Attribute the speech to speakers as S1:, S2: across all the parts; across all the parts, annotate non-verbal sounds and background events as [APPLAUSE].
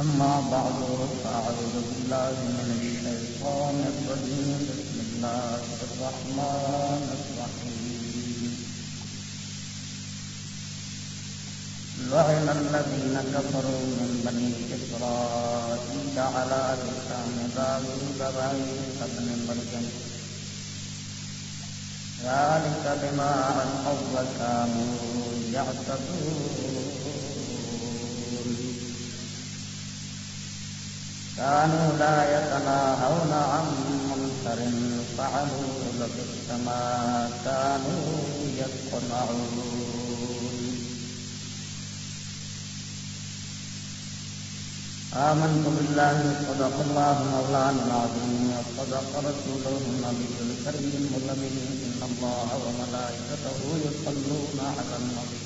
S1: أما بعد، فأعوذ بالله من الشيطان الرجيم. بسم الله الرحمن الرحيم. لعن الذين كفروا من بني إسرائيل على لسان داوود وعيسى بن مريم. ذلك بما أنقض كانوا يعتدون. كانوا لا يتناهون عن منكر فعلوا لبئس ما كانوا يصنعون. آمنت بالله، صدق الله مولانا العظيم وصدق رسوله النبي الكريم الذي إن الله وملائكته يصلون على النبي.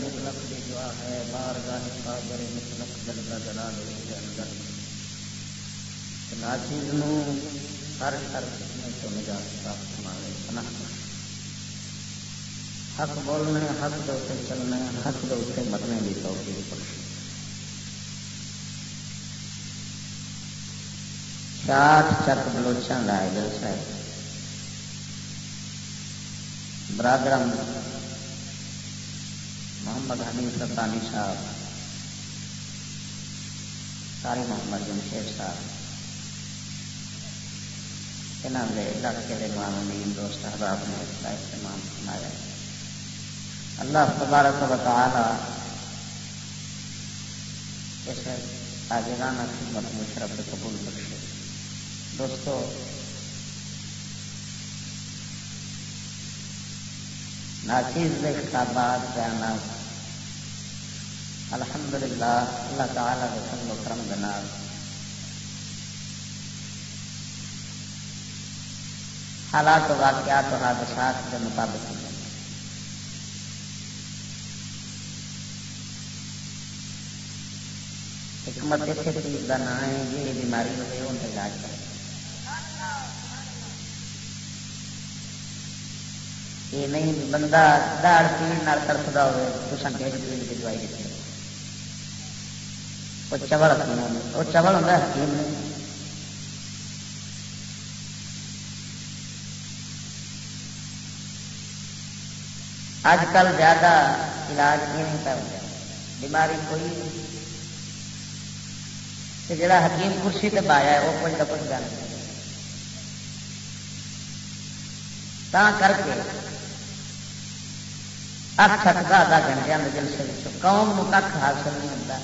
S1: مطلق کی دعا ہے بار گاہ مطلق جلال کے اندر ناچیز ہر ہر قسم نجات پراپت ہمارے پناہ حق بولنے، حق دے چلنے، حق دے مرنے کی توفیق بخشی چاٹ چک بلوچان لائے جلسہ ہے برادر محمد حنیف سلطانی صاحب ساری محمد جمشید صاحب یہاں کے علاقے کے معمولین دوست احباب نے اس کا اہتمام فرمایا اللہ تبارک و تعالی اس تاجرانہ خدمت مشرف قبول بخشے دوستو ناچیز کے خطابات بیانات الحمد للہ اللہ تعالی کے سنگ و کرم دنال حالات و واقعات و حادثات کے مطابق حکمت اتنے چیز کا نام ہے جی بیماری ہوئی ان کا علاج کرے یہ نہیں بندہ داڑ پیڑ تڑپتا ہوئے تو سنکے پیڑ کی دوائی دیتی وہ چبل وہ چبل ہوتا حکیم اج کل زیادہ علاج نہیں کر بیماری کوئی نہیں جڑا حکیم کرسی سے پایا ہے وہ کچھ نہ کچھ گل کر کے اکھ اکھا ادا گھنٹے جلسے قوم کھ حاصل نہیں ہوتا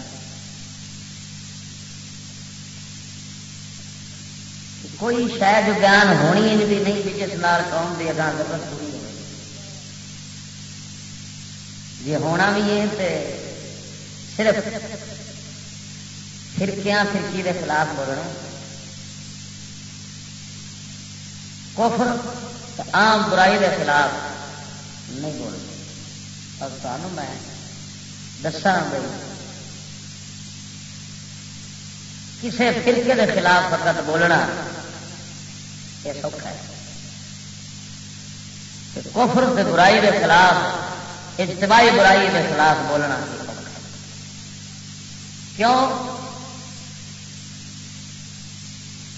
S1: کوئی شاید بیان ہونی بھی نہیں بھی جس نال قوم کی اگاں ضرورت پوری ہو جی ہونا بھی ہے تو صرف فرقیاں فرقی کے خلاف بولنا کفر عام برائی کے خلاف نہیں بولنا اور سانوں میں دسا بھائی کسی فرقے کے خلاف فقط بولنا یہ سوکھا ہے کفر سے برائی کے خلاف اجتماعی برائی کے خلاف بولنا کیوں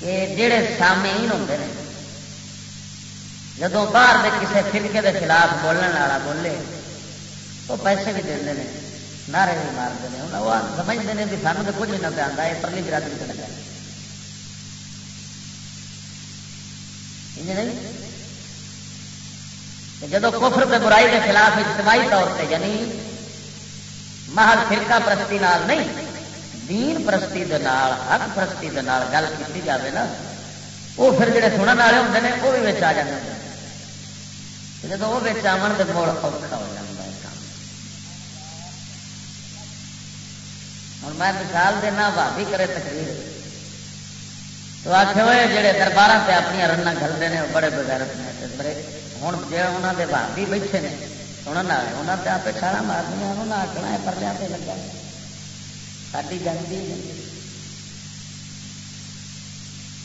S1: کہ جڑے سامعین ہوتے ہیں جدو باہر کسی فرقے کے خلاف بولنے والا بولے تو پیسے بھی دے نعرے بھی مارتے ہیں وہ سمجھتے ہیں کہ سانو تو کچھ نہیں نہ آتا یہ پرلی برادری سے لگا نہیں جدو کفر پہ برائی کے خلاف اجتماعی طور پہ یعنی محل فرقہ پرستی نال نہیں دین پرستی دے نال حق پرستی دے نال گل کی جائے نا وہ پھر جڑے سننے والے ہوتے ہیں وہ بھی آ جاتے ہیں جب وہ آن تو مڑ اور ہو جاتا ہے کام ہوں میں مثال دینا بھابی کرے تقریر۔ تو آخ ہوئے، جڑے دربار سے اپنی رن گلتے ہیں بڑے بغیرت نے۔ بڑے ہوں جی انہوں نے بھابی بیٹھے نے سننے والے انہوں نے آپ چھالا مارنی انہوں نے آخنا ہے پرلیا پہ لگا۔ ساری جانتی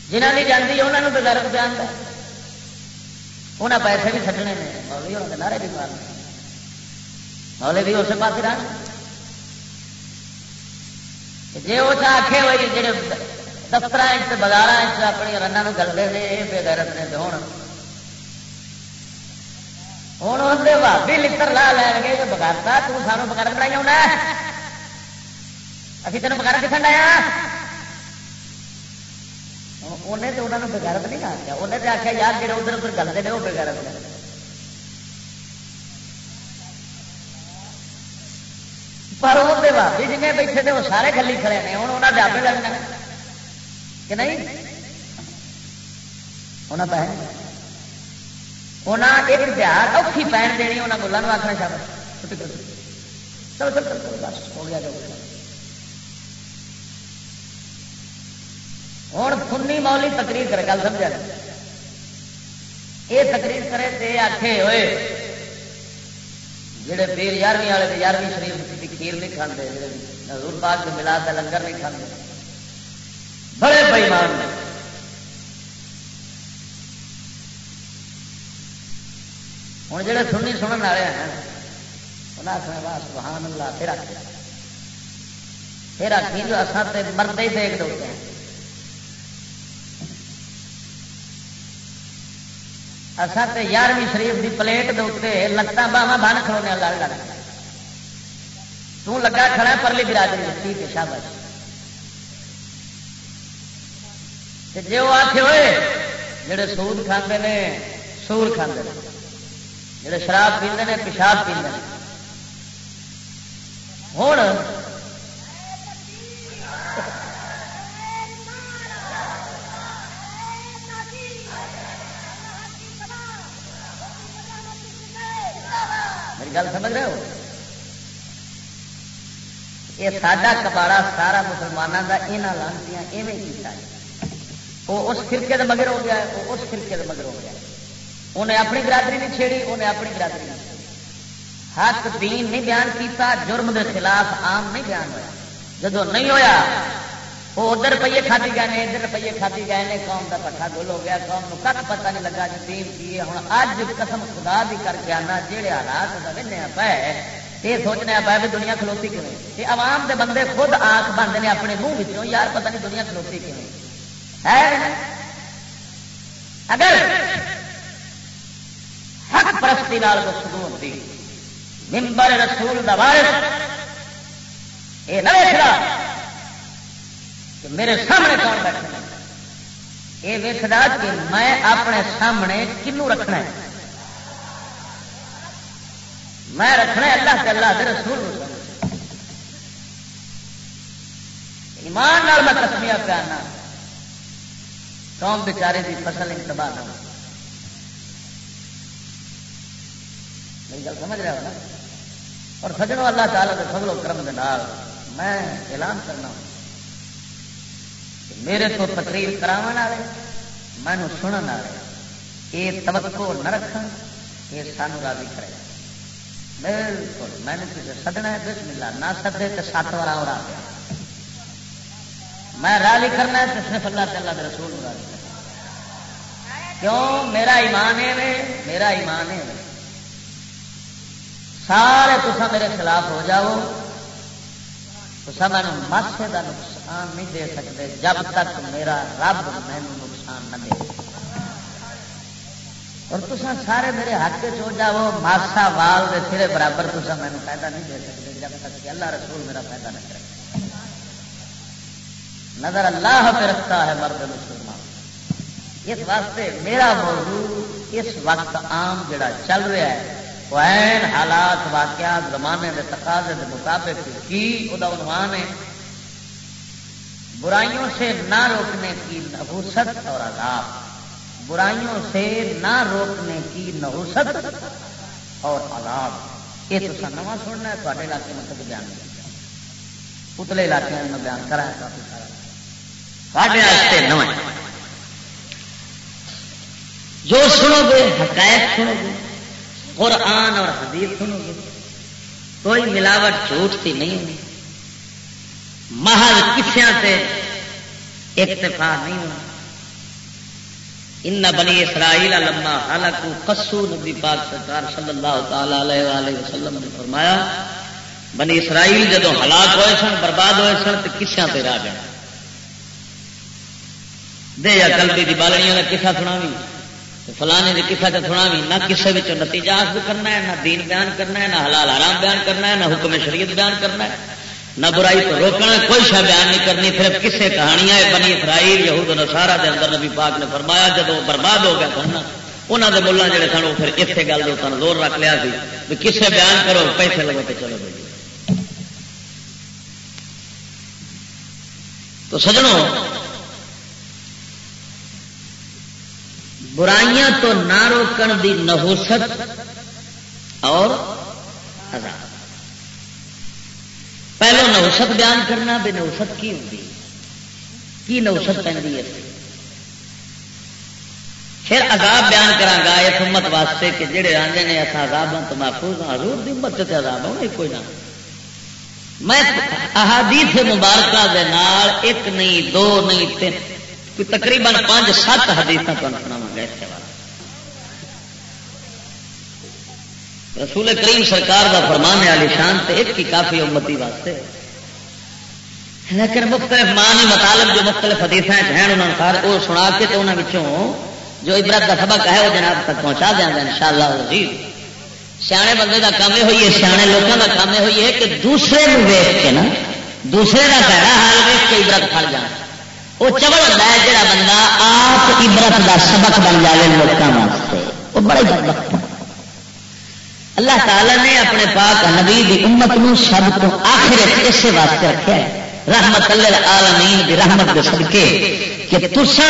S1: جنہ کی جانتی انہوں نے بغیرت پہ انہیں پیسے بھی چڈنے نے مولی ہونے نعرے بھی مارنے۔ مولے بھی اسے پاس رہن۔ جی وہ آخے ہوئی جی دفتر بازار اپنی رنگ گلتے ہیں بے غیرت نے ہوں ہوں اندر بھابی لکڑ لا لین گے بگارتا توں بغیر بنائی آنا ابھی تین بغیر کتنے لایا؟ انہیں تو انہوں نے بغیرت نہیں آخیا انہیں تو آخیا یار جی ادھر ادھر گلتے ہیں وہ بغیرت پر وہ بھابی جن بیٹھے تھے وہ سارے گلی کھڑے ہیں ہوں انہیں ڈابے لگنا کہ نہیں انہیں پہ انہیں ایک دیہات اوکھی پہن دینی انہیں ملا آخنا چاہتا چلو چلو چلو بس ہو گیا جو ہوں فنی مولی تقریر کرے گل سمجھا یہ تقریر کرے تے آخے ہوئے جہے پیر یارویں والے یارویں شریف کی کھیر نہیں کھانے حضور پاک کے ملا کا لنگر نہیں کھانے بڑے بےمان بئیمان ہوں جڑے سننی سنن والے ہیں انہیں آخر واہ سبحان اللہ، پھر آخ پھر آخی جو اصل تے مرد ہی دیکھ دو اصل تے یارویں شریف دی پلیٹ دے لتاں باہم بن کھلونے لڑ لڑ تو لگا کھڑا پرلی برادری ٹھیک ہے شابش جی وہ آخے ہوئے، جڑے سود کھانے نے، سور کھانے جڑے شراب پیندے نے، پیشاب پیندے ہوں میری گل سمجھ رہے ہو؟ یہ ساڈا کپاڑا سارا مسلمانوں کا یہاں لانتی ایویں کیا وہ اس فرقے مگر ہو گیا وہ اس فرقے مگر ہو گیا انہیں اپنی برادری نہیں چھیڑی، انہیں اپنی برادری نہیں حق دین نہیں بیان کیتا، جرم دے خلاف عام نہیں بیان ہوا جب نہیں ہویا، وہ ادھر روپیے کھاتی گئے ادھر روپیے کھاتی گئے نے، قوم کا پٹھا گول ہو گیا، قوم کو کت پتا نہیں لگا جی دین کی ہوں اج قسم خدا بھی کر کے آنا جہے حالات وہنے پہ یہ سوچنے پہ بھی دنیا کھلوتی کیوں یہ عوام دے بندے خود آنکھ بند نے اپنے منہ یار پتہ نہیں دنیا کھلوتی کیوں ہے۔ اگر حق پرستی گفتگو ہوتی ممبر رسول یہ نہ کہ میرے سامنے کون بیٹھا یہ ویسا کہ میں اپنے سامنے کنو رکھنا ہے۔ میں رکھنا اللہ کے اللہ کے رسول ایمان نال میں کسمیا پیارنا قوم بچارے کی فصل انتباہ نہ میری گل سمجھ رہا ہو نا؟ اور سجنوں اللہ تعالیٰ کے فضل و کرم کے نال میں اعلان کرنا کہ میرے تو تقریر کرا والے میں سنن والے یہ توقع نہ رکھ یہ سانو راضی کرے۔ بالکل، میں نے کسی سدنا ہے بس ملا نہ سدے تو سات بار اور آ گیا۔ میں راضی کرنا ہے تو صرف اللہ تعالیٰ کے رسول راضی کرنا کیوں؟ میرا ایمان ہے میرا ایمان ہے سارے تصا میرے خلاف ہو جاؤ۔ تو میں ماسے کا نقصان نہیں دے سکتے جب تک میرا رب مینو نقصان نہ دے۔ اور تصا سارے میرے ہاتھ چو جاؤ ماسا وال دے سرے برابر تصا مینو فائدہ نہیں دے سکتے جب تک کہ اللہ رسول میرا فائدہ نہ کرے نظر اللہ پہ رکھتا ہے مرد مسلمان اس واسطے میرا موضوع اس وقت عام جڑا چل رہا ہے وین حالات واقعات زمانے کے تقاضے کے مطابق کی وہ عنوان ہے برائیوں سے نہ روکنے کی نحوست اور عذاب برائیوں سے نہ روکنے کی نحوست اور عذاب۔ یہ تو نواں سننا ہے تے علاقے میں کبھی بیان نہیں اتلے علاقے میں بیان کرا کافی سارا۔ جو سنو گے، حقائق سنو گے، قرآن اور حدیث سنو گے، کوئی ملاوٹ جھوٹ سی نہیں محل کسیا سے اکتفا نہیں ہونا۔ ان بنی اسرائیل لما حالک کسو نبی پاک سرکار صلی اللہ تعالی علیہ وسلم نے فرمایا، بنی اسرائیل جدو ہلاک ہوئے سن، برباد ہوئے سن تو کسیا پہ راہ گئے۔ دے یا کلبی دی بالڑیاں کا کسا سنا بھی فلانے نے کسا کا سنا بھی نہ کسی نتیجہ حاصل کرنا ہے، نہ دین بیان کرنا ہے، نہ حلال حرام بیان کرنا ہے، نہ حکم شریعت بیان کرنا ہے۔ نہ برائی تو روکنا، کوئی شا بیان نہیں کرنی، صرف کسے کہانیاں بنی اسرائیل، یہود نسارا دے اندر نبی پاک نے فرمایا، جب برباد ہو گیا تھا انہوں نے ملا جڑے سن، وہ پھر اتنے گل دو زور رکھ لیا سی، بھی کسے بیان کرو، پیسے لگو تو چلو بھائی۔ تو سجنوں برائیاں تو نہ روکن دی نحوست اور عذاب۔ پہلو نوست بیان کرنا، بے نوست کی ہوتی؟ کی نوست پہنتی ہے؟ پھر عذاب بیان کرا اس امت واسطے کہ جہے آتے ہیں ایسا عذاب تو محفوظ ہوں حضور دی امت سے عذاب ہونا کوئی نہ۔ میں احادیث مبارکہ دے نال ایک نہیں، دو نہیں، تین، تقریباً پانچ، سات حدیث سنا گا اس کے بعد۔ رسول کریم سرکار دا فرمان علی شان تے ایک کی کافی امتی واسطے۔ لیکن مختلف مانی مطالب جو مختلف حدیث ہیں انہوں سارے وہ سنا کے تو انہوں جو عبرت کا سبق ہے، وہ جناب تک پہنچا دیا گا ان شاء اللہ سیانے بندے کا کام یہ ہوئی ہے، سیانے لوگوں کا کام یہ ہوئی ہے کہ دوسرے کو ویچ کے نا، دوسرے کا پیڑا حال ویچ کے عبرت پڑ جانا وہ چبل ہوتا ہے، جڑا بندہ آپ عبرت کا سبق بن جائے لوگوں واسطے۔ وہ بڑے بد اللہ تعالی نے اپنے پاک نبی دی امت نو سب کو آخر اس واسطے رکھا ہے۔ رحمت اللہ عالمین دی رحمت کے صدقے کہ تسا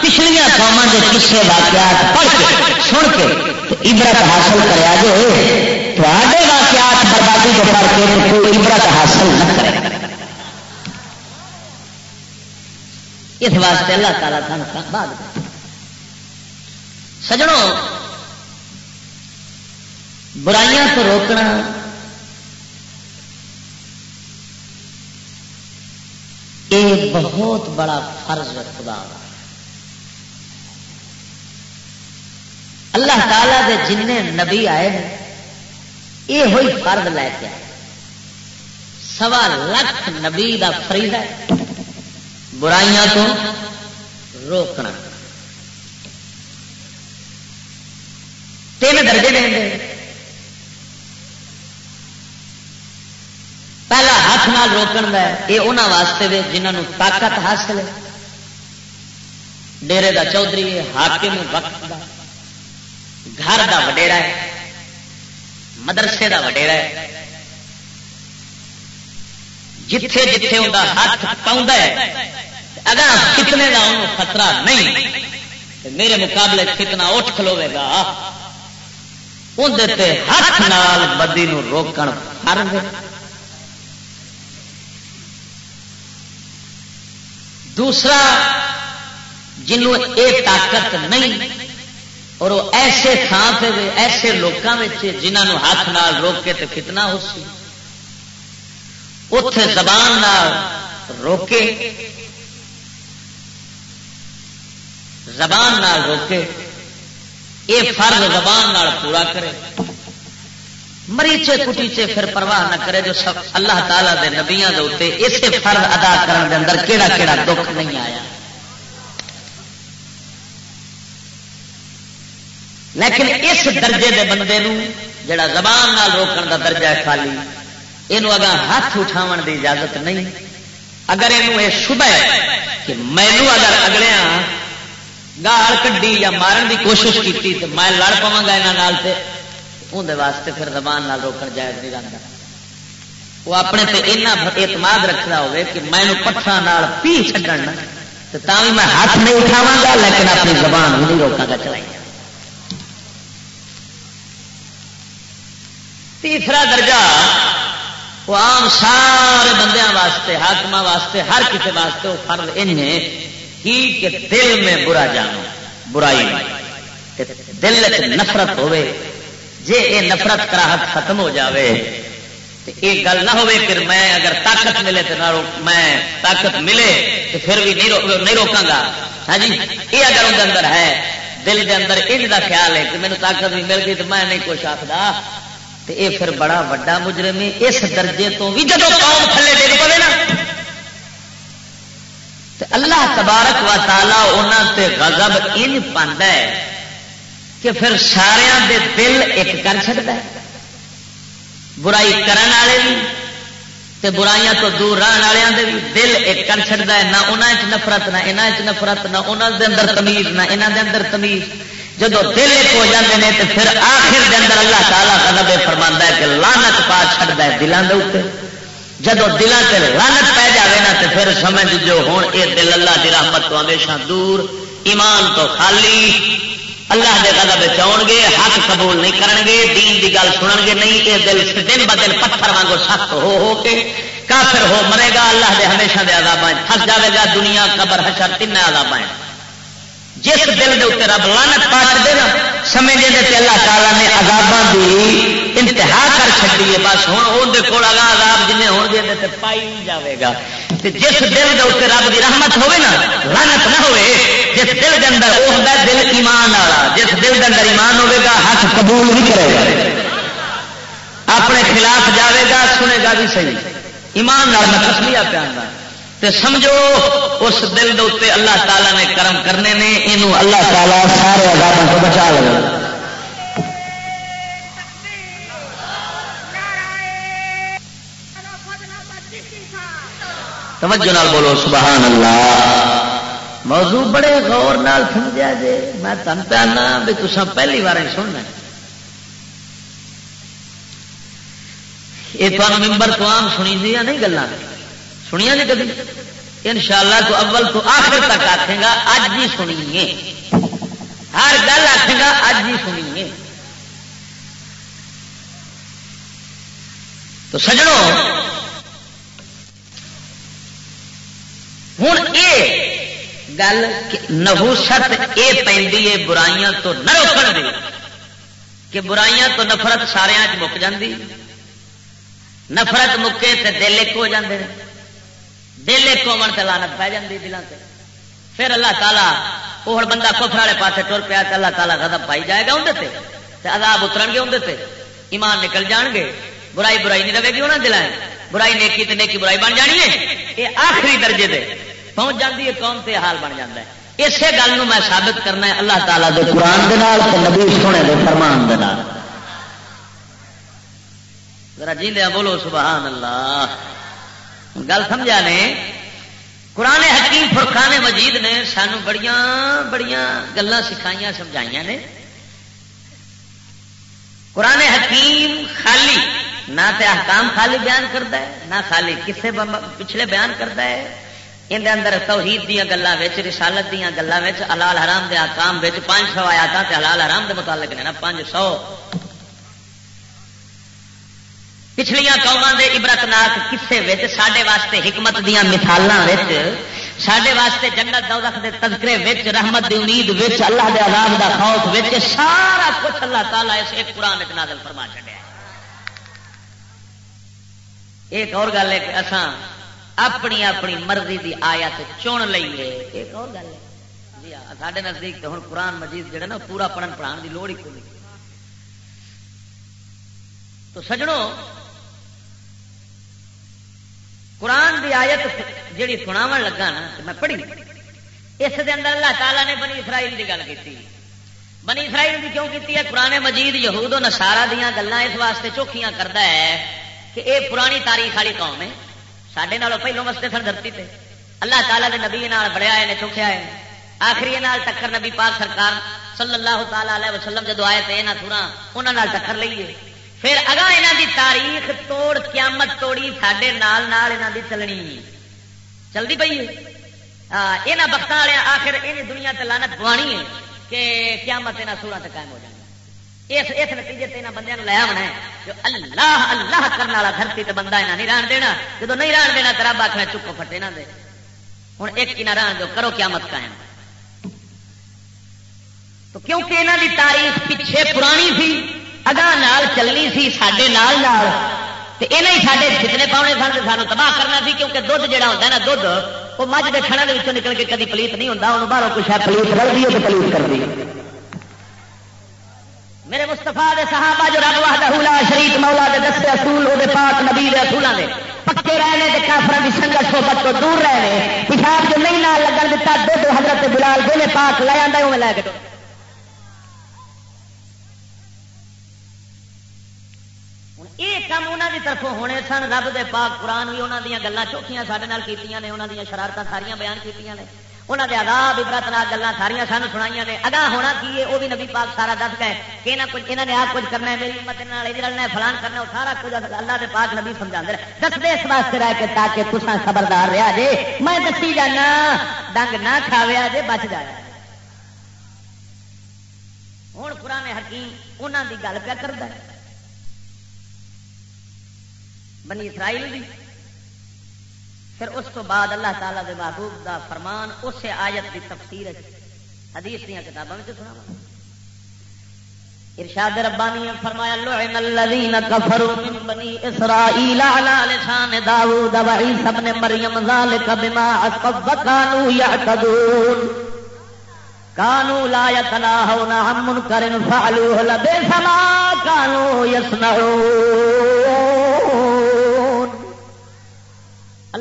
S1: پچھلیا قوموں کے کسے واقعات پڑھ کے، سن کے تو عبرت حاصل کرا جو تے واقعات بربادی کو پڑھ کے تو کوئی عبرت حاصل نہ کرے۔ اس واسطے اللہ تعالیٰ سن بعد سجڑوں برائیاں تو روکنا۔ یہ بہت بڑا فرض خدا اللہ تعالی دے جن نبی آئے یہ ہوئی فرض لے کے سوا لکھ نبی دا فرید ہے۔ برائیاں تو روکنا۔ تین درجے دیں ہاتھ نال روکن ہے۔ یہ انہوں واسطے دے جنہوں طاقت حاصل ہے۔ ڈیرے دا چودھری ہے، حاکم وقت دا۔ گھر دا وڈیرا ہے، مدرسے دا وڈیرا ہے۔ جتھے جتھے ان ہاتھ پاؤں اگر فتنے کا انہوں خطرہ نہیں میرے مقابلے فتنا اٹھ کھلوے گا۔ اندر ہاتھ نال بدی روکن فرض دوسرا جنوں یہ طاقت نہیں اور وہ ایسے تھان پہ ایسے لوگوں جنہوں ہاتھ نال روک کے فتنا ہو سی۔ اتے زبان روکے، زبان نال روکے یہ فرض زبان نال پورا کرے۔ مریچے کٹیچے پھر پرواہ نہ کرے جو سب اللہ تعالیٰ دے نبیاں دے اتنے اسے فرض ادا کرنے دے اندر کیڑا کیڑا دکھ نہیں آیا۔ لیکن اس درجے دے بندے نو جڑا زبان نال روکن دا درجہ ہے خالی یہ اگا ہاتھ اٹھاون دی اجازت نہیں۔ اگر یہ شبہ ہے کہ مینو اگر اگلے گال کڈی یا مارن دی کوشش کی تو میں لڑ پوا گا یہاں اندر واسطے پھر زبان نال روکن جائز نہیں رہتا وہ اپنے تے اینا اعتماد رکھنا ہوئے کہ میں پتھر پی چڈن تو بھی میں ہاتھ نہیں اٹھاوا گا لیکن اپنی زبان نہیں روکا گا چلائی۔ تیسرا درجہ، وہ عام سارے بندے واسطے حاکم واسطے، ہر کسی واسطے وہ فرض ان ہے کہ دل میں برا جانو، برائی دل نفرت ہوے جے اے نفرت کراہت ختم ہو جاوے یہ گل نہ ہوئے کہ میں اگر طاقت ملے تو نہ میں طاقت ملے تو پھر بھی نہیں روکا گا۔ ہاں جی؟ یہ اگر اندر اندر ہے، دل کے اندر ان کا خیال ہے کہ مجھے طاقت بھی مل گئی تو میں نہیں کچھ آخر تو یہ پھر بڑا وا مجرم ہے، اس درجے تو بھی جب قوم تھلے ڈگ پڑے نا۔ تو اللہ تبارک و تعالی انہوں تے غضب ان پاندہ ہے۔ کہ پھر سارا دے دل ایک کر چڑتا ہے۔ برائی کرن والے بھی تے برائیاں تو دور رہن والوں بھی دل ایک کر چڑتا ہے، نہ انہیں نفرت، نہ یہاں نفرت، نہ انہوں دے اندر تمیز، نہ یہاں دے اندر تمیز۔ جب دل ایک ہو جاتے ہیں تو پھر آخر دے اندر اللہ تعالیٰ کا نبے فرما ہے کہ لانت پا چڑھتا ہے دلان کے اتنے جب دلان سے لانت پی جائے نا تو پھر سمجھ جو ہوں یہ دل اللہ کی رحمت تو ہمیشہ دور، ایمان تو خالی۔ اللہ دے قدم آؤ گے حق قبول نہیں کرن گے دین دی گل سنن گے نہیں، اے دل دن ب دن پتھر وانگو سخت ہو ہو کے کافر ہو مرے گا، اللہ دے ہمیشہ دے آزاد تھس جائے گا، دنیا قبر حشر تین آزاد جس دل کے اتنے رب لانت پا چڑے نا سمجھے تے اللہ تعالیٰ نے عذاباں دی انتہا کر چڑی ہے۔ بس ہوں اندر کول آگا عذاب جن ہو گے پائی نہیں جاوے گا۔ جس دل کے اتنے رب کی رحمت ہوے نا لانت نہ ہوئے جس دل کے اندر وہ ہوتا دل ایمان والا، جس دل کے اندر ایمان ہوے گا، حق قبول نہیں کرے گا۔ اپنے خلاف جاوے گا، سنے گا بھی صحیح۔ ایمان میں تسلیا پہ آنا تے سمجھو، اس دل دے اللہ تعالیٰ نے کرم کرنے نے یہ اللہ تعالیٰ سارے آزادوں کو بچا لے۔ توجہ نال بولو، سبحان اللہ۔ موضوع بڑے غور نال سمجھا جے۔ میں تن پہنا بھی تسا پہلی بار سننا یہ تمہیں ممبر تو آم سنی دیا نہیں گلیں سنیا جی کبھی؟ ان شاء اللہ تو اول تو آخر تک آخے گا اج ہی سنیے۔ ہر گل آخے گا اج ہی سنیے۔ تو سجڑوں ہوں یہ گل نہوست یہ پی ہے برائیاں تو نہ روکن دی کہ برائیاں تو نفرت سارے مک جاتی نفرت مکے تو دل ایک ہو جاتے ہیں دل ایک ہومن سے لانت پی جاتی دلوں سے پھر اللہ تعالیٰ وہ بندہ کفر والے پاس ٹر پیا تو اللہ تعالیٰ غضب پائی جائے گا اندر سے عذاب اتر گے اندر سے ایمان نکل جان گے۔ برائی برائی نہیں رہے گی انہیں دلائیں برائی نیکی تے نیکی برائی بن جانی ہے۔ یہ آخری درجے دے۔ پہنچ جاتی ہے قوم سے حال بن جاتا ہے۔ اسی گل میں ثابت کرنا ہے اللہ تعالیٰ دے قرآن دے نال نبی سونے دے فرمان دے نال۔ ذرا جی بولو سبحان اللہ۔ گل سمجھا نے؟ قرآن حکیم فرقان مجید نے سانو بڑیاں بڑیاں گلیں سکھائی سمجھائی نے۔ قرآن حکیم خالی نہ تے احکام خالی بیان کرتا ہے، نہ خالی کسے پچھلے بیان کرتا ہے۔ اندر اندر توحید دیا گلوں رسالت دیا گلوں حلال حرام دے آکام پانچ سو آیات حلال حرام دے متعلق نے نا، پانچ سو۔ پچھلیا قومان کے عبرت ناک کسے سڈے واسطے حکمت دیا مثالوں سڈے واسطے جنت دوزخ دے تذکرے وچ، رحمت دی امید وچ، اللہ دے عذاب دا خوف وچ، سارا کچھ اللہ تعالیٰ اس ایک قرآن نازل فرما چڑیا ایک اور گل ہے کہ اسان اپنی اپنی مرضی دی آیت چن لئیے۔ ایک اور گل ہے۔ جی ہاں سارے نزدیک ہوں قرآن مجید جہاں نا، پورا پڑھن پڑھان دی لوڑ ہی کوئی
S2: تو سجڑوں قرآن دی آیت جیڑی سناو لگا نا میں پڑھی۔ اس دے اندر اللہ تعالیٰ نے بنی اسرائیل کی گل کی بنی اسرائیل کی کیوں کی ہے؟ قرآن مجید، یہود و نسارا دیا گلیں اس واسطے چوکھیاں کرتا ہے کہ اے پرانی تاریخ والی قوم ہے۔ سڈے پہلو وستے سن دھرتی پہ اللہ تعالیٰ کے نبی بڑیا ہے چوکھیا ہے۔ آخری ٹکر نبی پاک سرکار صلی اللہ تعالی علیہ وسلم جدو آئے تھے یہاں تھوڑا انہوں ٹکر لیے پھر اگا یہاں دی تاریخ توڑ قیامت توڑی سڈے نال نال یہاں دی چلنی۔ چلتی پی ہے۔ یہاں وقت والے آخر یہ دنیا تے لانت پوانی ہے کہ قیامت یہاں سورا تے قائم ہو جائے اس اس نتیجے سے یہاں بندے لیا ہونا ہے جو اللہ اللہ کرنے والا دھرتی تے بندہ یہاں نہیں ران دینا جب نہیں ران دینا تو رب آخر چکو پٹے نہ دے۔ ہوں ایک کی نہ ران دو کرو قیامت قائم۔ تو کیونکہ یہاں دی تاریخ پیچھے پرانی سی اگاں نال چلنی سی سڈے نال نال۔ یہ سارے جتنے پاؤنے سن سانو تباہ کرنا سی، کیونکہ دھد جہا ہوتا ہے نا دھد وہ مجھ کے کھڑا کے نکل کے کدی پلیت نہیں ہوتا انہوں باہر کچھ ہے، پلیت رلتی ہے پلیت کر دی میرے مستفا دے صحابہ جو رب وحدہ لا شریف مولا دے دسے اصول وہ پاک نبی دے اصولوں دے۔ پکے رہنے کے کافر کی سنگت سوبت تو دور رہے پیشاب جو نہیں نہ لگن دیتا دھد حضرت بلال جی پاک لے آتا ہے وہ لے کے یہ کام انہوں کی طرف ہونے سن، رب دے پاک قرآن بھی انہوں دیا گلیں چوکیاں سارے کی انہوں دیا شرارت ساریا بیان کی انہوں نے آداب عبرت نال گلیں ساریا سان سنائی نے۔ اگاں ہونا کی ہے؟ وہ بھی نبی پاک سارا دس گئے کہ یہاں کچھ یہاں نے آپ کچھ کرنا ہے، میری امت رلنا فلان کرنا وہ سارا کچھ اللہ کے پاک نبی سمجھا دے دستے اس واسطے رہ کے تاکہ تصا خبردار رہا جے۔ میں دسی جانا ڈنگ نہ کھاویا جے بچ جایا ہوں پرانے حکیم انہوں کی گل پہ کرتا ہے۔ بنی اسرائیل بھی پھر اس تو بعد اللہ تعالیٰ دے محبوب دا فرمان اس آیت کی تفسیر حدیث دیا کتابوں میں سنا ارشاد ربانی فرمایا، لعن الذين كفروا من بني اسرائيل على لسان داوود وعيسى ابن مريم ذلك بما عصوا وكانوا يعتدون كانوا لا يتناهون عن منكر فعلوه لبئس ما كانوا يصنعون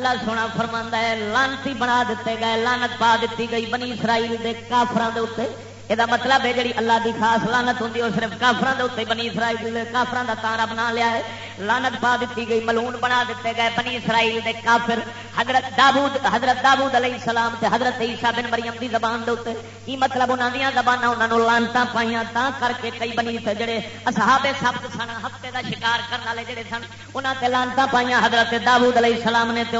S2: اللہ سونا فرما ہے لانتی بنا دیتے گئے لانت پا دیتی گئی بنی اسرائیل دے کافران دے اتنے یہ مطلب ہے جی اللہ کی خاص لانت ہوں وہ صرف کافران کے اتنے بنی اسرائیل کافران کا تارا بنا لیا ہے لانت پا دیتی گئی ملون بنا دیتے گئے بنی اسرائیل دے کافر حضرت دابود حضرت دابود علیہ السلام تے حضرت عیسیٰ بن مریم دی زبان دے اتنے کی مطلب انہوں دیا زبان انہوں لانتا پائیا تا کر کے کئی بنی سے جڑے اصحاب سبت سن ہفتے دا شکار کرنے والے جڑے سن انہوں تے لانتا پائیا حضرت دابود علیہ السلام نے تے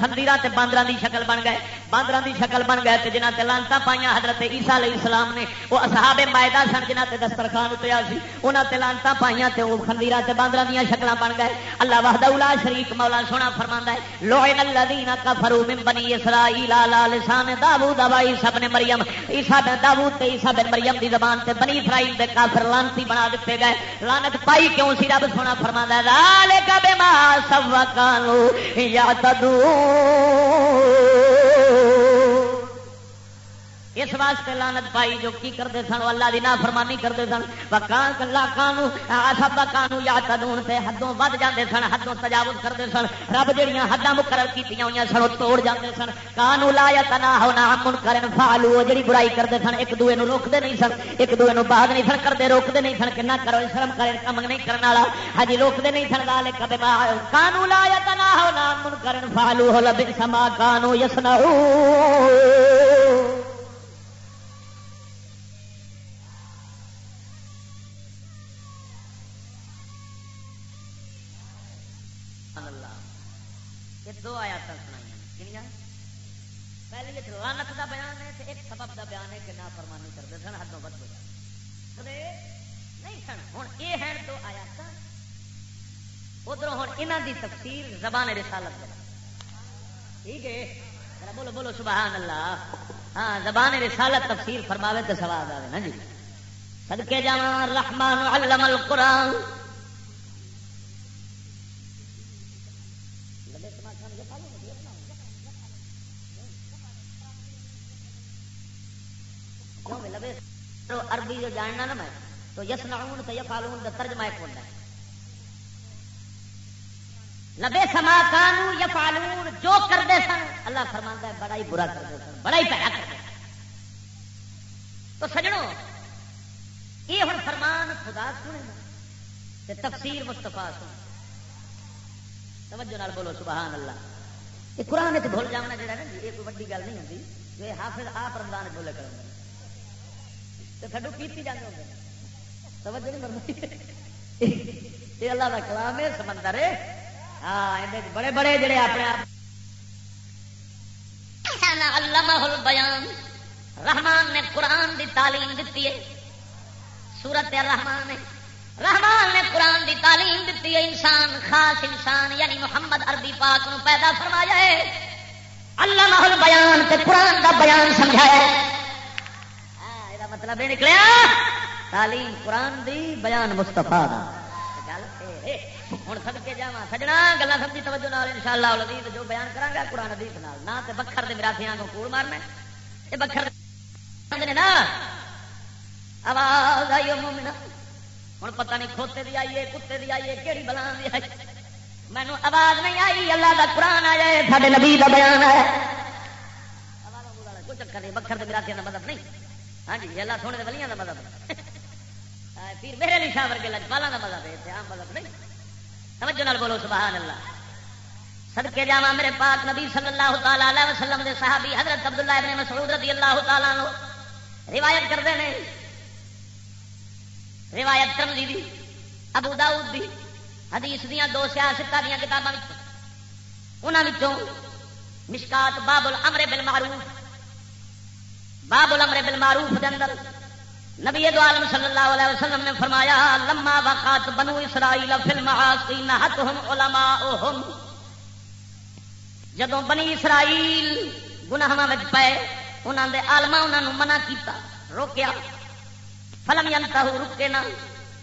S2: خندیرا تے باندر دی شکل بن گئے باندر دی شکل بن گئے تے جنہ تے لانتا پائیا حضرت عیسیٰ علیہ السلام نے۔ وہ اصحاب مائدہ سن جنہ تے دسترخان اتیا سی انہوں تے لانتا پائیا تے وہ خندیرا تے باندر دیا شکل بن گئے۔ اللہ وحدہ اولا شریک مولا سونا فرما ہے۔ لوئن الذین کفروا من بنی اسرائیل علی لسان داوود و عیسی بن مریم۔ عیسی بن داوود تے عیسی بن مریم دی زبان تے بنی اسرائیل دے کافر لعنتی بنا دتے گئے۔ لعنت پائی کیوں سی؟ رب سونا فرما ہے، ذالک بما سوکانو یعتدون۔ اس واسطے لانت پائی جو کی کرتے سن اللہ کی نافرمانی کرتے سن۔ کانو سب کانو یا تدون سے حدوں ود جاتے سن، حدوں تجاوز کرتے سن۔ رب جہاں حداں مقرر کی ہوئی سن توڑ جاتے سن۔ کانو لا یا تنا ہونا من کرن فالو جڑی برائی کرتے سن، ایک دوے نو روکتے نہیں سن، ایک دوے نو نہیں سن کرتے روکتے نہیں سن کنا کرو شرم کرے، کم نہیں کرنے والا۔ ہاں ہجی روکتے نہیں سن گالے کبے کانو لا یا تنا ہونا من کرن فالو ہو لبی سما کانو یسنا دو آیات سنائی کنیا پہلے ایک لانت کا بیان ہے ایک سبب کا بیان ہے کہ نہ فرمانی کرتے سن حدوں بد ہو جائے نہیں سن؟ ہوں یہ ہے دو آیات۔ ادھر ہوں یہاں کی تفسیر زبان رسالت ٹھیک ہے؟ بولو بولو سبحان اللہ ہاں زبان رسالت تفسیر فرماوے تو سوال آئے نا جی۔ سدکے جا رحمان علم القرآن۔ تو عربی جو جاننا نا میں، تو یس نعون تو یفالون کا ترجمہ ایک ہوتا ہے۔ لبے سما کانو یا فالون جو کرتے سن، اللہ فرما ہے، بڑا ہی برا کرتے سن، بڑا ہی پیڑا کرتے تو سجڑوں یہ ہوں فرمان خدا سنے تے تفسیر مستفا سن توجہ نال بولو، سبحان اللہ۔ یہ قرآن بھول جانا جا نا جی، یہ کوئی ویڈی گل نہیں ہوتی جو حافظ آپ رمضان بولے کروں تو تھڈو پیتی جانے ہوتے توجہ نہیں مرمتی یہ اللہ کا کلام ہے، سمندر ہے۔ ہاں بڑے بڑے جڑے اپنے آپ۔ بیان رحمان نے قرآن دی تعلیم دیتی ہے۔ سورت رحمان نے رحمان نے قرآن دی تعلیم دیتی ہے۔ انسان، خاص انسان یعنی محمد عربی پاک نو پیدا فرمایا ہے۔ اللہ محل بیان تے قرآن دا بیان سمجھایا یہ مطلب یہ نکلیا؟ تعلیم قرآن دی بیان مستفا ہوں سب کے جا سجنا گلا سمجھی توجہ نال ان شاء اللہ جو بیان کرا گا قرآن ادیس نال۔ نہ تے بکھر دے مراسیاں کو کوڑ مارنا یہ بکھر نا آواز آئی مومنا ہوں پتہ نہیں کھوتے دی آئیے کتے دی آئیے کہڑی بلا دی آئی مینو آواز نہیں آئی، اللہ دا قرآن آیا سارے نبی دا بیان آیا کوئی چکر نہیں، بکھر دے مراسیاں کا مطلب نہیں۔ ہاں جی اللہ سونے دے ولیاں دا مطلب پیر میرے لیے شاہ ورگے لجپالا کا مطلب ہے عام مطلب نہیں۔ توجہ نال بولو، سبحان اللہ۔ صدقے جاوا میرے پاک نبی صلی اللہ تعالی علیہ وسلم دے صحابی حضرت عبداللہ ابن مسعود رضی اللہ تعالی عنہ۔ روایت کرتے ہیں روایت ترمذی دی، ابو داؤد دی، حدیث دیاں دو سیاستہ دیاں کتاباں وچ۔ انہاں وچوں مشکات باب الامر بالمعروف باب الامر بالمعروف دے اندر نبی دو عالم صلی اللہ علیہ وسلم نے فرمایا، لما وقات بنو اسرائیل فی المعاصی نہتهم علماءهم جدوں بنی اسرائیل گناہاں وچ پے، انہاں دے عالماں انہاں نو منع کیتا، روکیا۔ فلم ینتہو رکے نہ،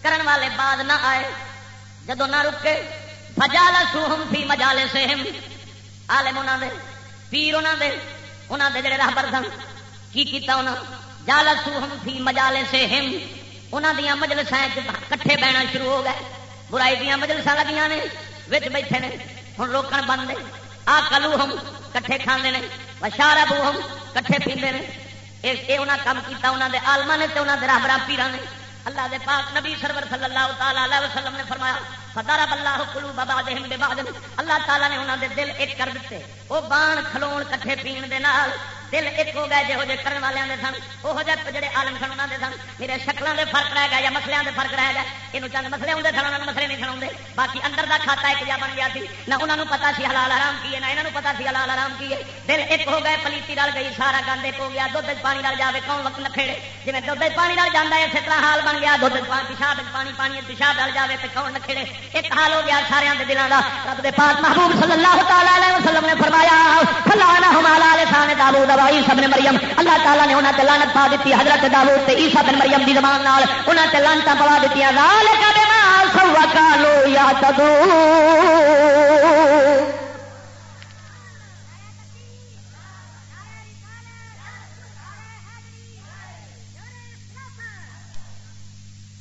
S2: کرن والے بعد نہ آئے۔ جدوں نہ رکے، فجالسوہم فی مجالسہم۔ عالم انہاں دے، پیر انہاں دے انہاں دے جڑے راہبر سن کی کیتا انہاں جالسو ہم فی مجالے سے ہم۔ انہوں دیا مجلس کٹھے بہنا شروع ہو گئے۔ برائی دیا مجلس لگیاں نے، وچ بیٹھے نے۔ ہوں روکن بند نے۔ آ کلو ہم کٹھے کھانے نے۔ وشارا بو ہم کٹھے پیندے نے۔ یہ انہیں کام کیا انہوں نے آلما نے انہوں نے رابر پیران نے۔ اللہ دے پاک نبی سرور صلی اللہ تعالی علیہ وسلم نے فرمایا فتارا بلا کلو بابا دے بعد اللہ تعالیٰ نے انہوں دے دل ایک کر دیتے وہ بان کھلو کٹھے پین دے نال۔ دل ایک ہو گئے جہو جے کرنے والے سن وہ جڑے آلم سن انہوں سن، میرے شکلوں کے فرق رہ گیا یا مسلے کے فرق رہ گیا۔ یہ چند مسلے ہوں سن انہوں مسلے نہیں سنا باقی اندر کا کھاتا ایک جا بن گیا سی۔ نہ انہوں پتا سی حلال آرام کی ہے، نہ یہاں پتا سی حلال آرام کی ہے۔ دل ایک ہو گئے پلیتی ڈال گئی، سارا گند ایک ہو گیا دھد پانی ڈال جائے کون وقت نکھےڑے جی دھد پانی ڈال جانا ہے، اسی طرح حال بن گیا۔ دھد پیشاب پانی پانی پیشاب ڈال جائے تو کون نکھےڑے ایک حال ہو گیا سارے دلوں کا رب دے پاک محبوب صلی اللہ تعالی وسلم نے فرمایا فلانا ہمارا سانے دابو دوائی سب نے مریم، اللہ تعالیٰ نے انہوں نے لانت پا دیتی حضرت داود تے عیسیٰ بن مریم دی زبان نال انہوں نے لانت پوا دیتی ذالک بما سوکانو یا تدو۔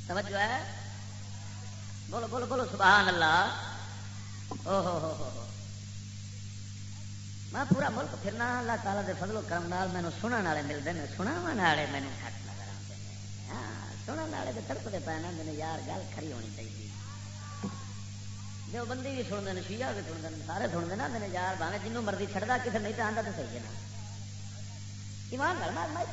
S2: توجہ ہے؟ بولو بولو بولو، سبحان اللہ۔ او ہو ہو ہو۔ میں پورا ملک پھرنا، اللہ تعالیٰ دے فضل و کرم نال مینو سنن والے ملتے ہیں سنا والے مینو گھٹ نظر آتے ہیں۔ ہاں سنن والے تو تڑپتے پے نا یار گل کھری ہونی چاہیے۔ جو بندی بھی سنتے ہیں شیعہ بھی سنتے ہیں سارے سنتے نا دن یار باہیں جنوں مرضی چڑھتا کسی نہیں تو آتا تو صحیح ہے نا۔ ایمان کرنا میں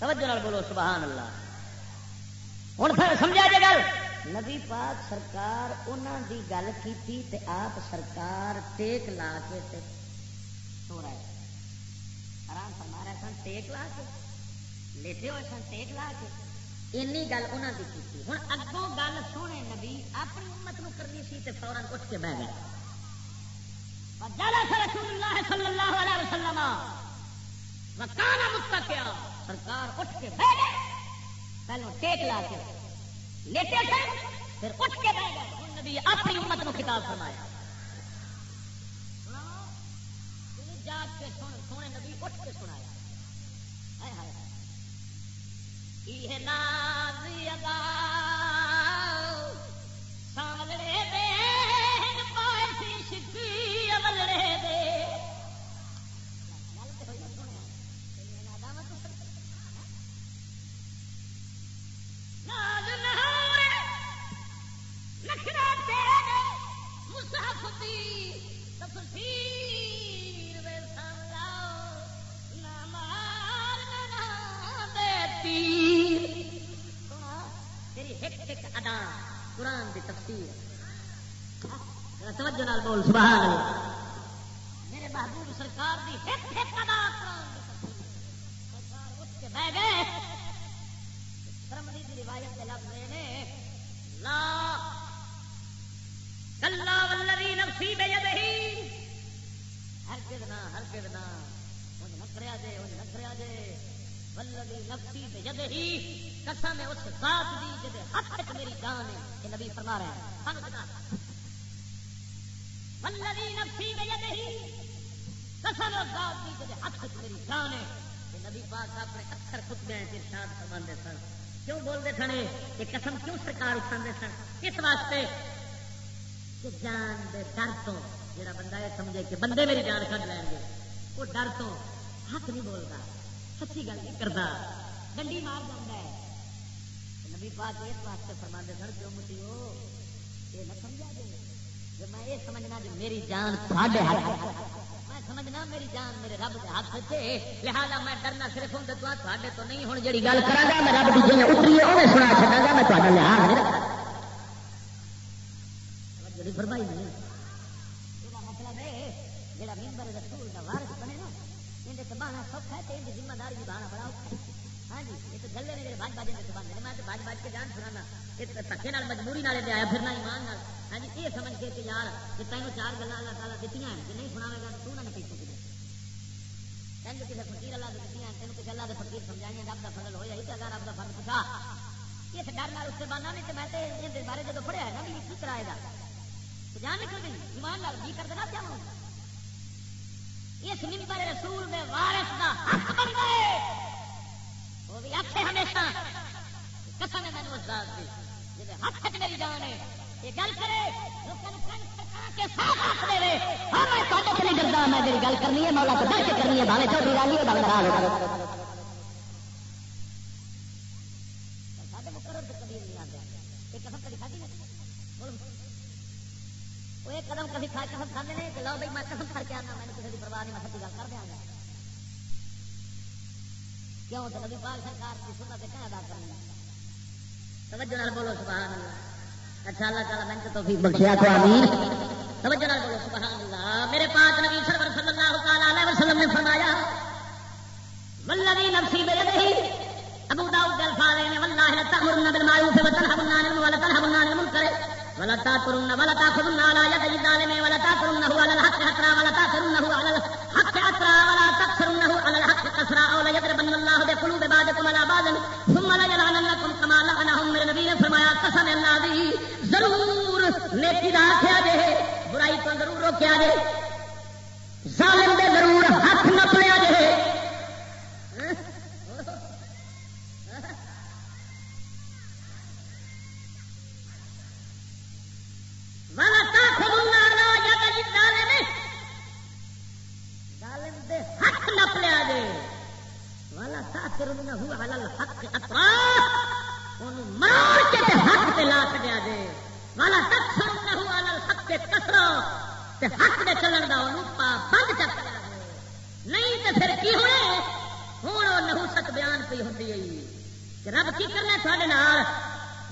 S2: توجہ بولو، سبحان اللہ۔ ہوں سمجھا جائے گل۔ نبی پاک سرکار انہوں دی گل کی آپ سرکار ٹیک لا کے تے سو رہے آرام فرما رہے سن، ٹیک لا کے۔ لیتے ہوئے سن، ٹیک لا کے۔ این گل انہوں کی کی ہوں اگوں گل سونے نبی اپنی امت نو کرنی سی تے فوراً اٹھ کے بہ گئے۔ سرکار اٹھ کے بہ گئے۔ پہلو ٹیک لا کے۔ لیٹے تھے پھر اٹھ کے بیٹھ گئے نبی اپنی امت کو خطاب فرمایا۔ جاگ کے سونے نبی اٹھ کے سنایا۔ یہ ناز ادا کہ بندے میری جان کٹ لیں گے وہ ڈر تو حق نہیں بولتا، سچی گل نہیں کرتا۔ ڈنڈی مار جاتا ہے۔ نبی پاک اس واسطے فرما دے سر کیوں مٹی ہو؟ یہ نہ سمجھا دے جو میں یہ سمجھنا جو میری جان تھوڑے ہاتھ میں سمجھنا میری جان میرے رب کے ہاتھ سے لہذا میں ڈرنا صرف ہوں تو تھوڑے تو نہیں ہوں جی گل کرا گا، میں رب کی جی اتری ہے وہ سنا چاہا گا، میں تھوڑا لحاظ نہیں رکھا فرمائی۔ نہیں جی یہ تو گلے نے بج باجے کے باندھ میں بج بج کے جان سنانا اس سنا دکے مجبوری والے لے آیا، پھرنا ایمان نال۔ ہاں جی یہ سمجھ کے کہ یار، کہ تینوں چار گلا اللہ تعالیٰ دیتی ہیں، کہ نہیں سنا گا، تو نہ پیچھے کسی تین کسی فکیر اللہ دیتی ہیں تین کسی اللہ کے فکیر سمجھائی رب کا فضل ہو جائے اگر رب کا فضل پوچھا اس ڈر نال اس سے بانا نہیں تو میں تو بارے جب پڑھیا ہے نا، بھی کی کرائے گا؟ جان نکل گئی، ایمان لال جی کر دینا کیا ہوں اس ممبر رسول میں وارث دا حق بن گئے۔ وہ بھی آخے ہمیشہ قسم ہے میں اس ذات دی؟ جی ہاتھ تک میری جان ہے، یہ گل کرے ہاں گل کرنی ہے مولا ڈر کے کرنی ہے ہے ناراض ہو قدم کبھی کھا قسم کھانے لو بھائی، میں قسم کر کے آنا، میں نے کسی کی پرواہ نہیں، میں گل کر دیا گا۔ کیوں؟ تو نبی پاک سرکار کی سنت سے کیا ادا کرنا توجہ نال بولو، سبحان اللہ۔ اچھا اللہ تعالی میں تو بھی بخشیا تو امین توجہ نال بولو، سبحان اللہ۔ میرے پاک نبی سرور صلی اللہ تعالی علیہ وسلم نے فرمایا والذی نفسی بیدہ ابو داؤد الفاظ نے، والله لا تأمرن بالمعروف وتنهون عن المنكر ولا عن المنكر۔ ولا تاكلن ولا تاخذن على يد الظالم ولا تاكلنه على الحق حترا ولا تاكلنه على الحق حترا ولا تكسرنه على الحق كسرا او لا يضربن الله بقلوب بعضكم على بعض ثم لا يلعننكم كما لعنهم نے فرمایا قسم اللہ دی ضرور نیکی دا کیا برائی تو ضرور روکیا جے ظالم دے ضرور ہاتھ حق دے چلن کا بند چک نہیں تو پھر کی ہوئے؟ ہوں وہ نہوست بیان پی ہوں رب کی کرنا تھوڑے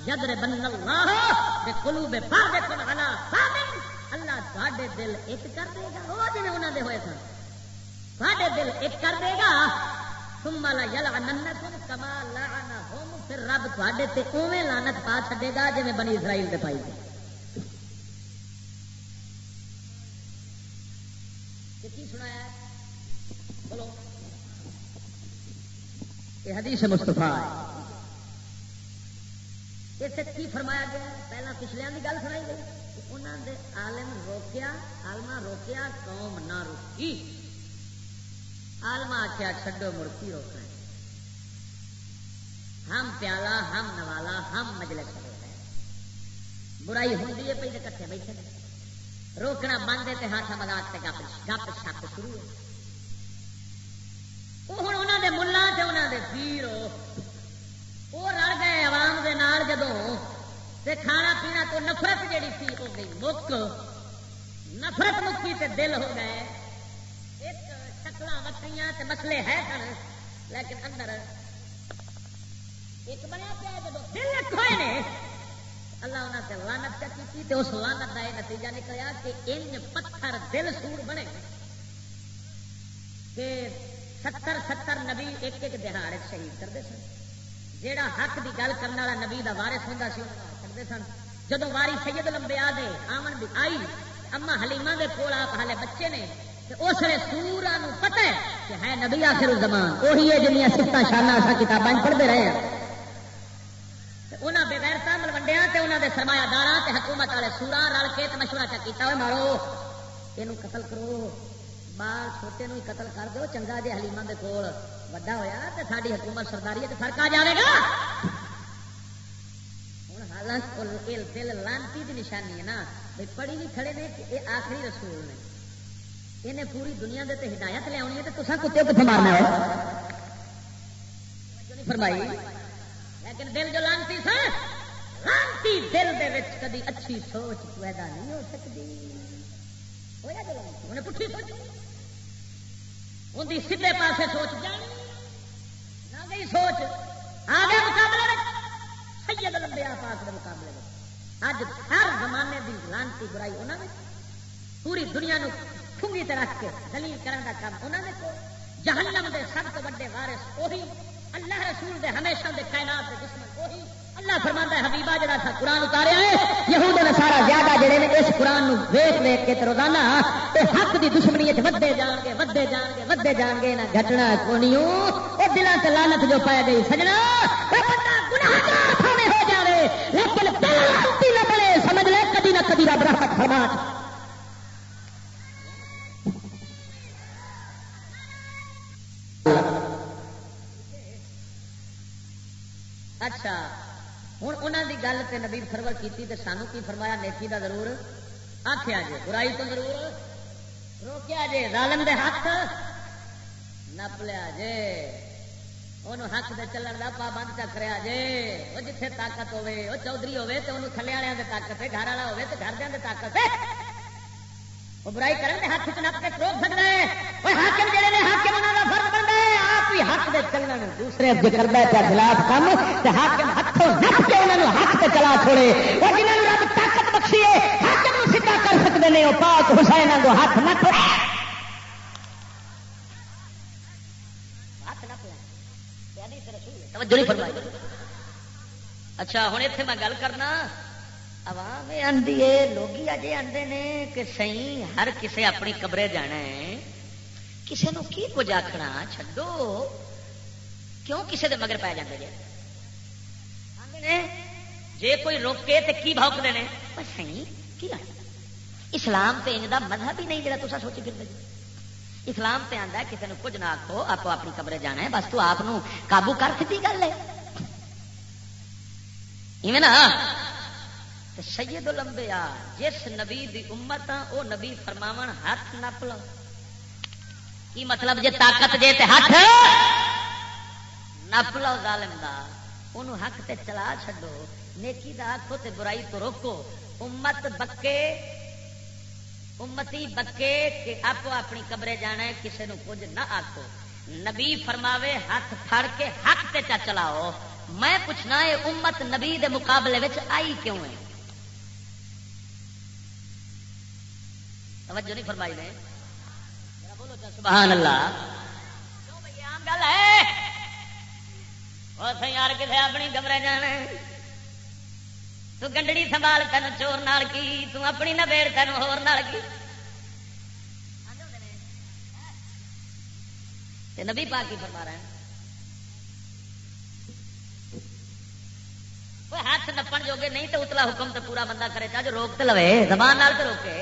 S2: یدر بن اللہ کلو بے پا دے والا اللہ تھوڑے دل ایک کر دے گا۔ وہ جی انہوں نے ہوئے سن۔ تھوڑے دل ایک کر دے گا۔ تم والا یلا نن کما پھر رب تھوڑے اوے لانت پا چڈے گا جی بنی اسرائیل دے پائی گئی یہ حدیث مستفا اسے کی فرمایا گیا؟ پہلا پچھلے کی گل سنائی گئی۔ انہوں نے آلم روکیا آلما روکیا، قوم نہ روکی۔ آلما آخیا چڈو مڑکی روکنا ہم پیالہ ہم نوالا، ہم مجلس ہے برائی ہوتی ہے، پہلے کٹھے بیٹھے روکنا بند ہے ہاتھ مزاق سے گپ گپ شپ شروع ہے۔ ہوں انہوں دے ملا سے انہوں دے پیر وہ رل گئے عوام دے نال جدوں تے کھانا پینا تو نفرت جیڑی تھی ہو گئی مک۔ نفرت مکی تے دل ہو گئے۔ شکل وکری تے مسلے ہے سن، لیکن اندر ایک بنیا پیا جب دل ایک ہوئے نے، اللہ انہوں سے لانت کی تے اس لانت کا یہ نتیجہ نکلیا کہ ان پتھر دل سور بنے۔ کہ ستر ستر نبی ایک ایک دہاڑ شہید کرتے سن۔ جہاں حق کی گل کرنے والا نبی کا وارس ہوں کرتے سن۔ جدو واری سید لمبے آ گئے آمن بھی آئی اما حلیما کے کول آپ ہالے بچے نے اس نے سورا پتہ ہے کہ ہے نبی آخر زمان وہی ہے جنیا سفت شانہ کتابیں پڑھتے رہے ہیں انہوں انہیں بغیرتا ملوڈیا انہوں نے سرمایہ دار حکومت والے سورا رل کے مشورہ کیا ہوئے، مارو۔ یہ قتل کرو۔ بال چھوٹے نو قتل کر دو، چنگا جی حلیما کے کول وا ہوا تو ساری حکومت سرداری فرق آ جائے گا۔ ہوں حالانکہ دل لانتی کی نشانی ہے نا۔ بھائی پڑھی بھی کھڑے نے کہ یہ آخری رسول نے۔ انہیں پوری دنیا کے ہدایت لیا ہے تو تصا کتے کتنے مارنا ہے؟ فرمائی۔ لیکن دل جو لانتی سا لانتی دل دے وچ کدی اچھی سوچ پیدا نہیں ہو سکتی ہویا جو لانتی، انہیں پٹھی سوچ۔ ان کی سیدھے پاسے سوچ جانی۔ نہ گئی سوچ، آ گیا مقابلے سید لمبیا پاس کے مقابلے میں اج ہر زمانے کی لانتی برائی انہوں نے پوری دنیا نو ٹھنگی رکھ کے دلیل کرنے کا کام انہوں نے کو جہنم دے سب تو وڈے وارث وہی اللہ رسول دے ہمیشہ دے کائنات دے دشمن وہی اللہ فرماندا ہے حبیبا جڑا تھا قرآن اتاریا ہے، یہود نے سارا زیادہ جڑے نے اس قرآن نو ویکھ ویکھ کے روزانہ تے حق دی دشمنی وچ ودے جان گے، ودے جان گے، ودے جان گے نہ گھٹنا کونیو او دلاں تے لعنت جو پے گئی، سجنا! او بندہ گناہگار بھاوے ہو جاوے لیکن دل لعنتی نہ بنے، سمجھ لے کبھی نہ کبھی رب رحمت فرما اچھا ہوں انہوں کی گل سے نبی فرور کی تو سانو کی فرمایا، نیکی کا ضرور آخیا جی برائی تو ضرور روکیا جی ظالم دے ہاتھ نپ لیا جے۔ انہوں حق دے چلن کا پابند چکریا جے۔ وہ جتھے طاقت ہوے وہ چودھری ہوے تو انہوں تھلے والوں کے طاقت ہے گھر والا ہوے تو گھر دے طاقت ہے وہ برائی کرن دے ہاتھ چ نپ کے روک سکتا ہے۔ وہ حاکم جڑے نے حاکم انہوں کا فرق بنتا ہے آپ ہی حق دے چلن، دوسرے اب کرتا ہے خلاف کم حاکم ہاتھوں نپ کے انہوں نے حق سے چلا چھوڑے۔ وہ جنہوں نے رب طاقت بخشی ہے، حاکم سیدھا کر سکتے ہیں وہ پاک حسین کو ہاتھ نہ چھوڑے اچھا ہوں اتنے میں گل کرنا، عوام آدھی ہے لوگ اجے آتے نے کہ سی ہر کسے اپنی قبرے جانا ہے۔ کسی نو کی کچھ آخنا چڈو کیوں کسی دے مگر پی جاتے جی جے کوئی روکے تو کی بھوکتے ہیں سی کی اسلام تے انج دا مذہب ہی نہیں جڑا تصا سوچی پھر اسلام تے آتا ہے کسی نے کچھ نہ آخو آپ اپنی قبرے جانا ہے، بس تو آپ قابو کر کھتی گل ہے۔ نا؟ سید لمبے آ جس نبی دی امت وہ نبی فرماو ہاتھ نپ لو کی مطلب جی طاقت جے تے ہاتھ نپ لو ظالم دا۔ انہوں حق تے چلا چھڈو۔ نیکی دا آخو تے برائی تو روکو۔ امت بکے، امتی بکے کہ آپ اپنی قبرے جانا ہے کسی نو کچھ نہ آخو نبی فرماوے، ہاتھ پھڑ کے حق تے چا چلاؤ۔ میں پوچھنا ہے، امت نبی دے مقابلے وچ آئی کیوں ہے؟ توجہ نہیں فرمائی نے۔ سبحان اللہ گل ہے یار کتنے اپنی کمرے جانے تو گنڈڑی سنبھال تین چور نال کی، تو اپنی نبیڑ تین ہور نال کی۔ نبی پاک کی فرما رہا ہے ہاتھ نپن جوگے نہیں تو اتلا حکم تو پورا بندہ کرے چاہ جو روک تو لوے، زبان نال تو روکے۔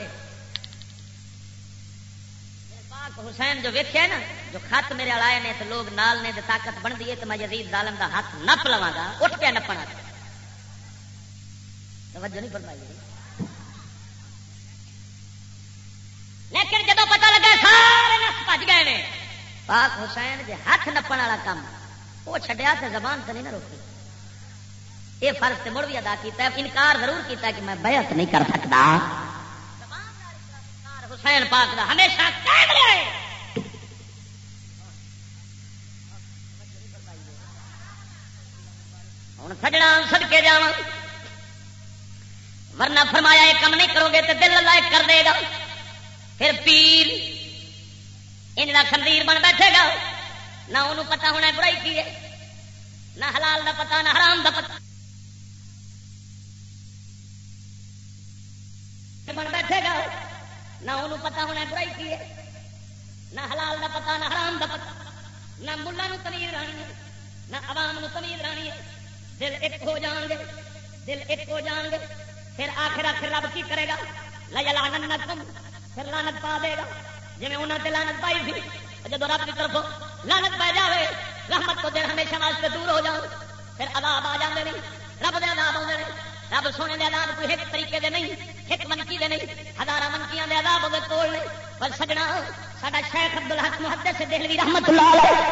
S2: حسین جو ویکیا نا، جو خط میرے آئے نے تو لوگ نال نے تو طاقت بنتی ہے تو میں یزید ظالم دا ہاتھ نپ لوا گا۔ اٹھ پیا نپنا توجہ نہیں فرمائی۔ لیکن جب پتا لگا سارے نس بج گئے نے، پاک حسین جی ہاتھ نپن والا کام، وہ چڈیا تو زبان تو نہیں نہ روکی۔ یہ فرض سے مڑ بھی ادا کیتا ہے، انکار ضرور کیتا ہے کہ میں بیعت نہیں کر سکتا۔ حسین پاک دا ہمیشہ قائم رہے۔ ہوں سجنا سڑکے جا ورنہ فرمایا یہ کم نہیں کرو گے تو دل اللہ کر دے گا۔ پھر پیر ان خندیر بن بیٹھے گا۔ نہ انہوں پتا ہونا برائی کی ہے۔ نہ حلال دا پتا نہ حرام دا پتا بن بیٹھے گا۔ نہ انہوں پتا ہونا برائی کی ہے، نہ حلال دا پتا نہ حرام دا پتا نہ ملا تمیز رانی ہے، نہ عوام نو تمیز رانی ہے۔ دل ایک ہو جان گے، دل ایک ہو جان گے، پھر آخر آخر رب کی کرے گا؟ لیا تم پھر لانت پا دے گا۔ جی انہوں نے لانت پائی تھی جب رب کی طرف لانت پہ جائے رحمت کو دل ہمیشہ واسطے دور ہو جان پھر عذاب آ جاتے نہیں، رب دے عذاب آتے ہیں رب سونے دے عذاب کوئی ایک طریقے دے نہیں، ایک منکی دے نہیں ہزار منکیاں دے عذاب وہ کول نہیں۔ پر سجنا، ساڈا شیخ عبد الحق محدث سے دہلوی رحمت اللہ علیہ۔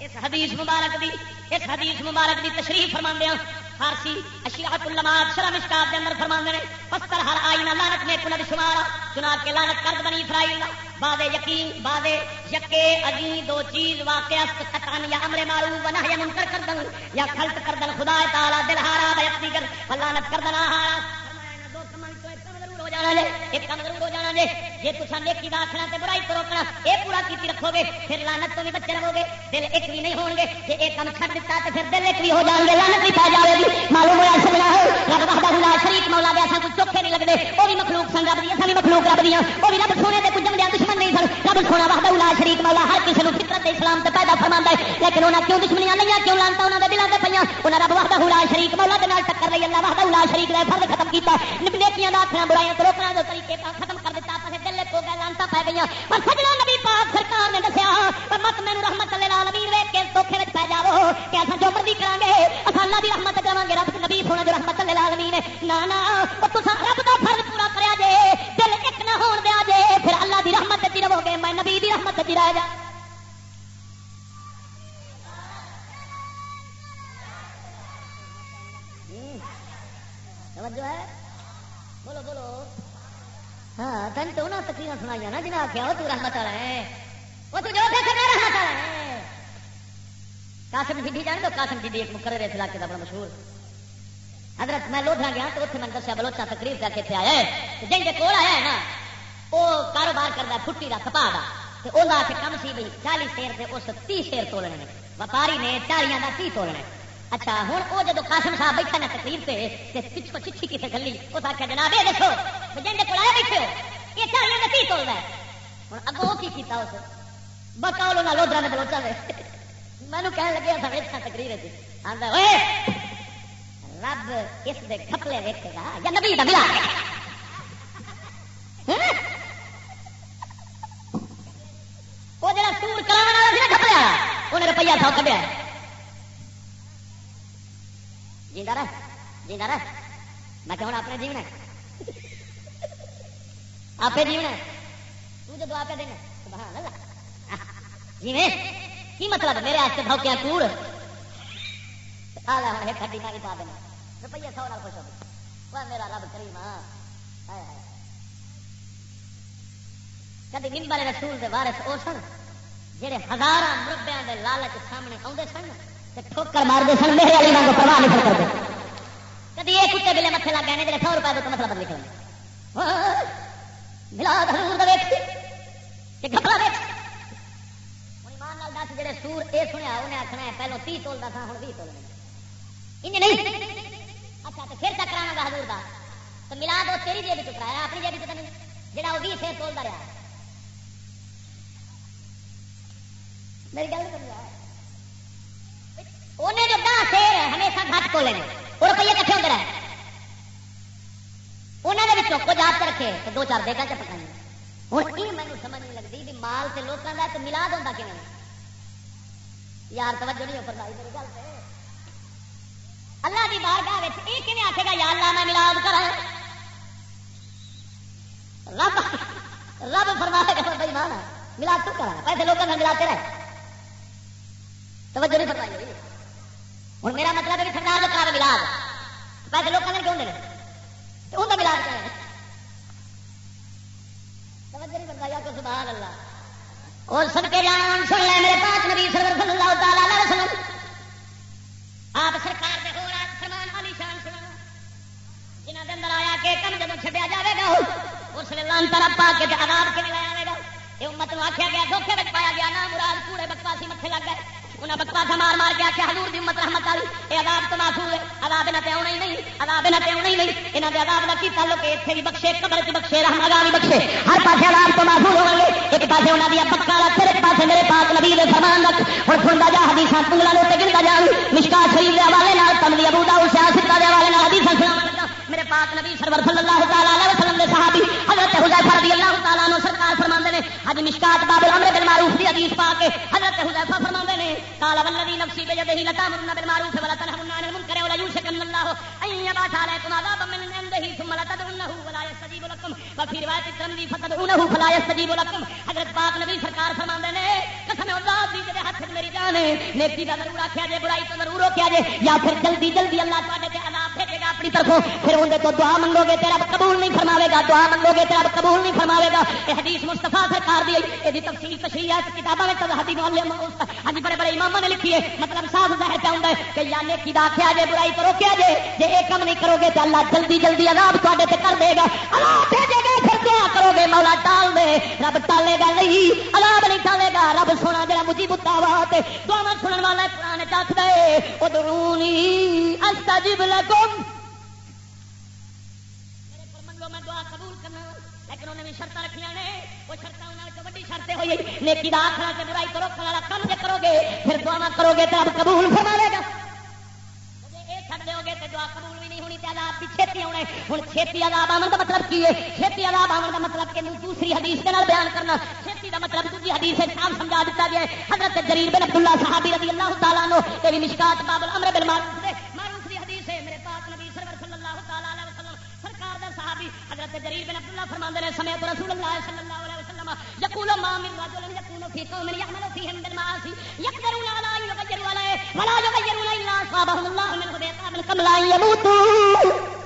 S2: اس حدیث مبارک دی، اس حدیث مبارک دی تشریف فرما دیا ہاں۔ فارسی اشیات اللمات شرم اشکاب دے اندر فرما نے پستر ہر آئینہ لانت میں کنہ شمارا ہاں۔ چنا کے لانت کرد بنی اسرائیل بعد یقین بعد یقے اگی دو چیز واقع خطان یا امر معروف بنا یا منکر کر دن یا خلط کر دن خدا تعالی دل ہارا بے بیعتی کر لانت کر دنا ہارا جانا لے ایک کم ضرور ہو جانا لے جی تصا نیکی کا آخنا تو برائی کو روکنا یہ پورا کی رکھو گے پھر لانت تو بھی بچے رہو گے دل ایک بھی نہیں ہون گے جی یہ کام چھڑ دیتا تو پھر دل ایک بھی ہو جان گے لانت بھی پا جائے گی۔ معلوم ہوا سمجھا ہو رب بہت بلا شریف مولا دیا سب چوکھے نہیں لگتے وہ بھی مخلوق سن، رب دیا سبھی مخلوق، رب دیا۔ وہ بھی رب سونے کے کچھ جمدیا دشمن نہیں سن۔ رب سونا بہت بلا شریف مولا ہر کسی کو فطرت اسلام سے پیدا فرما ہے۔ لیکن انہیں کیوں دشمنیاں نہیں کیوں لانتا انہوں نے دلوں سے پہ انہیں رب بہت بلا شریف مولا کے ٹکر رہی اللہ بہت بلا شریف نے فرد ختم کیا نیکیاں آخنا برائیاں تو روکنا جو طریقے ختم کر دیتا پھر دل ہو لانتا پی گئی پر سجنا نبی پاک سرکار نے دسیا پر مت مینو رحمت اللہ نبی ویک کے دھوکھے میں پی جاؤ کہ اصل جو مرضی کریں گے اصل اللہ کی رحمت کریں گے، رب نبی سونا جو رحمت اللہ نبی نے نہ رب کا فرض پورا کرا جے، دل ایک نہ ہون دیا جے، پھر اللہ کی رحمت چی رہو گے میں نبی کی رحمت چی رہ جا جو ہے۔ بولو بولو۔ ہاں تین تو نہ تکلیف سنائی نا جنہیں آخیا وہ تو رحمت والا ہے۔ وہ تو جو رحمت والا ہے۔ کاسم جی جان دو کاسم جی ایک مقرر اس علاقے کا بڑا مشہور۔ حضرت میں لوٹا گیا تو اتنے میں دسیا بلوچا تقریر کر کے آیا ہے۔ جن کے کول آیا ہے نا وہ کاروبار کرتا پھٹی کا کپا کا وہ کم سی بھائی چالی شیر سے اس تی شیر تولنے وپاری نے چالیاں کا تی تولنا اچھا ہوں وہ جب قاسم صاحب بیٹھا نا تقریر سے پچھو چٹھی کتنے گلی اس آخیا جناب یہ دیکھو جن کے کلایا بیٹھے ہو، یہ چاہیے کا کی تولنا ہے؟ ہوں اگوں وہ کی کیتا اس؟ بکاؤ لوگ لودرا نے بلوچا دے۔ مینو کہنے لگے اصل ویچا تقریر آتا رب اس دے کپلے ویکے گا، یا نبی کا ملا۔ وہ جا سور کرا کپڑے انہیں روپیہ تھا کھڈیا جیندہ رہ جیندہ رہ۔ میں کہ ہوں اپنے جیونا آپ جیونا تو جب آپ دینا سبحان اللہ۔ جیویں؟ کی مطلب؟ میرے ہاتھ سے بھوکیا کوڑ۔ آلہ کھڈی ماری پا دینا روپیہ سو نال خوش ہو میرا رب کریم ہاں۔ کدی ممبر رسول دے وارث او سن جہے ہزار مربیا دے لالچ سامنے آتے سن ٹھوکر مار دے سن میرے والی کو پرواہ نہیں کرتے کدی یہ کتے بلے متے لگ گئے سو روپئے تو مسئلہ بدل نکلنا ملا ہزور گپلا ویچ ایمان دس جڑے سور یہ سنیا انہیں آخنا ہے پہلو تی تولتا تھا ہوں بھی تولنا انج نہیں اچھا تو پھر چکرانا گا ہزور کا تو ملا دو تیری جیب چکرایا اپنی جیب چ جہاں وہ بھی پھر تولتا رہا میری گل سمجھا انہیں جو دہ شیر ہمیشہ گھٹ کو لیں وہ روپیے کٹھے ہوتے رہے انہوں نے کچھ آپ رکھے، تو دو چار بیگا چ پکائیں ہوں یہ مجھے سمجھ نہیں لگتی بھی مال سے لوگوں کا تو ملاد ہوتا کہ یار، توجہ نہیں ہوتا میری گل سے اللہ کی بارگاہ یہ کھے آخے گا، یا اللہ، میں ملاد کرا رب رب فرما کے بھائی مان ہاں۔ ملاد تو کرا پیسے لوگوں میں ملاتے رہے۔ توجہ نہیں فرمائی۔ ہوں میرا مطلب ہے کہ سرکار کا کرا ملاد۔ پیسے لوگ کیوں دے ان کا ملاد کریں سبحان اللہ۔ اور سب کے جان سن لے میرے پاس نبی سرور صلی اللہ تعالی علیہ وسلم۔ آپ سرکار ہو فرمان علی شان سنا جنہ کے اندر یہ کم جائے گا، اس لیے لان پا کے آداب کے لے آئے گا۔ یہ امت آخیا گیا دھوکھے پایا گیا نا مراد کوڑے بکواسی متے لگ گئے۔ انہیں بکواسا مار مار کے آخیا حضور دی امت رحمت والی یہ آداب تو معصوم ہے۔ آداب نہ آنا ہی نہیں آداب نہ آنا ہی نہیں۔ یہاں کے آداب کا کی تعلق اتنے بھی بخشے، قبر چ بخشے رحمت بھی بخشے۔ ہر پاس آداب تو معصوم ہو گے۔ ایک پاس انہوں نے پکا رکھ، ایک پاس میرے پاس نبی دے فرمان رکھ۔ ہوں سنتا جا حدیث پنگلا لوگ گنتا جا مشکا شریف کے حوالے تملی ابو دا سیاست کے حوالے حدیث سلام میرے پاک نبی سرور صلی اللہ تعالی علیہ وسلم دے صحابی حضرت حذیفہ رضی اللہ تعالی عنہ سرکار فرماندے نے، حج مشکات باب الامر بالمعروف دی حدیث پاک حضرت حذیفہ فرماندے نے، قال والذی نفسی بیدہ لتامرن بالمعروف ولا تنهون عن المنکر ولا يشكن الله ان يبعث عليكم عذابا من عنده ثم لا تدعونه ولا يستجيب لكم وفي روایت الترمذی فتدعونه فلا يستجيب لكم حضرت پاک نبی سرکار فرماندے نے، قسم اللہ دی دے ہاتھ میری جان ہے، نیکی دا ضرور آکھیا جے، برائی تو ضرور روکیا جے، یا پھر جلدی جلدی اللہ تواڈے تے عذاب بھیجے گا اپنی طرفوں، پھر اندر تو دعا منگو گے، تیرا قبول نہیں فرماوے گا، دعا منگو گے، تیرا قبول نہیں فرماوے گا۔ یہ حدیث مستفا سرکار دی یہ تفصیل تشریح ہے کتابوں میں تزہدی معلم ہاں جی، بڑے بڑے اماموں نے لکھی ہے مطلب صاف ظاہر کیا ہوں کہ یا نیکی دا کیا جے، برائی تو روکیا جے جے یہ کم نہیں کرو گے تو اللہ جلدی جلدی عذاب تے تے کر دے گا۔ اللہ بھیجے گا، پھر دعا کرو گے؟ مولا ٹال دے۔ رب ٹالے گا نہیں، عذاب نہیں ٹالے گا۔ رب سونا جڑا مجھے بتا وا دعا سنن والا قرآن چک دے ادرونی استجب لکم۔ شرط رکھا نے، وہ شرط ویڈی شرط ہوئی نیکی دا آخر سے برائی کرو والا کم جے کرو گے، پھر دعا کرو گے تو اب قبول فرما لے گا قبول بھی نہیں ہونی چاہیے چھتی آنے ہوں چھتی آداب آن کا مطلب کی ہے؟ چھتی آداب آن کا مطلب کہ دوسری حدیث کے بیان کرنا۔ چھتی کا مطلب دوسری حدیث نام سمجھا دیتا گیا حضرت جریر بن عبد اللہ صحابی رضی اللہ تعالیٰ نو یہ بھی مشکات باب الامر بالمعروف دے معروف صحابی حضرت جریر بن عبداللہ فرماندے نے سمعت رسول اللہ صلی اللہ علیہ وسلم یقول ما من رجل يكون في قوم يعمل فيهم بالمعاصي يقدرون على ان يغيروا عليه ولا يغيرون الا اصابهم الله من بعقاب قبل ان يموتوا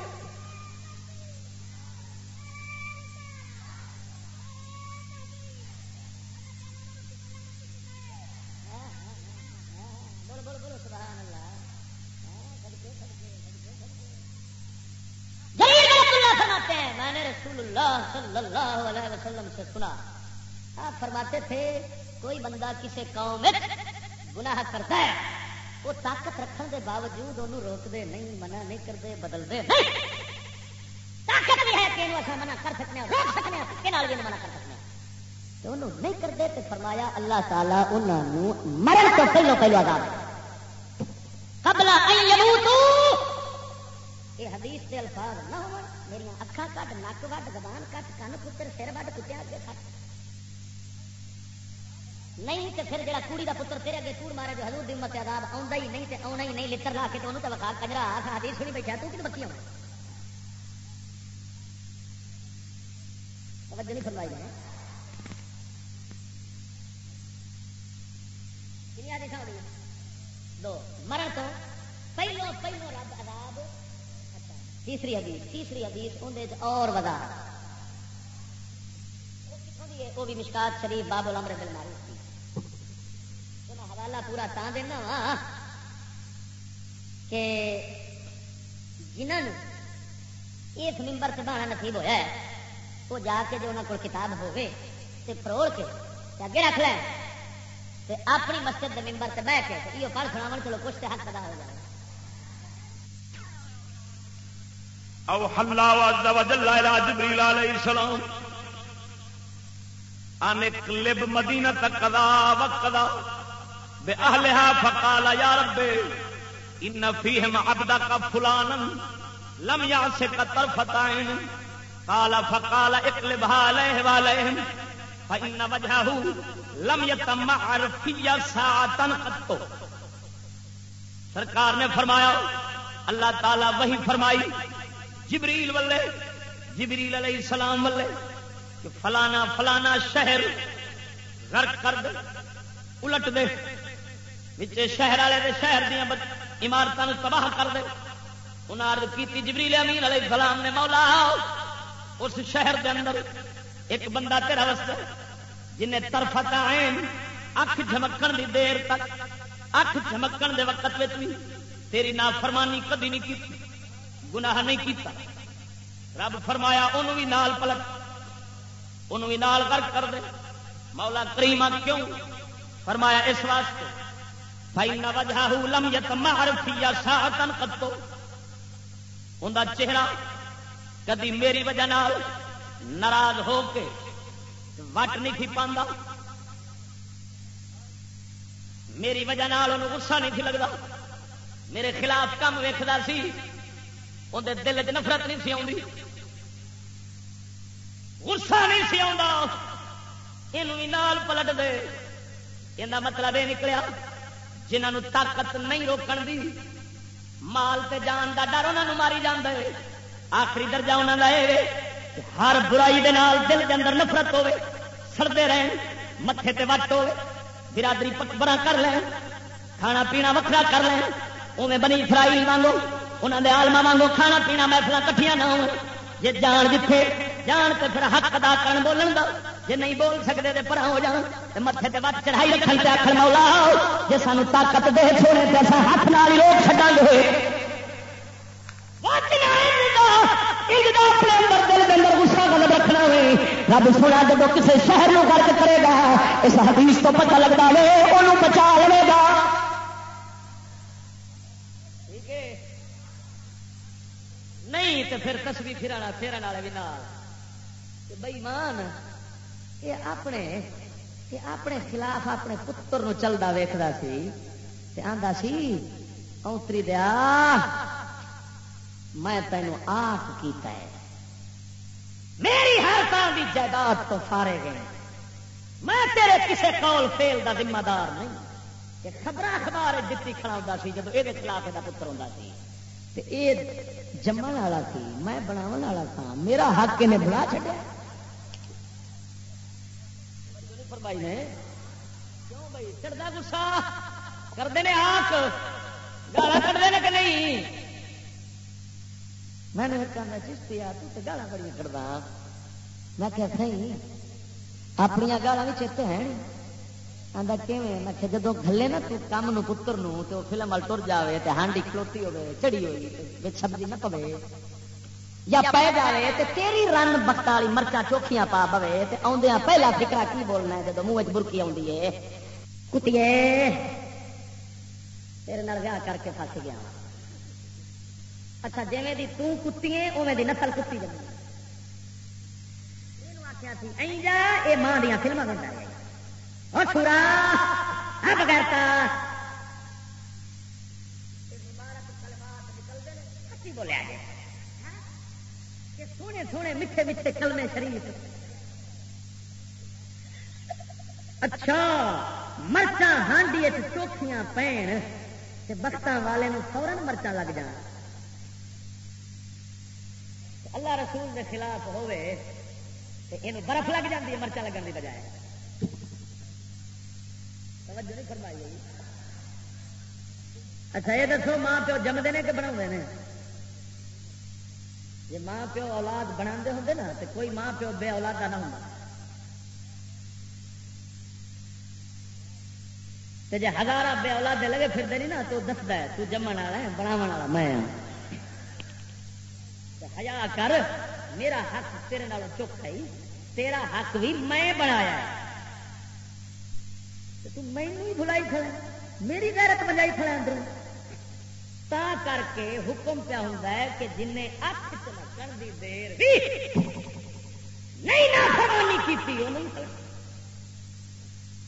S2: سے سنا۔ آپ فرماتے تھے، کوئی بندہ کسی قوم گناہ کرتا ہے، وہ طاقت رکھنے کے باوجود انہوں روکتے نہیں، منع نہیں کرتے بدلتے طاقت بھی ہے کہ منع کر سکتے ہیں روک سکتے ہیں کہ منع کر سکتے ہیں تو انہوں نہیں کرتے تو فرمایا، اللہ تعالیٰ انہوں مرن تو پہلو پہلو آزاد قبل یہ حدیث کے الفاظ نہ ہو میری اکھا کٹ نک وڈ زبان کٹ کن پتر سر وڈ کتیا اگے کٹ نہیں تو پھر جڑا کوڑی دا پتر تیرے اگے کوڑ مارے جو حضور دی امت عذاب آوندا ہی نہیں تے آونا ہی نہیں لتر لا کے تو انہوں تے وقار کنجرا آ حدیث سنی بیٹھا تو کتے بکی ہوں توجہ نہیں فرمائی جائے کنی حدیث ہوئی دو مرن تو پہلو پہلو رب تیسری حدیث تیسری حدیث اندر اور وضاح وہ بھی مشکات شریف باب الامر دل ماری حوالہ پورا تا دینا وا کہ جنہوں اس ممبر سے بہانا نصیب ہوا ہے، وہ جا کے جو انہوں کو کتاب ہوگی تو فروڑ کے اگے رکھ لیں اپنی مسجد کے ممبر سے بہ کے یہ پڑھ سنا چلو کچھ تو حق ادا ہو جائے
S3: او اللہ عز وجل الى جبریل علیہ السلام۔ ان اقلب مدینہ قضا وقضا باهلها فقال يا رب، ان فيهم عبدك فلانا لم يعسك طرفة عين قال فقال اقلبها عليه وعليهم فإن وجهه لم يتمعر في ساعة قط۔ سرکار نے فرمایا، اللہ تعالی وہی فرمائی جبریل والے، جبریل علیہ السلام والے، کہ فلانا فلانا شہر غرق کر دے، الٹ دے، نیچے شہر والے دے شہر دیا عمارتوں تباہ کر دے۔ انہیں کی جبریل امین علیہ السلام نے، مولا، اس شہر دے اندر ایک بندہ تیرا وسط جنہیں طرفت عین، اکھ جھمکن دی دیر تک، اکھ جھمکن دے وقت بھی تیری نافرمانی کدی نہیں کی گناہ نہیں کیتا۔
S4: رب فرمایا انہوں بھی نال پلٹ انہوں بھی نال غرق کر دے۔ مولا کریم کیوں؟ فرمایا، اس واسطے۔ بھائی نہ وجہ لم یت معرفی یا ساعتن قطو ان چہرہ کدی میری وجہ نال ناراض ہو کے وٹ نہیں تھی پاندا۔ میری وجہ نال انہوں غصہ نہیں تھی لگتا میرے خلاف کم ویکھدا سی۔ اندر دل چ نفرت نہیں سی آتی غصہ نہیں سی یہ پلٹ دے یہ مطلب یہ نکلیا جنہوں طاقت نہیں روکن دی مال تے جان دا ڈر انہوں ماری جانا آخری درجہ انہوں کا یہ ہر برائی دے نال دل کے اندر نفرت ہوے سڑتے رہن متے تے وٹ ہوے برادری پکبرا کر لیں کھانا پینا وکرا کر لیں اوے بنی اسرائیل مانگو انہوں نے آلما وانگو کھانا پینا محفل کٹیاں نہ ہو جی جان جتھے جان تو پھر حق ادا کر بولن دا جی نہیں بول سکتے تو پر ہو جان۔ متے تے وت چڑھائی رکھن تے آخر مولا جی سانو طاقت دے چھوڑے تو اصل ہاتھ نال ہی روک چڈا گے اپنے اندر دل کے اندر گسا غلط رکھنا ہوئے۔ رب سونا جب کسی شہر کو گرد کرے گا، اس حدیث تو پتہ لگتا ہے وہ بچا لے گا۔ نہیں تو پھر کسبی پھرانا پھیرن والے بھی نال۔ بئی مان یہ اپنے یہ اپنے خلاف اپنے پتر نو چلتا ویکھدا سی۔ تے آندا سی، اوتری دیا، میں تینوں آخ کیتا ہے۔ میری ہر سال کی جائیداد تو سارے گئے میں تیرے کسے کول فیل دا ذمہ دار نہیں۔ خبر اخبار جتی کھڑا ہوتا سی جب یہ خلاف یہ پتر ہوتا سی۔ جمن والا سی، میں بناو والا تھا میرا حق انہیں بڑا چڈیا بھائی نے، کیوں بھائی؟ چڑھتا گسا کرتے ہیں گالا ہیں کہ نہیں؟ میں نے کہنا چشتی آ، تو گالا بڑی کٹتا میں کہ اپنی گالا بھی چیتے ہیں میں جدو گلے نا تم نو پتر نو تو فلم وال تر جائے تو ہانڈی کھلوتی ہوے چڑی ہوئی سبزی نہ پوے یا پی جائے تو تیری رن بکا والی مرچا چوکھیاں پا پوے تو آدھا پہلا فکرا کی بولنا ہے جب منہ برکی آئی ہے کتیے تیرے ویاہ کر کے پس گیا اچھا جی دی تتی ہے اوے دی نسل کتی جی آخیا سی جا یہ ماں دیا فلما بنتا ہے چھڑا اب کرتا بولیا سونے سونے میٹھے میٹھے کلمے شریف۔ اچھا مرچا ہانڈی چوکھیاں پین بخت والے فورن مرچا لگ جان۔ اللہ رسول کے خلاف ہوے برف لگ جاتی ہے مرچا لگن کی بجائے۔ توجہ نہیں فرمائی ہوئی۔ اچھا یہ دسو، ماں پیو جمتے ہیں کہ بنا جی ماں پیو اولاد بنا ہوں نا تو کوئی ماں پیو بے اولاد نہ ہوں جی ہزار بے اولاد لگے پھرتے نہیں نا، تو دستا ہے، تو جمن والا ہے بناو والا میں ہاں۔ ہیا کر، میرا حق تیرے نال چک ہے تیرا حق بھی میں بنایا ہے۔ مینو ہی بلائی کھڑا میری غیرت بجائی کھڑا اندر تا کر کے حکم پیا ہوں کہ جن اک چمکن دی دیر نہیں نہ فرمانی کی وہ نہیں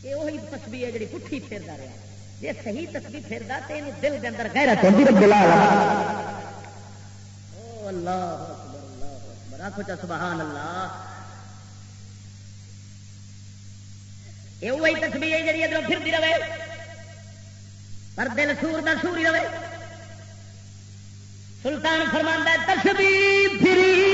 S4: یہ وہی تسبی ہے جی پٹھی پھردا رہا جی صحیح تسبی تو یہ دل کے اندر غیرت اللہ اللہ سبحان اللہ یہ وہی تسبیح ہے جی ادھر پھرتی رہے۔ پر دل سور کا سور ہی رہے۔ سلطان فرماندہ تسبیح پھری۔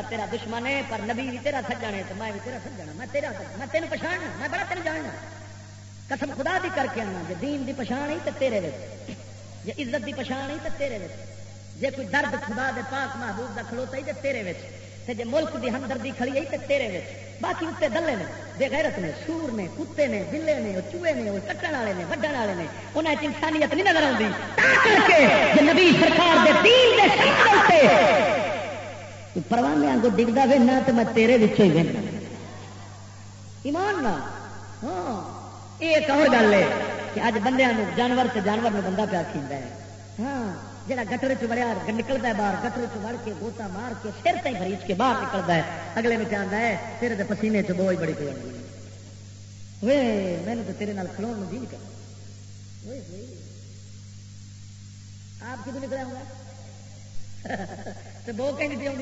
S2: سکولی تیرا دشمن ہے، پر نبی بھی تیرا سجن ہے، تو میں بھی تیرا سجنا ہاں، میں تیرا ہاں، میں تین پچھاڑنا ہاں، میں بڑا تین جاننا قسم خدا دی کر کے آنا جی دین دی پچھان ہی تو تیرے جی عزت دی پچھان ہی تو تیرے جی کوئی درد خدا دے پاک محبوب کا کھلوتا ہی تو تیرے جی ملک دی ہمدردی کھڑی ہے تو تیرے باقی اتنے دلے نے، بے غیرت نے سور نے، کتے نے، بلے نے وہ چوہے نے وہ کٹن والے نے، وڈن والے نے۔ انہیں انسانیت نہیں نظر آتی نبی سرکار دے دین دے سر پروانے کو ڈگتا وہنا تو میں تیرے ہی وہنا ایمان نہ۔ ہاں یہ ایک اور گل ہے کہ اج بندے جانور سے جانور میں بندہ پیا کھیندا ہے۔ ہاں جہاں گٹر چڑیا نکلتا ہے باہر گٹر چڑ کے گوتا مار کے سر تھی بریچ کے باہر نکلتا ہے۔ اگلے میں چاہتا ہے سر کے پسینے چ بوجھ بڑی پی وے میں تو تیرے کھلو جی کر آپ کتوں نکلا ہوں تو بو کہ نہیں آؤں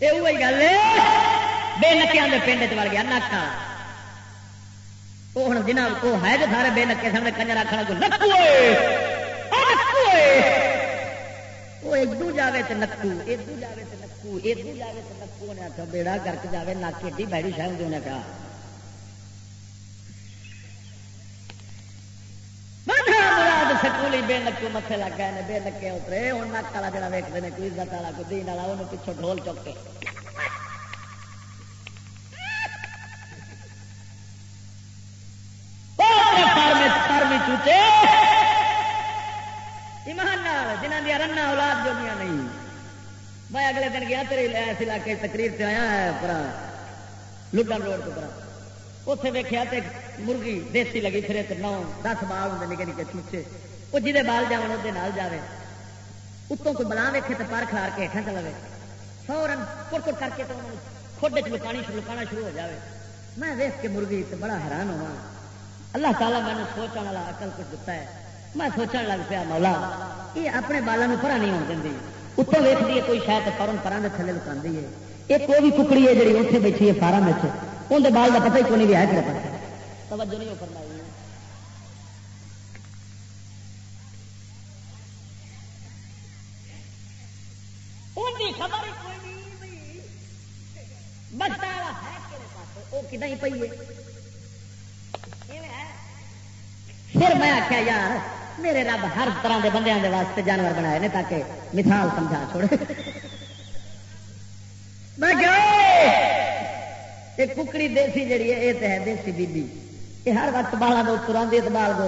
S2: یہ گل بے نکیا پنڈ چڑ گیا نکا وہ ہوں جنہ وہ ہے جو سارے بے نکے سامنے کنجر آخر کو نکو وہ ادو جائے تو نکو ادو جائے تو نکو ادو جائے تو نکو نے آخر بیڑا گرک جائے نک ایڈی بہڑی شاید انہیں کہا سکولی بے نکو متے لگ گئے بے نکے اترے، ہوں نک والا جڑا ویکتے ہیں کوئی عزت والا، کوئی دین والا وہ پچھوں ڈھول چک کے۔ چوچے ایمان جنہ دیا رن اولاد جو نہیں۔ میں اگلے دن گیا، تیرے اس علاقے تقریر سے آیا ہے لڈن روڈ تو اتنے ویکیا مرغی دیسی لگی، پھر نو دس بال ہوں نکے نکے چوچے وہ جہے بال جان وہ جائے اتوں کوئی بلا ویکے تو پر کھلار کے ہیٹھا چلے فورن کٹ کٹ کر کے تو کھوڈے چ لکانی لکانا شروع ہو جائے میں ویس کے مرغی تو بڑا حیران ہوا اللہ تعالیٰ میں نے سوچنے والا اکل کچھ دتا ہے میں سوچنے لگ پیا مولا یہ اپنے بالوں پرا نہیں ہونے دیں اتوں ویستی ہے کوئی شاید فورن پرا تھلے لکا ہے ایک وہ بھی ککڑی ہے جی اتنے بیٹھی ہے فارم اندر بال کا پتہ ہی کون بھی ہے کہ توجہ نہیں ہو فرمائی پھر میں آخیا یار میرے رب ہر طرح کے بندے واسطے جانور بنائے نے تاکہ مثال سمجھا چھوڑے میں ککڑی دیسی جڑی ہے یہ تو ہے دیسی بیبی یہ ہر وقت بالا دو تران دی بال دو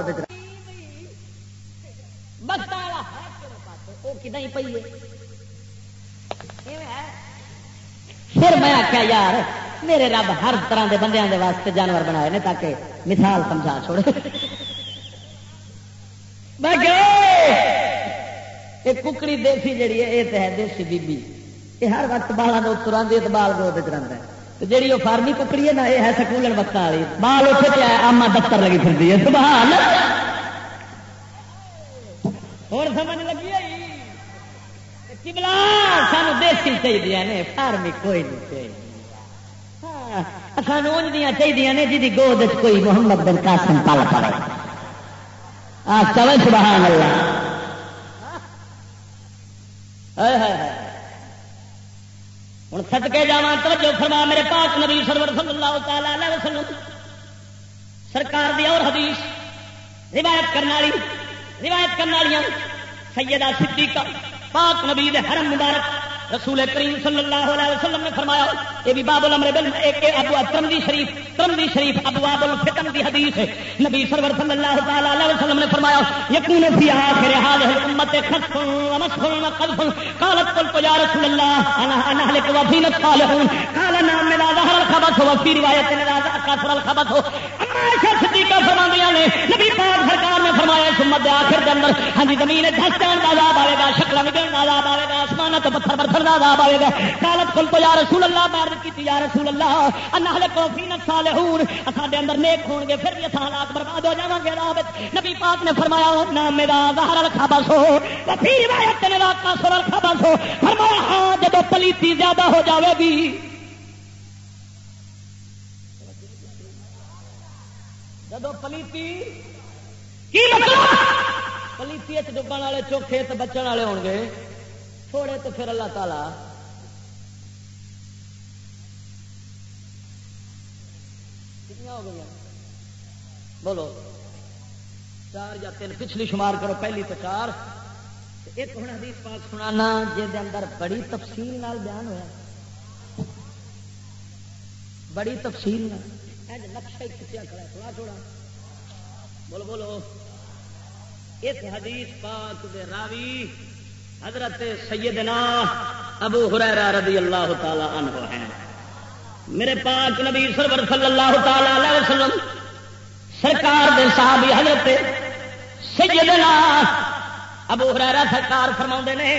S2: پھر میں آخیا یار، میرے رب ہر طرح کے بندے واسطے جانور بنائے نے تاکہ مثال سمجھا چھوڑے۔ ککڑی دیسی جڑی ہے یہ تو ہے دیسی بیبی۔ یہ ہر وقت بالا دو تران بال دو رہتا ہے۔ جی وہ فارمی ککڑی ہے نا یہ ہے سکول وقت والی۔ بال اتنے آما دفتر لگی پھرتی ہے، سبحان اور سمجھ لگی سانو دیسی چاہیے نے، فارمی کوئی نہیں چاہیے سانو اونجیاں چاہیے نے جی گود کوئی محمد بن قاسم پال پڑے آ چلے سبحان اللہ۔ ہوں سدکے جا توجہ فرما، میرے پاک نبی سرور صلی اللہ تعالی وسلم۔ سرکار دی اور حدیث، روایت کرنے والی، روایت کرنے والی سیدہ صدیقہ۔ پاک نبی دے حرم مبارک رسول کریم صلی اللہ علیہ وسلم نے فرمایا، یہ بھی باب الامر بل ایک ابو ترمذی شریف ترمذی شریف ابواب الفتن دی حدیث ہے۔ نبی سرور صلی اللہ تعالی علیہ وسلم نے فرمایا یکون فی اخر هذه الامه خسف ومسخ وقذف قالت قلت يا رسول الله انا انا اهلك وفينا الصالحون. قال، نعم من ظهر الخبث وفي روايه من كثر الخبث. اما صدیقہ فرماندیاں نے، نبی پاک سرکار نے فرمایا اس امت دے آخر دے اندر ہاں جی زمین دھس جان دا عذاب آئے گا شکل وگن دا عذاب آئے گا آسمان تے پتھر برسن دا عذاب آئے گا۔ قالت قلت یا رسول اللہ میں عرض کیتی، یا رسول اللہ ان اہل کو فی الصالحون اساڈے اندر نیک ہون گے، پھر بھی اساں لاکھ برباد ہو جاواں گے۔ عذاب نبی پاک نے فرمایا نہ میرا ظاہر الخبث ہو وفي روایت نے واقعہ سر الخبث ہو فرمایا ہاں جب پلیتی زیادہ ہو جاوے گی۔ جب پلیتی، کی مطلب؟ پلیتی ڈبن والے چوکھے تو بچن والے ہون گے۔ تھوڑے تو پھر اللہ تعالی ہو گئی بولو، چار یا تین، پچھلی شمار کرو، پہلی تو چار۔ ایک ہوں حدیث پاک سنانا، جہد اندر بڑی تفصیل نال بیان ہوا بڑی تفصیل نقشہ کھچیا کھڑا تھوڑا تھوڑا بولو بولو۔ اس حدیث پاک دے راوی حضرت سیدنا ابو حریرہ رضی اللہ تعالی عنہ ہیں۔ میرے پاک نبی سرور صلی اللہ تعالی علیہ وسلم، سرکار دے صحابی حضرت سیدنا ابو حریرہ سرکار فرما نے،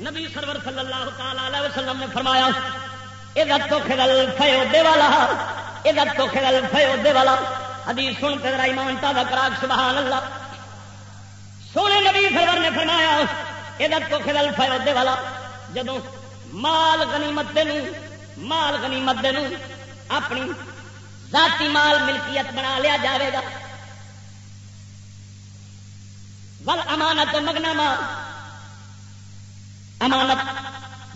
S2: نبی سرور صلی اللہ تعالی علیہ وسلم نے فرمایا ادھر تو خلل فیودے والا ادھر تو خلل فیودے والا حدیث سن کے ذرا ایمان تازہ کراک سبحان اللہ۔ سونے نبی سرور نے فرمایا ادھر تو خلل فیودے والا جدو مال غنیمت دے مال غنیمت دے اپنی ذاتی مال ملکیت بنا لیا جاوے گا ول امانت مگنا مال امانت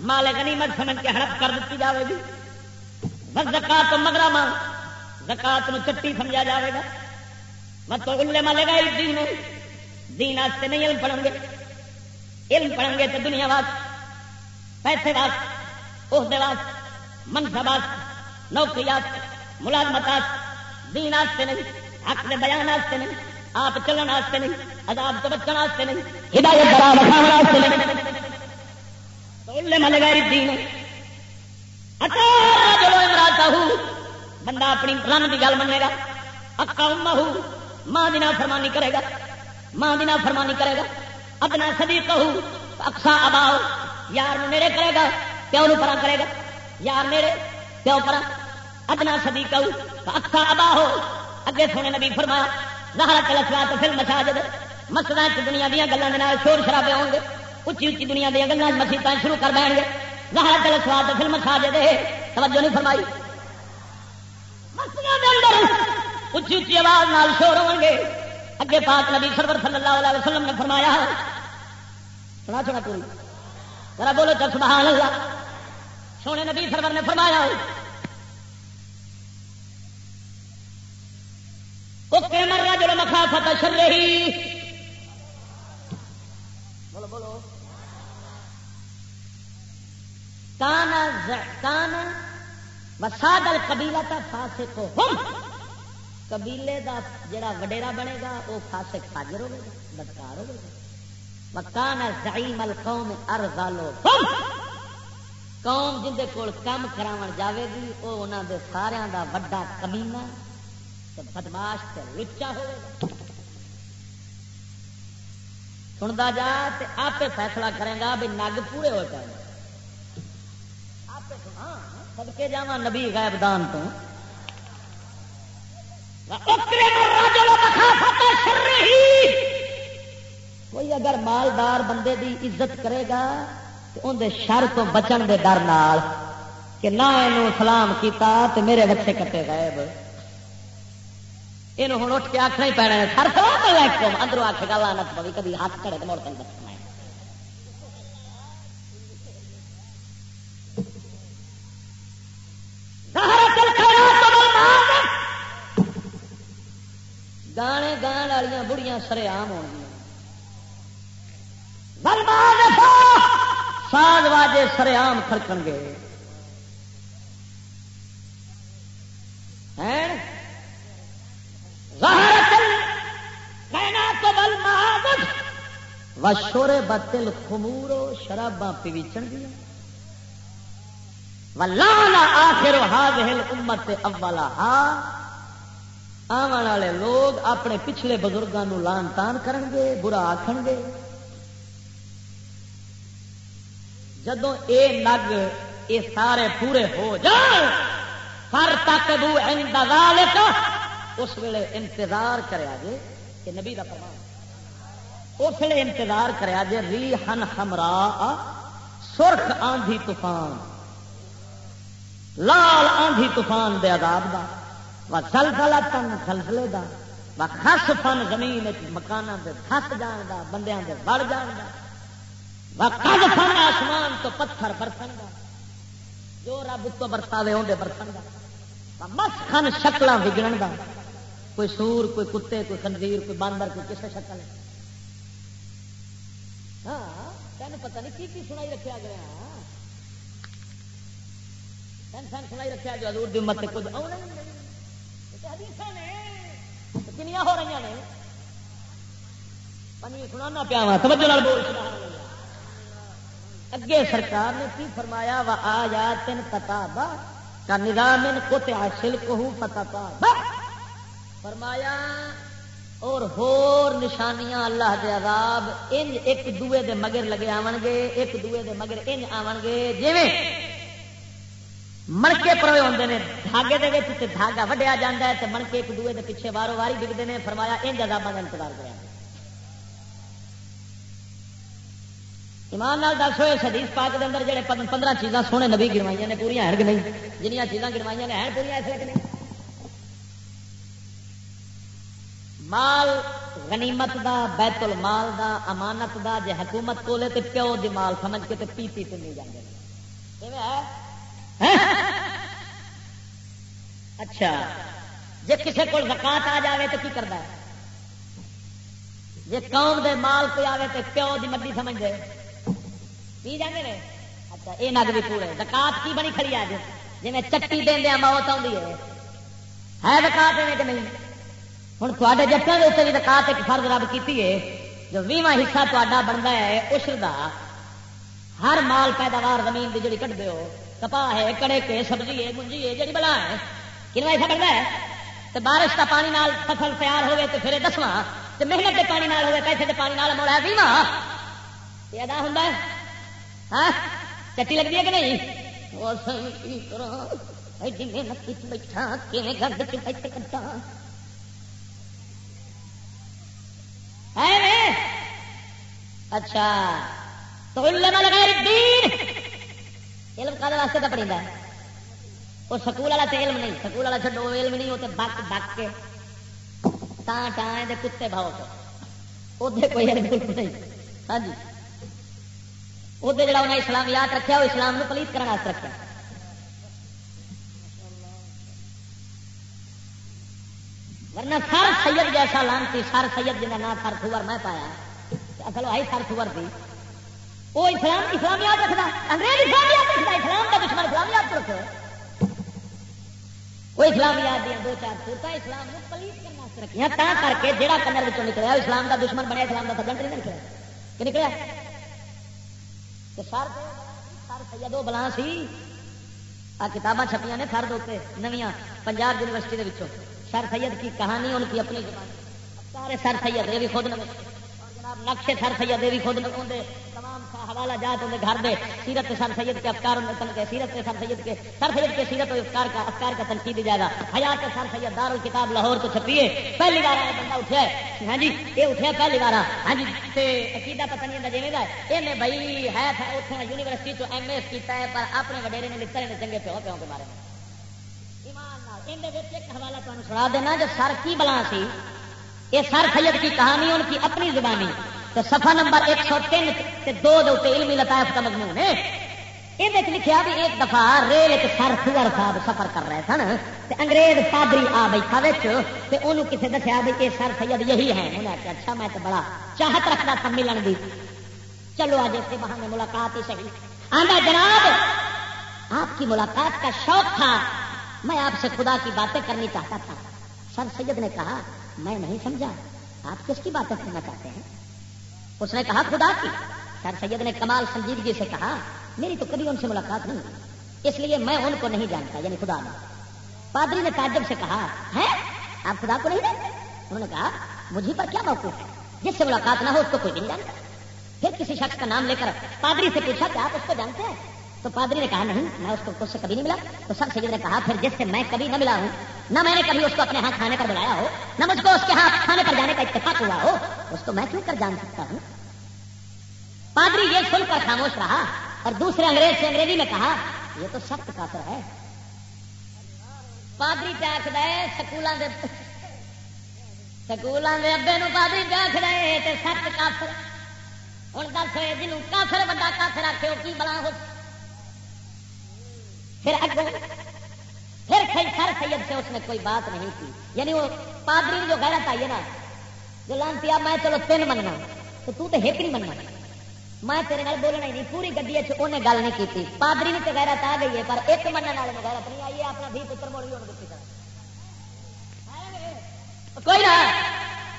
S2: مال غنیمت سمجھ کے ہڑپ کر دیتی جاوے گی بس زکات مگرا مال زکات چٹی سمجھا جاوے گا مت الے ملے گا دین دین واسطے نہیں پڑھیں گے علم پڑھیں گے تو دنیا واس پیسے واس عہدے واس منصبات نوکریات، ملازمت دین آستے نہیں، حق دے بیان آستے نہیں، آپ چلن آستے نہیں، عذاب تو بچن آستے نہیں، ہدایت برا بکھاؤ آستے نہیں۔ تو اللہ ملے گا دین۔ اچھا، چلو امراض ہوں، بندہ اپنی رن کی گل منے گا، اکا اما ہوں، ماں دینا فرمانی کرے گا، ماں دینا فرمانی کرے گا۔ اپنا سدی کہوں اکسا اباؤ یار میرے کرے گا، پیو پرا کرے گا۔ یار میرے، پیو پر ادنا سدی کہو اکھا ابا ہو اگے سونے نبی فرمایا ظاہر چلسوا تو پھر مساجد مسجد دنیا دیا گلوں کے شور شرابے ہو گے۔ اچھی اچھی دنیا دیا گلوں مسیح شروع کر دیں گے۔ ظاہر چلسوا تو پھر مساجد توجہ نہیں فرمائی۔ اچھی اچھی آواز نال شور ہو گے۔ اگے پاک نبی سرور صلی اللہ علیہ وسلم نے فرمایا سنا سنا پوری۔ ذرا بولو چل سبحان اللہ۔ سونے نبی سرور نے فرمایا اوکے مرا جو مکھا فتح شر رہی بولو بولو۔ کان کان وسادل قبیلہ تا فاسق ہم۔ قبیلے دا جڑا وڈیرا بنے گا، وہ فاسق فاجر ہوگا بدکار ہوگا وکان زعیم القوم ارزالو قوم جن کول کام کرا جاوے گی، وہ انہوں دے سارا دا وڈا کمینا بدماش تے لچا ہو سنتا جا تے آپ فیصلہ کرے گا بھی نگ پورے ہو جائے سدکے جا نبی غائب دان تو۔ کوئی اگر مالدار بندے دی عزت کرے گا تو اندر شر تو بچن دے ڈر نال کہ نہ یہ سلام کیتا تو میرے بچے کٹے گئے یہ ہوں اٹھ کے آخنا ہی پینا ہے، سر سلام اندروں آخ گا لانت پوی کبھی ہاتھ کھڑے تو مڑ تین دسنا گانے والی بڑیاں سرے آم ہو ساز واجے سرے آم خرکن گے۔ شورے بتل خمورو شراباں پیچن دیا ولانا آخر ہل امت اولا ہا۔ آن والے لوگ اپنے پچھلے بزرگوں لان تان کرن گے برا آخن گے جدو اے نگ اے سارے پورے ہو جان پر تک بو انتظار اس ویلے انتظار کریا جے کہ نبی کا فرمان۔ اس ویلے انتظار کریا جے ری ہن ہمرا سرخ آندھی طوفان۔ لال آندھی طوفان دے عذاب دا۔ و سل تن سلسلے دا و خس فن زمین مکان دے دس جان دا، بندیاں دے بڑ جان دا۔ و کد فن آسمان تو پتھر برتن دا۔ جو رب تو برتا دے اندر برتن دا مس خن شکل بگڑن دا۔ کوئی سور، کوئی کتے، کوئی خنزیر، کوئی باندر، کوئی کسے شکل ہے۔ ہاں تین پتہ نہیں کی کی سنائی رکھا گیا۔ تین سن سنائی رکھا جو حضور دی امت کچھ کنیا ہو رہی نے۔ سنا پیا توجہ بول۔ اگے سرکار نے کی فرمایا، وا آ تین پتا با کا نظام کت حاصل کو پتا پا فرمایا، اور ہور نشانیاں اللہ دے عذاب ان ایک دوے دے مگر لگے آن گے، ایک دوے دے مگر ان آن گے۔ جیویں منکے پروے ہوتے ہیں دھاگے دے دھاگا وڈیا جا ہے تو منکے ایک دوے دے پیچھے وارو واری ڈگتے ہیں فرمایا ان جگہ کا انتظار کرا ایمان دس ہوئے سدیش پاک کے اندر جڑے پندرہ چیزاں سونے نبی گنوائی نے پوریا ہے کہ نہیں جنیا چیزاں گنوائی نے ہیں پوریا ایسے کہ نہیں مال غنیمت دا بیت المال دا امانت دا جے حکومت کو لے تے پیو دی مال سمجھ کے تے پی پی تے نہیں جاندے ہے اچھا جی کسی کو زکات آ جائے تو کی کرتا ہے جی قوم دے مال پہ آئے تو پیو کی مڈی سمجھ دے پی جانے نے اچھا یہ نگ بھی پورے زکات کی بنی کھڑی آج جی میں چٹی دیا موت آئی ہے ہے زکات کہ نہیں ہوں تے جٹوں کے اتنے بھی زکات ایک فرض رب کی ہے جو بیواں حصہ تا بنتا ہے اس کا ہر مال پیداوار زمین کی جڑی کٹ ہو کپا ہے کڑے کے سبزی ہے منجی ہے جی بلا ہے کنو ایسا بنتا ہے تو بارش کا پانی نال فصل تیار ہوئے تو پھر دسواں تو محنت کے پانی نال ہوئے پیسے کے پانی نال موڑا بیما یہ ادا ہوں ہاں چٹی لگتی ہے کہ نہیں بیٹھا گرد چکا اچھا تو لگا علم کا واسطے تو پڑھتا ہے؟ وہ سکول والا تو علم نہیں، سکول والا چڈو علم نہیں وہ تو بک بک کے ٹان ٹان کتے بھاؤ ادھر کوئی علم نہیں۔ ہاں جی۔ ادھر جا انہیں اسلام یاد رکھا وہ اسلام پلیت کرنے رکھا ورنہ سر سید جیسا لانتی، سر سید جنہیں نام سر سور میں پایا، اصل آئی سر سور تھی۔ وہ اسلام اسلام یاد رکھتا انگریز اسلام یاد رکھتا اسلام کا دشمن اسلام یاد رکھو۔ وہ اسلام یاد دیا دو چار سورت اسلام نے کرنا رکھیا تا کر کے جہاں کنر نکلیا اسلام کا دشمن بنیا، اسلام کا سجن نہیں نکلا کہ نکلیا؟ سر سر سید وہ بلا سی۔ آ کتاباں چھپیاں نے سر دے نویاں پنجاب یونیورسٹی کے سر سید کی کہانی، ان کی اپنی سارے سر سید، یہ بھی خود جناب نقشے سر سید، یہ بھی خود تمام حوالہ جات ان کے گھر دے سیرت سر سید کے افکار کے سیرت کے سر سید کے سر سید کے سیرت و افکار کا افکار کا تنقید جائے گا۔ حیات سر سید دار الکتاب لاہور تو چھپیے پہلی بار آیا بندہ اٹھا ہے۔ ہاں جی یہ اٹھا پہلی بار۔ ہاں جی عقیدہ پتہ نہیں جی گا۔ یہ بھائی ہے اتنے یونیورسٹی تو ایم ایس کیا ہے، پر اپنے وڈیرے نے لکھا ہے چنگے پیو پیوں کے بارے میں ایک حوالہ تمہیں سنا دینا، جو سر کی بلا سی، یہ سر سید کی کہانی، ان کی اپنی زبانی۔ تو سفا نمبر ایک سو تین دو علمی لطائف کا مضمون ہے یہ لکھا بھی ایک دفعہ ریل ایک سر خزر صاحب سفر کر رہے سن انگریز پادری آ بیٹھا انہوں کسی دسیا بھی یہ سر سید یہی ہے انہیں آخیا اچھا میں تو بڑا چاہت رکھتا تھا ملن کی چلو آج اس بہانے ملاقات ہی صحیح۔ آدھا جناب، آپ کی ملاقات کا شوق تھا۔ میں آپ سے خدا کی باتیں کرنی چاہتا تھا۔ سر سید نے کہا، میں نہیں سمجھا۔ آپ کس کی باتیں کرنا چاہتے ہیں؟ اس نے کہا، خدا کی؟ سر سید نے کمال سنجیدگی سے کہا، میری تو کبھی ان سے ملاقات نہیں ہوئی، اس لیے میں ان کو نہیں جانتا یعنی خدا نے پادری نے تعجب سے کہا، ہے؟ آپ خدا کو نہیں جانتے؟ انہوں نے کہا، مجھے پر کیا موقف ہے؟ جس سے ملاقات نہ ہو اس کو کوئی نہیں جانتا. پھر کسی شخص کا نام لے کر پادری سے پوچھا کہ آپ اس کو جانتے ہیں؟ تو پادری نے کہا، نہیں، میں اس کو اس سے کبھی نہیں ملا. تو سر سید نے کہا، پھر جس سے میں کبھی نہ ملا ہوں، نہ میں نے کبھی اس کو اپنے ہاں کھانے پر بلایا ہو، نہ مجھ کو اس کے ہاں کھانے پر جانے کا اتفاق ہوا ہو، اس کو میں کیوں کر جان سکتا ہوں? پادری یہ سن کر خاموش رہا اور دوسرے انگریز سے انگریزی میں کہا، یہ تو سخت کافر ہے. پادری پہ آخر سکولوں کے سکولوں کے ابے نو پادری پہ سخت کافر ہوں دس جنوب کافر بڑا کافر آخے کی بلا ہو پھر اگوں پھر سر سید سے اس نے کوئی بات نہیں کی۔ یعنی وہ پادری جو غیرت آئی ہے نا، جو لانتی میں چلو تین مننا، تو تو تو ایک نہیں مننا۔ میں تیرے نال بولنا ہی نہیں، پوری گڈی انہیں گل نہیں کی پادری نے تو غیرت آ گئی ہے، پر ایک من والے غیرت نہیں آئی ہے اپنا بھی پتر موڑی ہونے دیتی کوئی نہ۔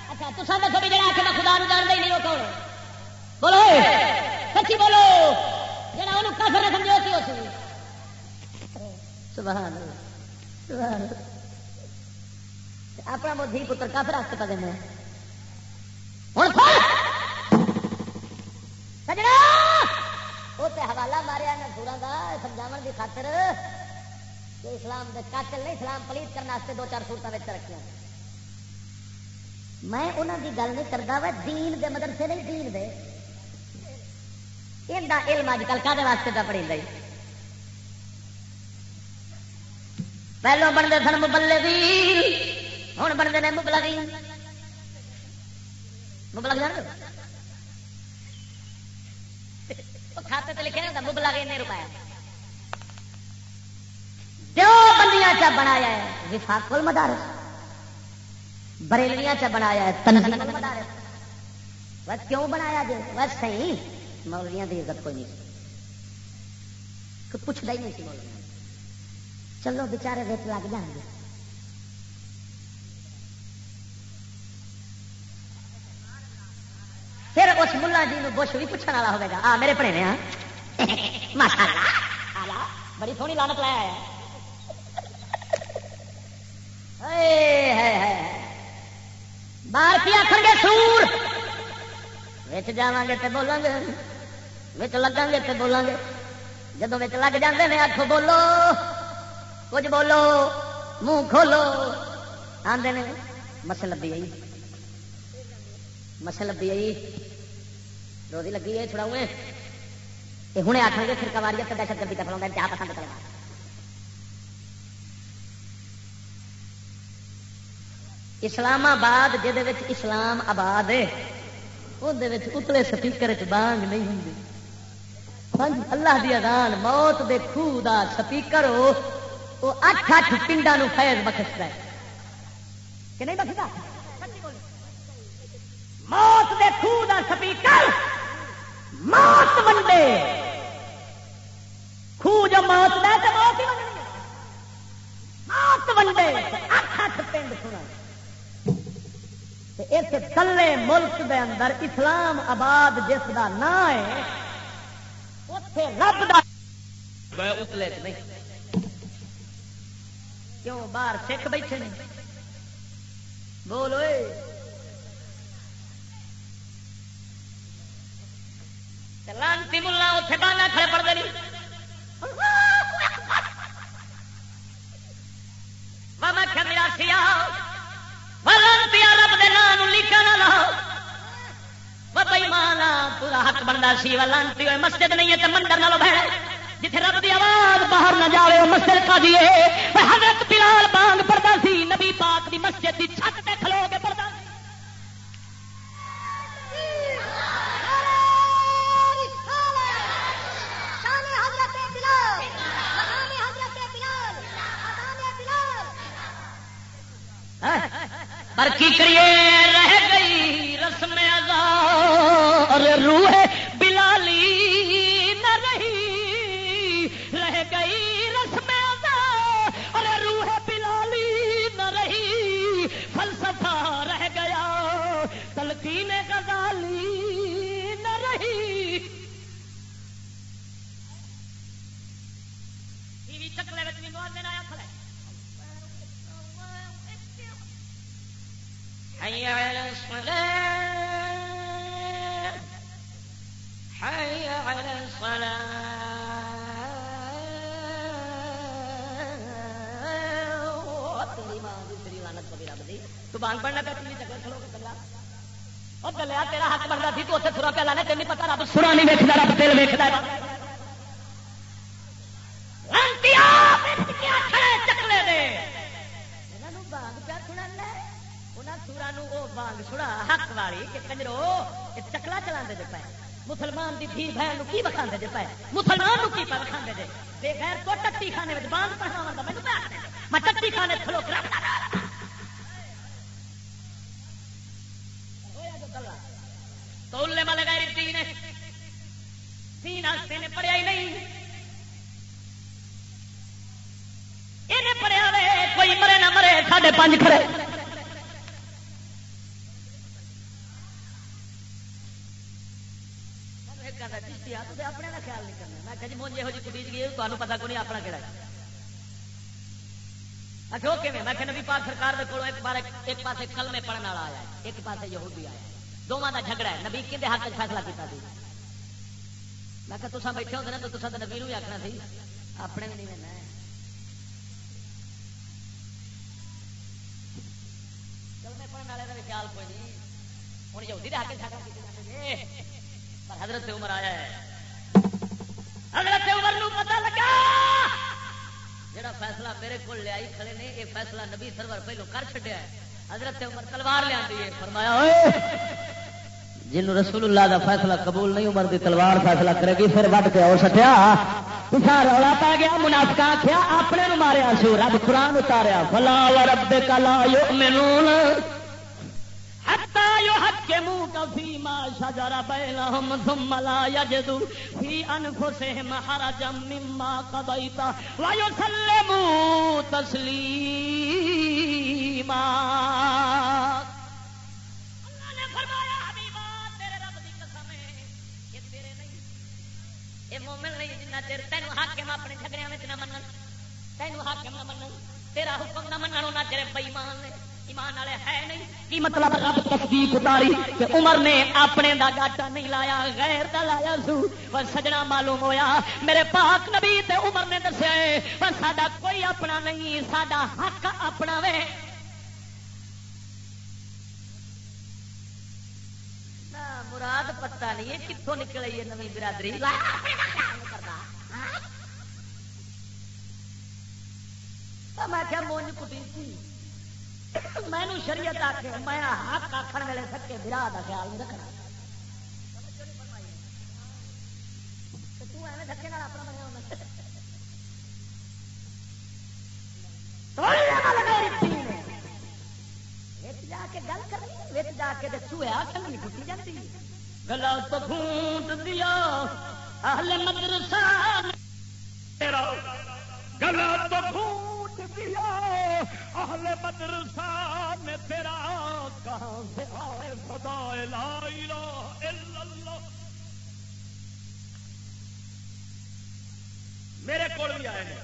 S2: اچھا تو سب تھوڑی جگہ آ میں خدا جانتا ہی نہیں، وہ کون بولو۔ سچی بولو۔ جا کافر نہ سمجھو سی، اس سبحان سبحان اپنا مدھی پتر کافر راستے پہ دینا ہوں حوالہ ماریا نسورا کا سمجھا کی خاطر کہ اسلام دے قاتل نہیں اسلام پلیت کرنے دو چار سورتوں میں رکھا میں انہوں کی گل نہیں کرتا وا، دین دے مدرسے نہیں، دین دے۔ ان علم اج کل کھے واسطے کا پڑھی پہلو بنتے سن مبلے ہوں بنتے ہیں مبلغی مبلغ جان کھاتے تو لکھے نہیں مبلا کے روپئے دو بندیاں چا بنایا ہے وفاق المدارس بریلویاں چا بنایا ہے تنظیم المدارس بس کیوں بنایا جی بس صحیح مولویاں کی عزت کوئی نہیں پوچھتا ہی نہیں سی مولویا چلو بچارے بچ لگ جان گے۔ پھر اس ملا جی بش بھی پوچھنے والا ہوگا آ، میرے پڑے ہاں؟ [LAUGHS] بڑی سونی لانت لایا باہر کی آخر گے سور۔ بچ جا گے تو بولیں گے۔ بچ لگا گے تو بولیں گے۔ جب لگ جاتے ہیں آخو بولو۔ کچھ بولو منہ کھولو آدھے مسل لبی آئی مسل لبی آئی روزی لگی ہے چھڑاؤں ہوں آخر گے پھر کباری دہشت گردی کا فلاؤں کیا پسند کرے گا اسلام آباد جہد اسلام آباد ہے اتلے سپیکر چ بانگ نہیں ہوں اللہ دی اذان موت دے خوہ دا سپیکر ہو وہ اٹھ اٹھ پنڈا فیض بخشتا ہے کہ نہیں بخشتا؟ موت دے خوہ دا سپیکر۔ موت ونڈے خوہ جو موت دے تو موت ہی ونڈے موت ونڈے اٹھ اٹھ پنڈ سنا اس کلے ملک دے اندر اسلام آباد جس دا نا ہے اتے رب دا اتلے نہیں۔ کیوں باہر سکھ بیٹھے نہیں بولو لانتی ملا اتنے بانا کھڑے پڑتے نہیں۔ میں کیا میرا سیا لانتی رب دے نام لکھا نہ لاؤ بھائی پورا حق بنتا سی لانتی ہوئے، مسجد نہیں ہے تو مندر نہ بہ جتھے رب دی آواز باہر نہ جاوے مسجد کا دیے حضرت بلال بانگ پڑتا سی، نبی پاک دی مسجد دی چھت تے کھلو کے پڑتا ہاں، پر کی کریے، رہ گئی رسم روح رب پڑھنا پہ تیری جگہ کے گلیا، تیرا حق سی، تو سورا پہ رب سورا نہیں رب بانگ پیا حق والی کہ کنجرو چکلا چلاندے دے پے۔ مسلمان دی دھی بہن کی بکھاندے دے پے؟ مسلمان کی پے بکھاندے دے؟ بے غیر تو ٹٹی خانے وچ بانگ پڑھاون میں ٹٹی خانے کھلو اچھا اوکے میں کہ نبی پاک سرکار دے کولوں ایک بار ایک پاسے کلمے پڑھن والا آیا ایک پاسے یہودی آیا دونوں کا جھگڑا ہے۔ نبی کھے حق فیصلہ کیا میں کہ تصا بیٹھے ہوتے نا تو تصا تو نبی بھی آخنا سی، اپنے بھی نہیں ملنا کلمے پڑھنے والے کا خیال کوئی نہیں۔ ہوں یہودی حق فیصلہ پر حضرت عمر آیا ہے۔ حضرت عمر نو پتہ لگا۔ جڑا فیصلہ میرے کو لیا کھڑے نے، یہ فیصلہ نبی سرور پہلو کر چڈیا ہے۔ حضرت عمر تلوار لیا فرمایا جن رسول اللہ دا فیصلہ قبول نہیں عمر دی تلوار فیصلہ کرے گی، پھر وڈ کے اور سٹیا پچھا رولا پا گیا منافقہ آخیا اپنے نو ماریا سو، رب قرآن اتاریا۔ فلا و رب کلا یؤمنون حتى يحكموك فيما شجر بينهم ثم لا يجدوا في أنفسهم حرجا مما قضيت ويسلموا تسليما. اللہ نے فرمایا تیرے رب دی قسم ہے یہ تیرے نہیں یہ مومن نہیں جنہ حاکم اپنے جھگڑیاں وچ نہ منن حاکم نہ منن، تیرا حکم نہ منن، انہاں چر بے ایمان نے۔ ایمان والے ہے نہیں؟ کی مطلب رب تصدیق اتاری کہ عمر نے اپنے دا گاٹا نہیں لایا، غیر دا لایا سو پر سجنا معلوم ہویا، میرے پاک نبی تے عمر نے دسیا ہے، پر ساڈا کوئی اپنا نہیں، ساڈا حق اپنا وے۔ مراد پتا نہیں ہے کتوں نکل ہے نوی برادری۔ ہاں؟ میں کیا مونج کٹی تھی مینو شریعت آ کے میں حق آخر ویلے سکے برا کا خیال نہیں رکھنا۔ جی جا کے گل کرنی جا کے کنگنی ٹوٹی جاتی گلا تو دیا، اہل مدرسہ۔
S5: گلا تو پھونٹ دیا اہل مدرسہ نے تیرا کہاں سے آئے خدا لا الہ الا اللہ۔ میرے کو بھی آئے ہیں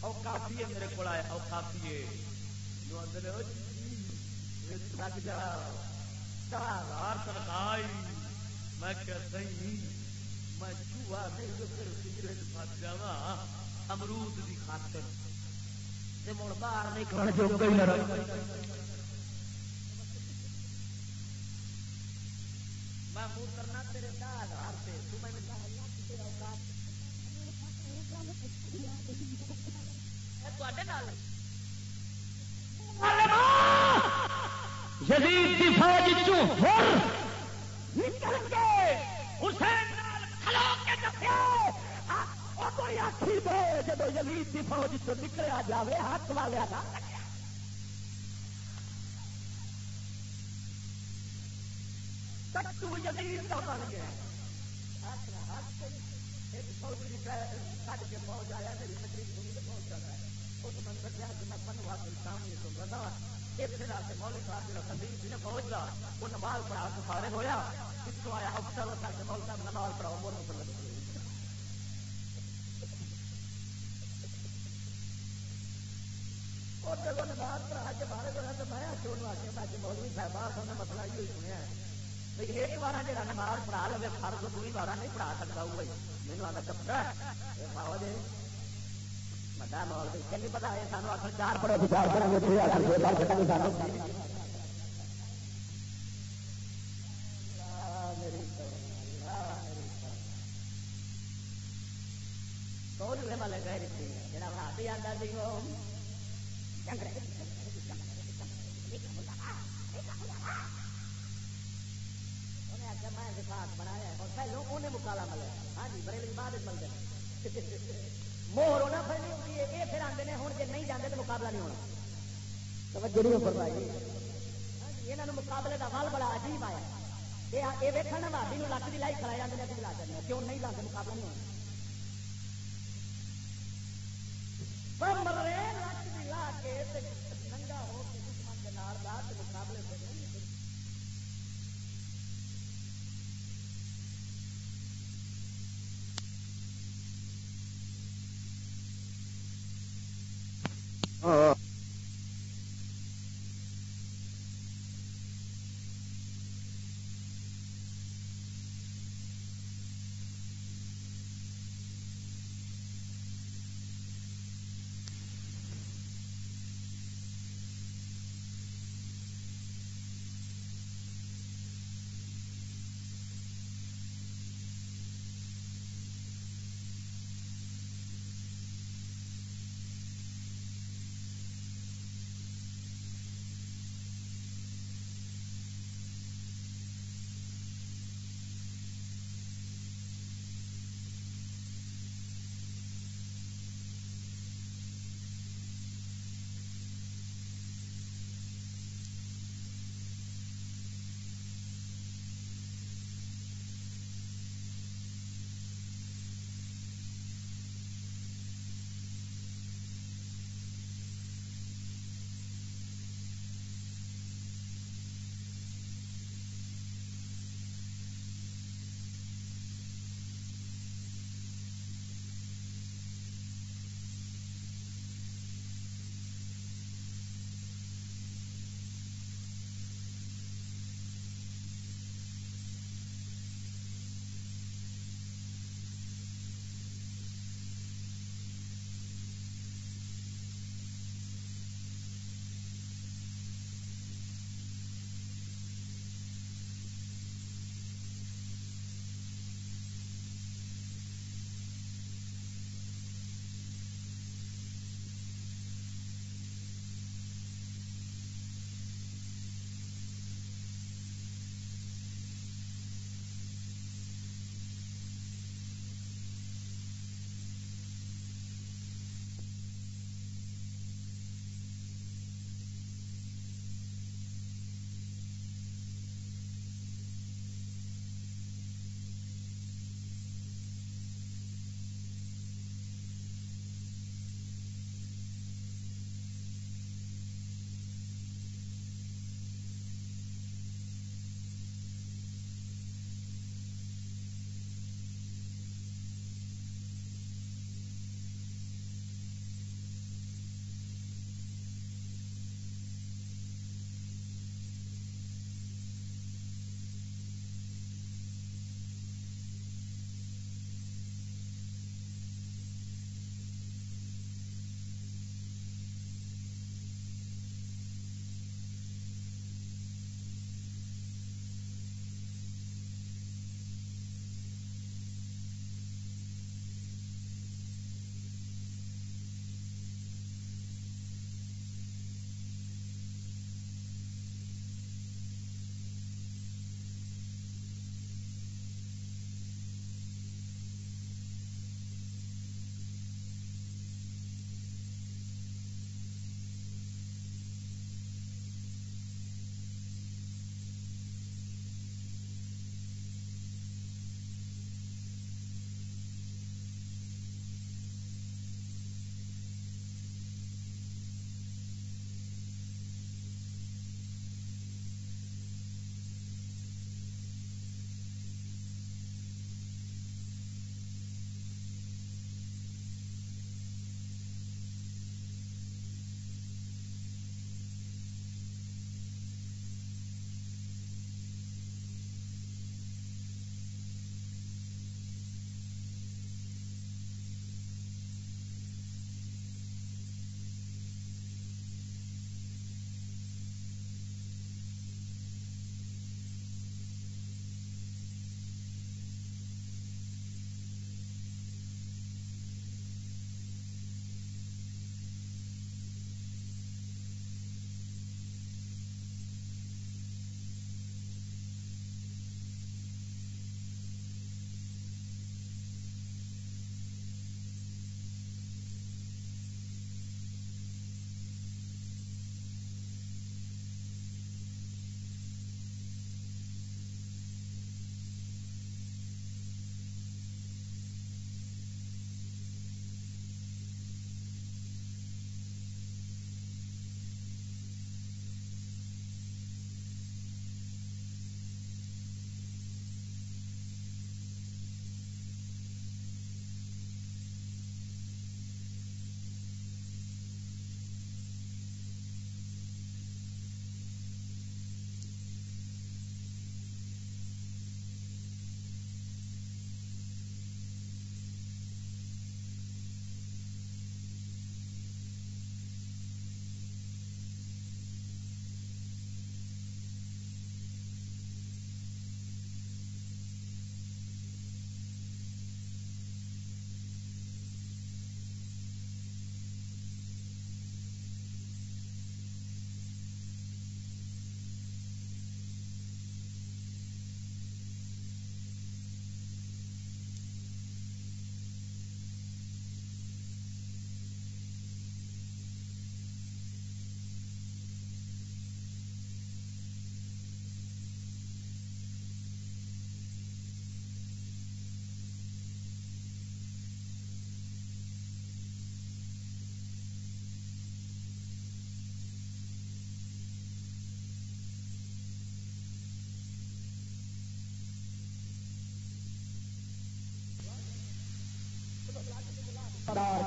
S5: او کافی ہے میرے کو آئے او کافی ہے جو اندر ہو لگ جا۔ ہزار تنخواہی میں کہتا ہی میں چوہا نہیں تو پھر سگریٹ پھس جاوا امرود کی خاطر۔ باہر نکلنے جو کوئی نہ کرنا تیرے دہ ہزار سے تو
S2: یزید کی فوج چوں آخی دے جب یزید کی فوج چ نکلیا جائے ہاتھ والے کا کٹو یزید کا بن گیا۔ ایک فوج کٹ کے پہنچ آیا، میری تکلیف تو ہے اس کہ میں بنوا کے سامنے تو بتا مولوی صاحب سندیپ جی نے وہ نماز پڑھا کے فارغ ہویا۔ اس کو آیا افسر ہوتا کہ مولوی صاحب نماز پڑھاؤ بولو اور جب نماز پڑھا کے باہر تو میں واسطے میں مولوی صاحب مسئلہ یہ سنیا ہے۔ ایک بار جا نماز پڑھا لو فرض نہیں پڑھا سکتا وہ میرے آتا کپڑا بڑا نہیں پتا ہے سانو آخر چار پڑھو چار جناب ہاتھ ہی آتا سی، وہ آخیا میں وفاق بنایا اور پہلو انہیں مکالا ملے ہاں جی بڑے بعد ملتے موہر ہونا پھر ہوتی ہے، یہ پھر آتے ہیں ہوں جی نہیں جانے تو مقابلہ نہیں ہونا۔ یہاں جی، مقابلے کا ول بڑا عجیب آیا۔ یہ ویکن نا بھابی لک کی لائی کھلا جاتے ہیں لا جاتے کیوں نہیں لاتے مقابلہ نہیں ہونا؟ مرے لک بھی لا کے ننگا ہو کے دشمن کے مقابلے سے آ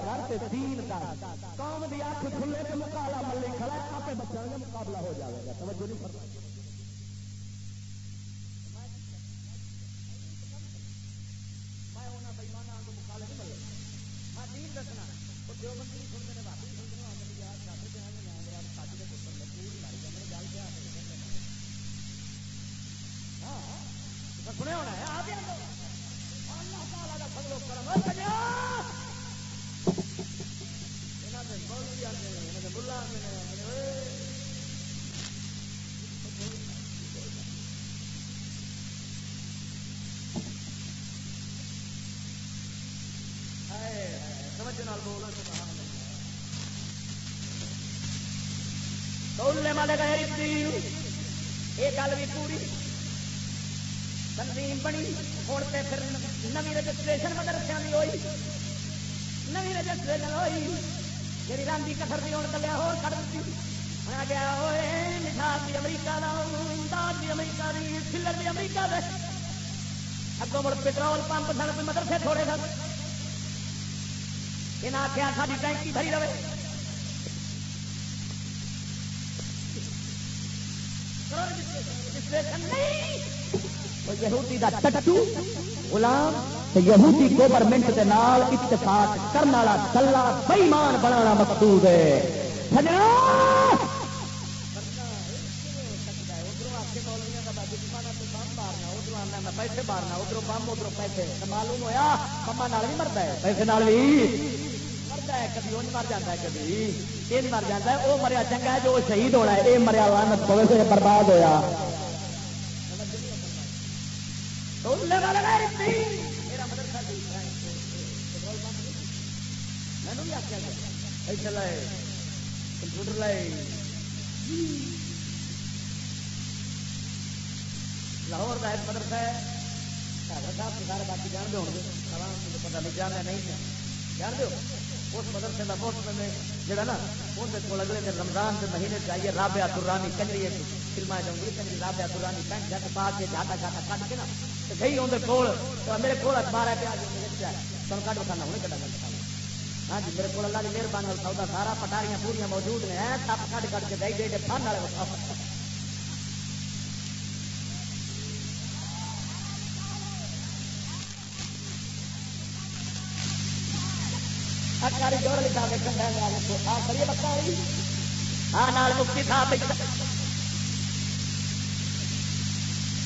S2: Oh.
S6: قوم دی اکھ کھلے کے مقابلہ ملی کھڑا آپ بچوں کا مقابلہ ہو جائے گا، توجہ نہیں
S2: یہ گل بھی پوری۔ تنظیم بنی۔ ہوں تو پھر نوی رجسٹریشن مدرسے کی ہوئی۔ نوی رجسٹریشن ہوئی۔ جی راندی کسر بھی ہونے کلیا ہو کر دیتی میں گیا ہوئے نشاس بھی امریکہ کا داد بھی امریکہ کی سلر بھی امریکہ دے۔ اگوں مڑ پٹرول پمپ سن مدرسے تھوڑے سن۔ یہ آخیا ساری ٹینکی بھری رہے یہودی دا ٹٹو غلام یہودی گورنمنٹ کے نال اتفاق کرنے والا کلا بےمان بنا مقصود ہے پیسے مارنا ادھر بم ادھر پیسے معلوم ہوا کما بھی مرد ہے پیسے بھی مرد ہے، کبھی وہ مر جاتا ہے، کبھی یہ مر جاتا ہے۔ وہ مریا چنگا ہے، جو شہید ہونا ہے یہ مریا لانت پوے برباد ہوا کمپیوٹر لائے۔ لاہور کا ایک مدرسہ ہے۔ صاحب، سارے باقی جان دے ہونے پتا نہیں جانا نہیں جان دو اس مدرسے کا بہت میں جڑا نا اندر کو اگلے دن رمضان کے مہینے چاہیے رابعہ درانی کنجری فلما جاؤں گی کنجری رابعہ درانی پینٹ جٹ پا کے جاتا جاتا کٹ کے نا گئی اندر کول میرے کو اخبار ہے پیا تم کٹ بکھانا ہونے کٹا کر ہاں جی میرے کو اللہ کی مہربانی سودا سارا، پٹاریاں پوریاں موجود نے تپ کٹ کٹ کے دے دے فن والے اکاری جوڑ لکھا کے کنڈا کریے بکا ہوئی۔ ہاں مفتی صاحب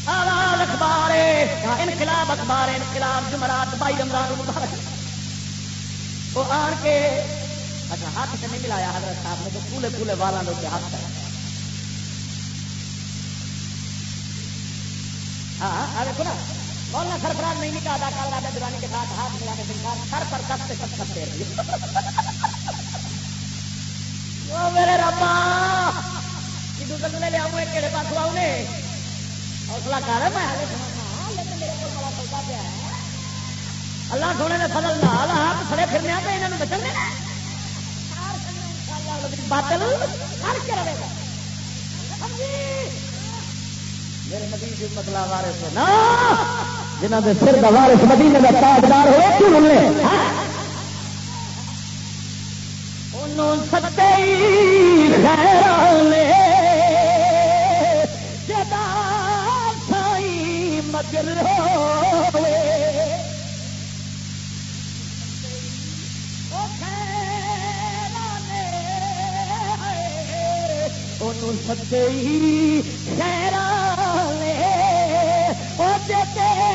S2: آواز اخبار انقلاب اخبار انقلاب جمعرات بائی رمضان مبارک وہ آن کے اچھا ہاتھ سے نہیں ملایا حضرت صاحب نے تو پولے پولے والا لوگ کے ہاتھ کر ہاں, ہاں، دیکھو نا۔ مولانا سرفراز نہیں نکاح تھا کل راجا دورانی کے ساتھ ہاتھ ملا کے دنکار سر پر سب سے سب سب دے میرے ربا کدو تک لے لیا ہوں کہڑے پاس آؤ حوصلہ کر میں لیکن ہاں، میرے کو بڑا پیسہ پیا ہے۔ اللہ سونے نے فضل نال ہاتھ سڑے پھرنے تو یہاں بچن دینا باطل کر کے رہے گا۔ ہاں جی۔ میرے نبی مطلب وارث نا۔ جنہ کے سر کا وارث مدینے کا تاجدار ہوئے، کیوں بولے ستے خیر مگر سچے خیر سونا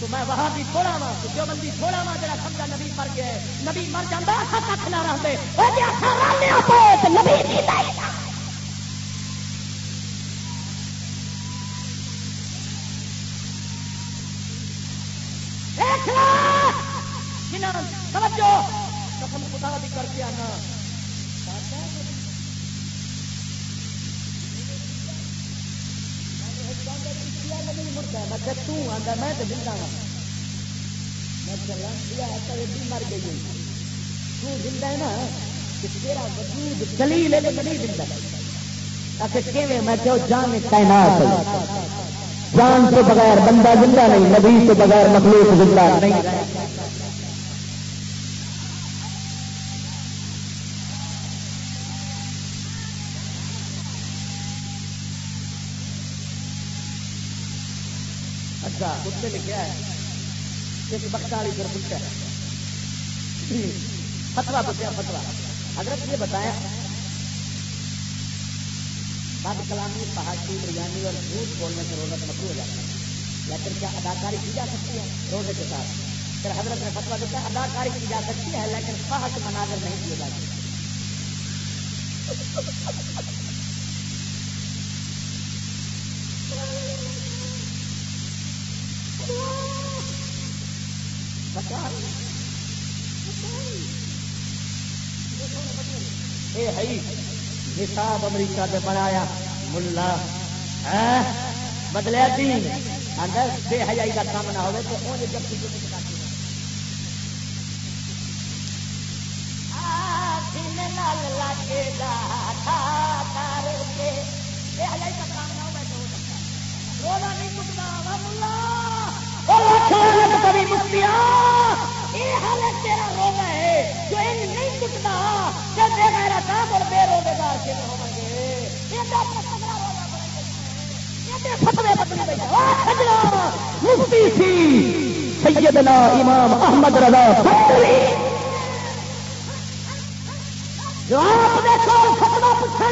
S2: تو میں وہاں بھی تھوڑا وا جو بندی تھوڑا وا جا سمجھا نبی مر گیا نبی مر جاتا کھ نہ رہتے میں تو زندہ ہوں۔ میں چلا مر گئی تو زندہ ہے نا تیرا وجود دلیل لے لے نہیں زندہ میں کہو جان تعینات جان کے بغیر بندہ زندہ نہیں، نبی کے بغیر مخلوق زندہ نہیں۔ اچھا اس نے لکھا ہے، ایک بخت والی پر پوچھا ہے۔ فتوا پوچھا فتوا اگر یہ بتایا بد کلامی پہاڑی، بریانی اور جھوٹ بولنے سے روزہ مکرو ہو جاتا ہے۔ لیکن کیا اداکاری کی جا سکتی ہے روزے کے ساتھ؟ پھر حضرت نے فتوا دیتا ہے اداکاری کی جا سکتی ہے لیکن فحش مناظر نہیں کیے جاتے۔ حساب امریکہ سے بنایا، ملا بدلیا دین اندر بے حجائی کا کام نہ ہوئے تو وہ جب کی لگے گا بے کا کام نہ ہوئے تو روزہ نہیں ٹوٹنا ملا۔ کبھی مفتیا یہ تیرا روزہ ہے، جو ان نہیں ٹوٹنا جب بے غیرت اور بے روزگار کے ہوں گے۔ مفتی سی سیدنا امام احمد رضا جو آپ دیکھو فتوا پوچھنا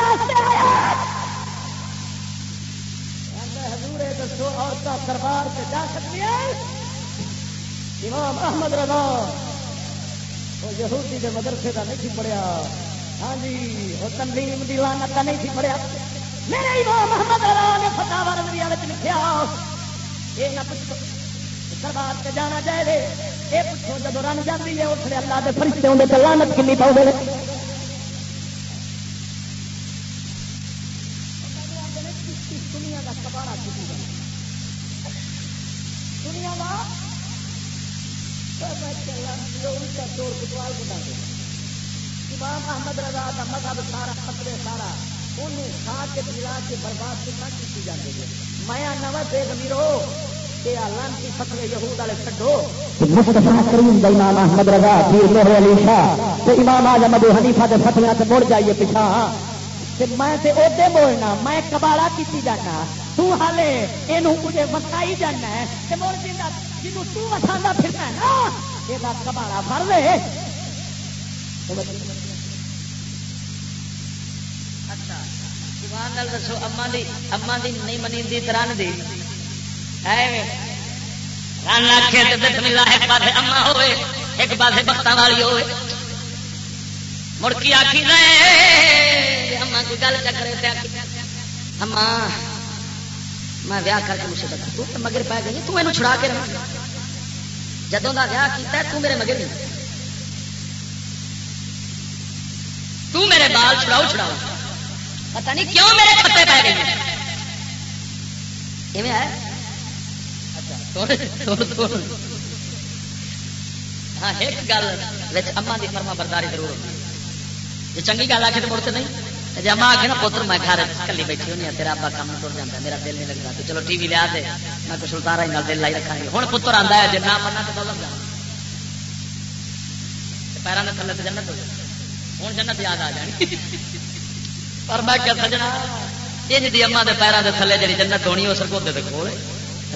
S2: حضور دسو عورتیں دربار سے جا سکتی ہے؟ امام احمد رضا۔ وہ یہودی دے مدرسے کا نہیں پڑھیا ہاں جی وہ تنظیم دی لانت کا نہیں پڑھیا میرے امام محمد نے فتح رضویہ لکھیا یہ نہ پوچھو دربار سے جانا چاہیے یہ پوچھو جب رن جاتی ہے اس لیے اللہ کے فرشتے ہوتے تو لانت کنی پاؤ گے امام احمد رضا، پیر علی شاہ امام آزم ابو حنیفہ کے فتویا سے مڑ جائیے پیچھا۔ میں ادے بولنا، میں کباڑا کی جانا۔ تو حالے یہ مجھے وسائی جانا ہے۔ جنوب تو وسا پھرنا نا یہ کباڑا فر لے اچھا، دسو اما دی اما دی نہیں منی رن دی۔ رن آخے ایک پاس اما ہوئے، ایک پاس بخت والی ہوئے۔ مڑکی آخی رہے اما کی گل چکرے اما میں ویاہ کر کے مجھے بتا تو مگر پی گئی، تو یہ چھڑا کے رہ۔ جدوں کا ویاہ کیا تو میرے مگر نہیں۔ تو میرے بال چھڑاؤ چھڑاؤ۔ پتا نہیں کیوں میرے پتے پی گئے ہاں ایک گل اما کی فرما برداری ضرور جی چنگی گل آ کے تو مڑتے نہیں۔ جی اما آ کے نا، پتر، میں گھر کلی بیٹھی ہونی ہاں، تیرا ابا کام ٹر جاتا میرا دل نہیں لگتا تو چلو ٹی وی لیا دے، میں کچھ اتارا ہی دل لائی رکھا ہوں پتر آتا ہے جی نہ پڑھنا تو دولت جانا پیروں کے تھلے تو جنت ہو جائے ہوں جنت یاد آ جانی۔ پر میں کیا سجنا یہ جی اما کے پیروں کے تھلے جی جنت ہونی وہ سرگوتے کے کول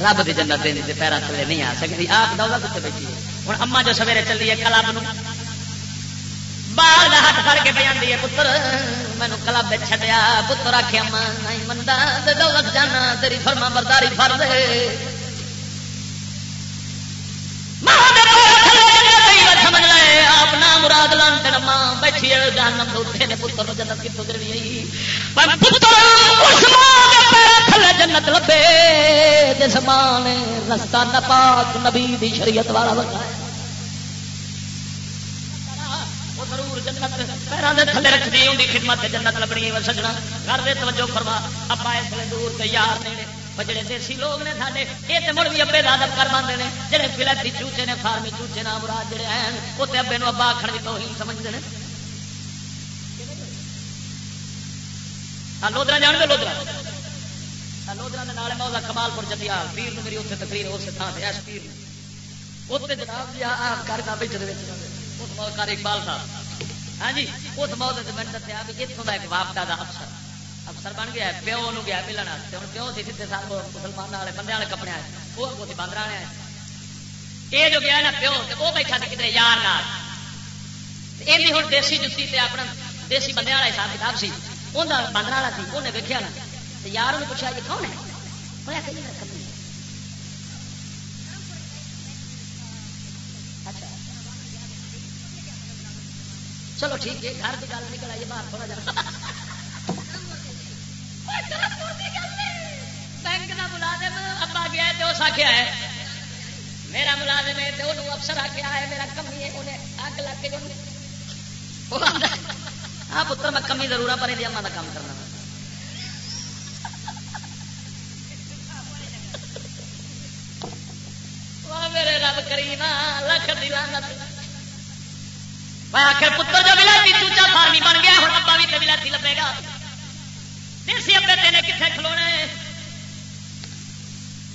S2: رب کی جنت دینی تے پیروں تھلے نہیں آ سکتی آپ دولت اتنے بیٹھی ہوں اما جو سویرے چلی ہے کلب بال ہاتھ فر کے پہ آدھی ہے، پتر مینو کلب چڈیا پتر آخیا اما نہیں منتا دولت جانا، تیری فرما برداری فر دے سمجھ لے، آپ نہ مراد لانتے ماں بیٹھی جانم دوتے نے پتر جنت کتوں دینی تھلے جنت لبے جس ماں نے رستہ نپاک نبی دی شریعت والا بتایا پیروں تھلے خدمت جنت لبنی سجنا۔ گھر دے توجہ فرما ابا اس دور یار نیڑے۔ جڑے دیسی لوگ نے سارے یہ تو مڑ بھی ابے کا ادب کر پاتے ہیں جڑے فلتی چوچے نے، فارمی چوچے نام مراد جڑے ہیں، وہ تو ابے ابا آخر بھی تو سمجھتے ہیں لودرا جان گے لودرا لودرا کے نال کمال پور جتیا پیر میری اتنے تقریر اس تھان سے اس پیر اتنے جناب جی کا بچ اس اقبال صاحب۔ ہاں جی اس میں دسیا اتوں کا ایک کا افسر۔ افسر بن گیا پیو نو گیا ملن ہوں پیو سی سیدے سال مسلمان والے بندے والے کپڑے آئے وہ اگو باندر والے یہ جو گیا نا پیو وہ بیٹھا سی کتنے یار یہ ہوں دیسی جتی تے اپنا دیسی بندے والا حساب کتاب سی۔ انہیں باندر والا سی انہیں ویکیا نا۔ یار انہیں پوچھا یہ کون ہے؟ اچھا۔ چلو ٹھیک ہے گھر کی گل نکل آئیے باہر تھوڑا جا۔ بینک کا ملازم ابا گیا تو اس آخیا ہے میرا ملازم ہے تو انہوں افسر آخیا ہے میرا کمی ہے انہیں اگ لگ کے ہاں پتر میں کمی ضرور پر یہ اما کا کام کرنا میرے رب کریم لکھ دیوانت آخر پتر جو ملا چوچا فارمی بن گیا، ہوں ابا بھی تو ملا لبے گا دیسی ابے تین کتنے کھلونا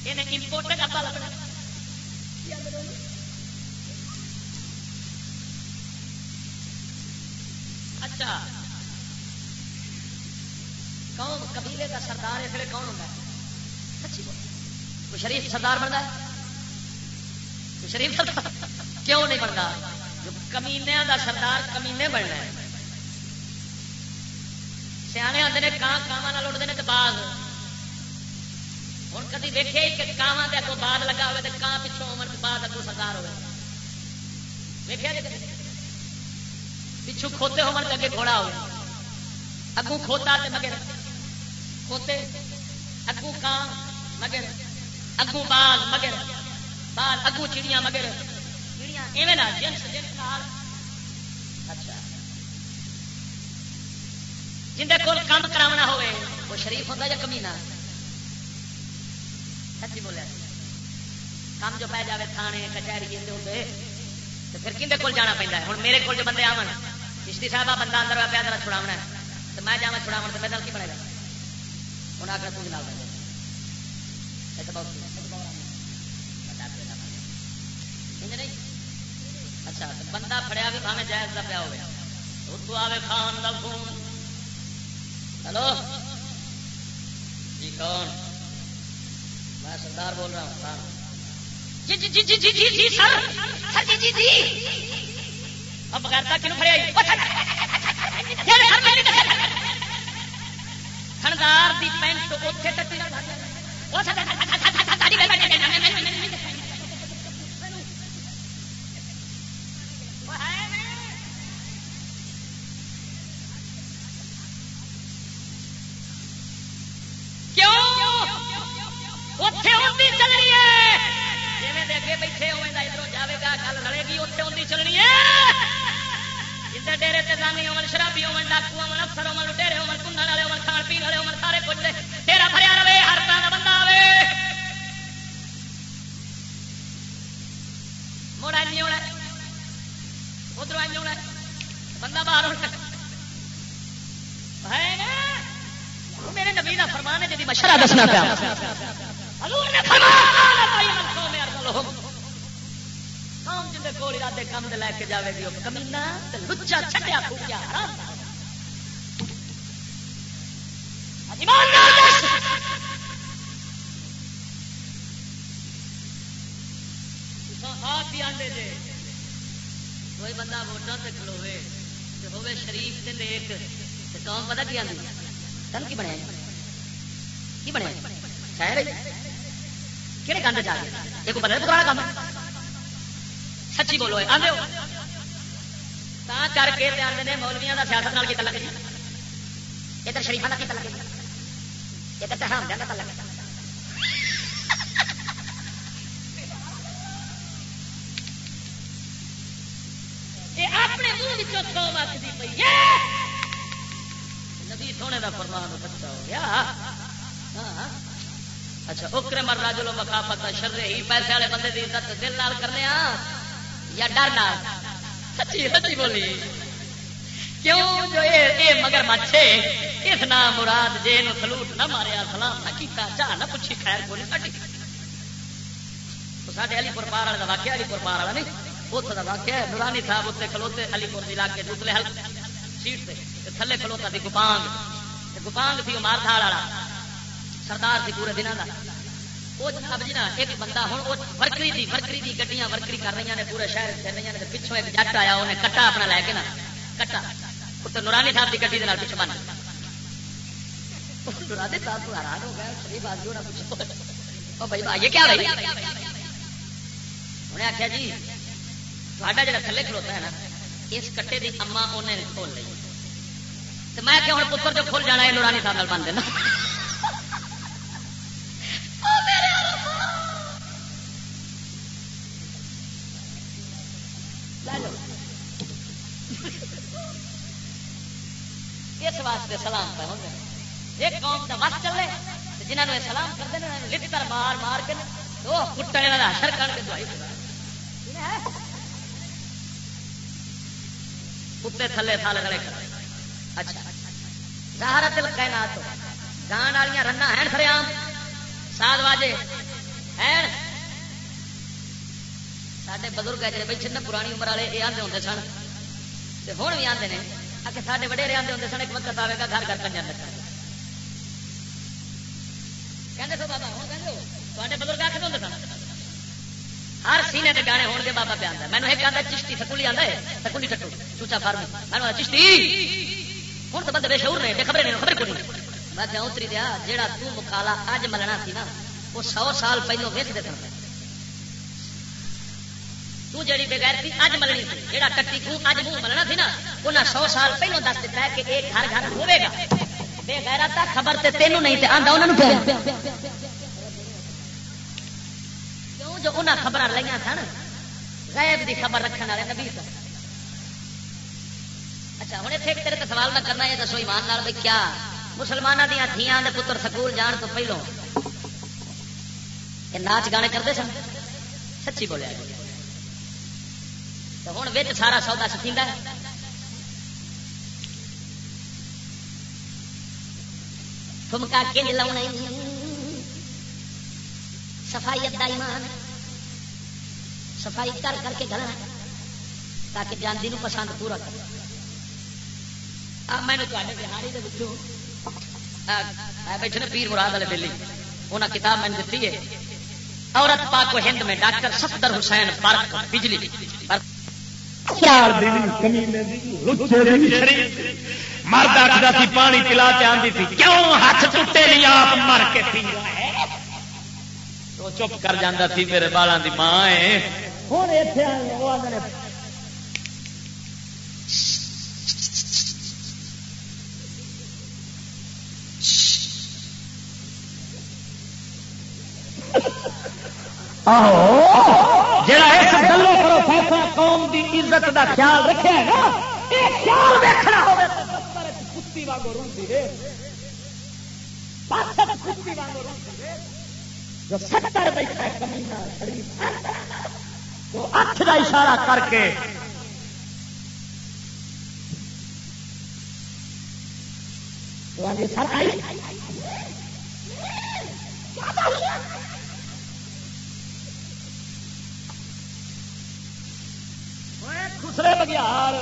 S2: امپورٹ ڈبا لگنا اچھا۔ کون؟ قبیلے کا سردار اس لیے کون ہوتا ہے؟ سچی وہ شریف سردار بنتا ہے؟ شریف کیوں نہیں بنتا؟ جو کمینیا کا سردار کمینے بننا ہے۔ سیانے آتے ہیں کان کاواں لڑتے ہیں تو باغ۔ ہوں کدی دیکھے کہ کاواں اگوں بعد لگا ہوئے تو کان پچھوں عمر بعد اگوں سردار ہوئے۔ دیکھا جی پچھو کھوتے ہو اگے گھوڑا ہو اگوں کھوتا تے مگر کھوتے، اگوں کان مگر اگوں باغ مگر باغ اگوں چڑیاں مگر چڑیاں ایویں نہ جنس جنس اچھا جن کو کام کرا ہوئے وہ شریف ہوتا یا کمینا سچی بولیا کام جو پی جائے تھانے کچہری ہوتے تو پھر کھے کول جانا پہنتا ہے ہوں میرے کو جو بندے آن کشتی صاحب بندہ اندر پیا اندر چھڑاونا ہے تو میں جا چھڑاو تو میرے کی بنے گا ہوں آ کر تھی نہیں اچھا بندہ فڑیا بھی بھاوے جائز کا پیا ہوا آئے خان کا فون ہلو جی کون میں سردار بول رہا ہوں جی جی جی جی جی جی جی سر سر جی جی جی اب کیوں پینٹ اتنے تک کول ارادے کام لے کے جائے گی کمینا لچا چھٹیا پھوکیا کوئی بندہ ووٹان سے کھلوے ہوے شریف سے نیک قوم پتا کی آتی تن کی بنیا کی بنیا کہڑے گند جا گئے یہ کو پتا پرانا کام سچی بولو آدھے کر کے آتے ہیں مولویا کا سیاست نال کتا لگے جی۔ ادھر شریفا کا کتا لگے جی۔ ادھر حرام کا لگے جی۔ اپنے منہ سو مچتی پی نبی سونے کا فرمان سچا ہو گیا۔ ہاں۔ اچھا اکرے مر راجلو مخافت شر ہی پیسے والے بندے دی عزت دل نال کرنے ہاں۔ یا ڈر نال سچی سچی بولی۔ کیوں جو اے اے مگر مچھے، اس نام مراد جے نو سلوٹ نہ ماریا، سلام نہ کیتا، چاہ نہ پوچھی، خیر کوئی کٹی ساڈے علی پور پار والے کا واقعہ علی پور پار والا نہیں اتوں کا واقعہ نورانی صاحب اتنے کھلوتے علی پور علاقے دوسرے حل سیٹ سے تھلے کھلوتا تھی گپانگ۔ گپانگ تھی مار تھال والا، سردار سی پورے دنوں کا وہ جناب نا ایک بندہ ہوں وہ ورکری دی ورکری دی گڈیاں ورکری کر رہی نے پورے شہر چل رہی پچھوں ایک جٹ آیا انہیں کٹا اپنا لے کے نا کٹا اتنے نورانی صاحب کی گڈی پیچھے بن نورانی صاحب حیران ہو گیا شریف آدمی پوچھو بھائی کیا بھائی انہیں آخیا جی تا جا تھلے کھلوتا ہے نا اس کٹے کی اما انہیں کھول میں کہ ہوں پتر جو جانا ہے نورانی صاحب بن دینا سلام پہ ہوں ایک قوم کا وس چلے جنہوں نے سلام کرتے ہیں لڑ مار مار کے وہ کٹنے والا اثر کر کے دوائی کتے تھلے سال رلے کر۔ اچھا۔ سہارا گان والی ہیں واجے ہیں۔ سارے بزرگ ہے جی بیٹھے پرانی عمر والے، یہ آتے ہوتے سن۔ ہوں بھی آتے ہیں آ سارے وڈیرے آتے ہوتے سن، ایک وقت آئے گا، گھر گھر کنجر لگا کہ بابا، ہوں کہ بزرگ آخر ہوتے سن۔ ہر سینے کے گانے ہونے کے بابا پہ آتا مینو ایک آتا چشتی سکولی آتا ہے، سکولی ٹٹو، چوچا فارم میں چشتی! ہوں تو بندے بے شعور نے خبر نہیں خبر کوئی میں کیا اتری دیا جہاں تکالا اج ملنا سی نا، وہ سو سال پہلو ویچ دے سن۔ تیڑی بغیر تھی اج ملنی تھی جہاں کٹی توں اج منہ ملنا سی نا انہیں سو سال پہلو دس دیتا ہے کہ ایک گھر گھر ہوے گا۔ بے غیرت خبر تے تینوں نہیں تے آندا انہوں نے جو انہیں خبر لیا سن غائب دی خبر رکھنے والے نبی سن۔ اچھا ہوں اتنے تیرے سوال میں کرنا ہے دسو ایمان لال بھائی کیا؟ مسلمانوں دیا دھیان کے پتر سکول جان تو پہلو یہ ناچ گانے کرتے سن؟ سچی بولیا تو ہوں بچ سارا سودا سکھا ٹھمکا کے لاؤنا صفائی ایمان صفائی کر کر کے گلنا تاکہ جاندی نو پسند پورا کر میں بہاری بیٹھے پیر مراد والے دلی انہیں کتاب میں دیتی ہے، عورت پاک و ہند میں ڈاکٹر سفدر حسین برق بجلی۔
S4: برق مرد آخر سی، پانی پلا کے آتی تھی کیوں ہاتھ ٹوٹے نہیں آپ مر کے پی تو چپ کر جانا تھی میرے بالاں دی ماں ہے۔ ہوں اتنے جڑا اس گلو کرو فیصلہ قوم دی عزت دا خیال رکھے نا خیال دیکھنا ہو کتی واگو روتی ہے کتی واگو روتی ہے جو ستر بیٹھا ہے کمینا شریف اکھ کا اشارہ کر کے خسرے بگیار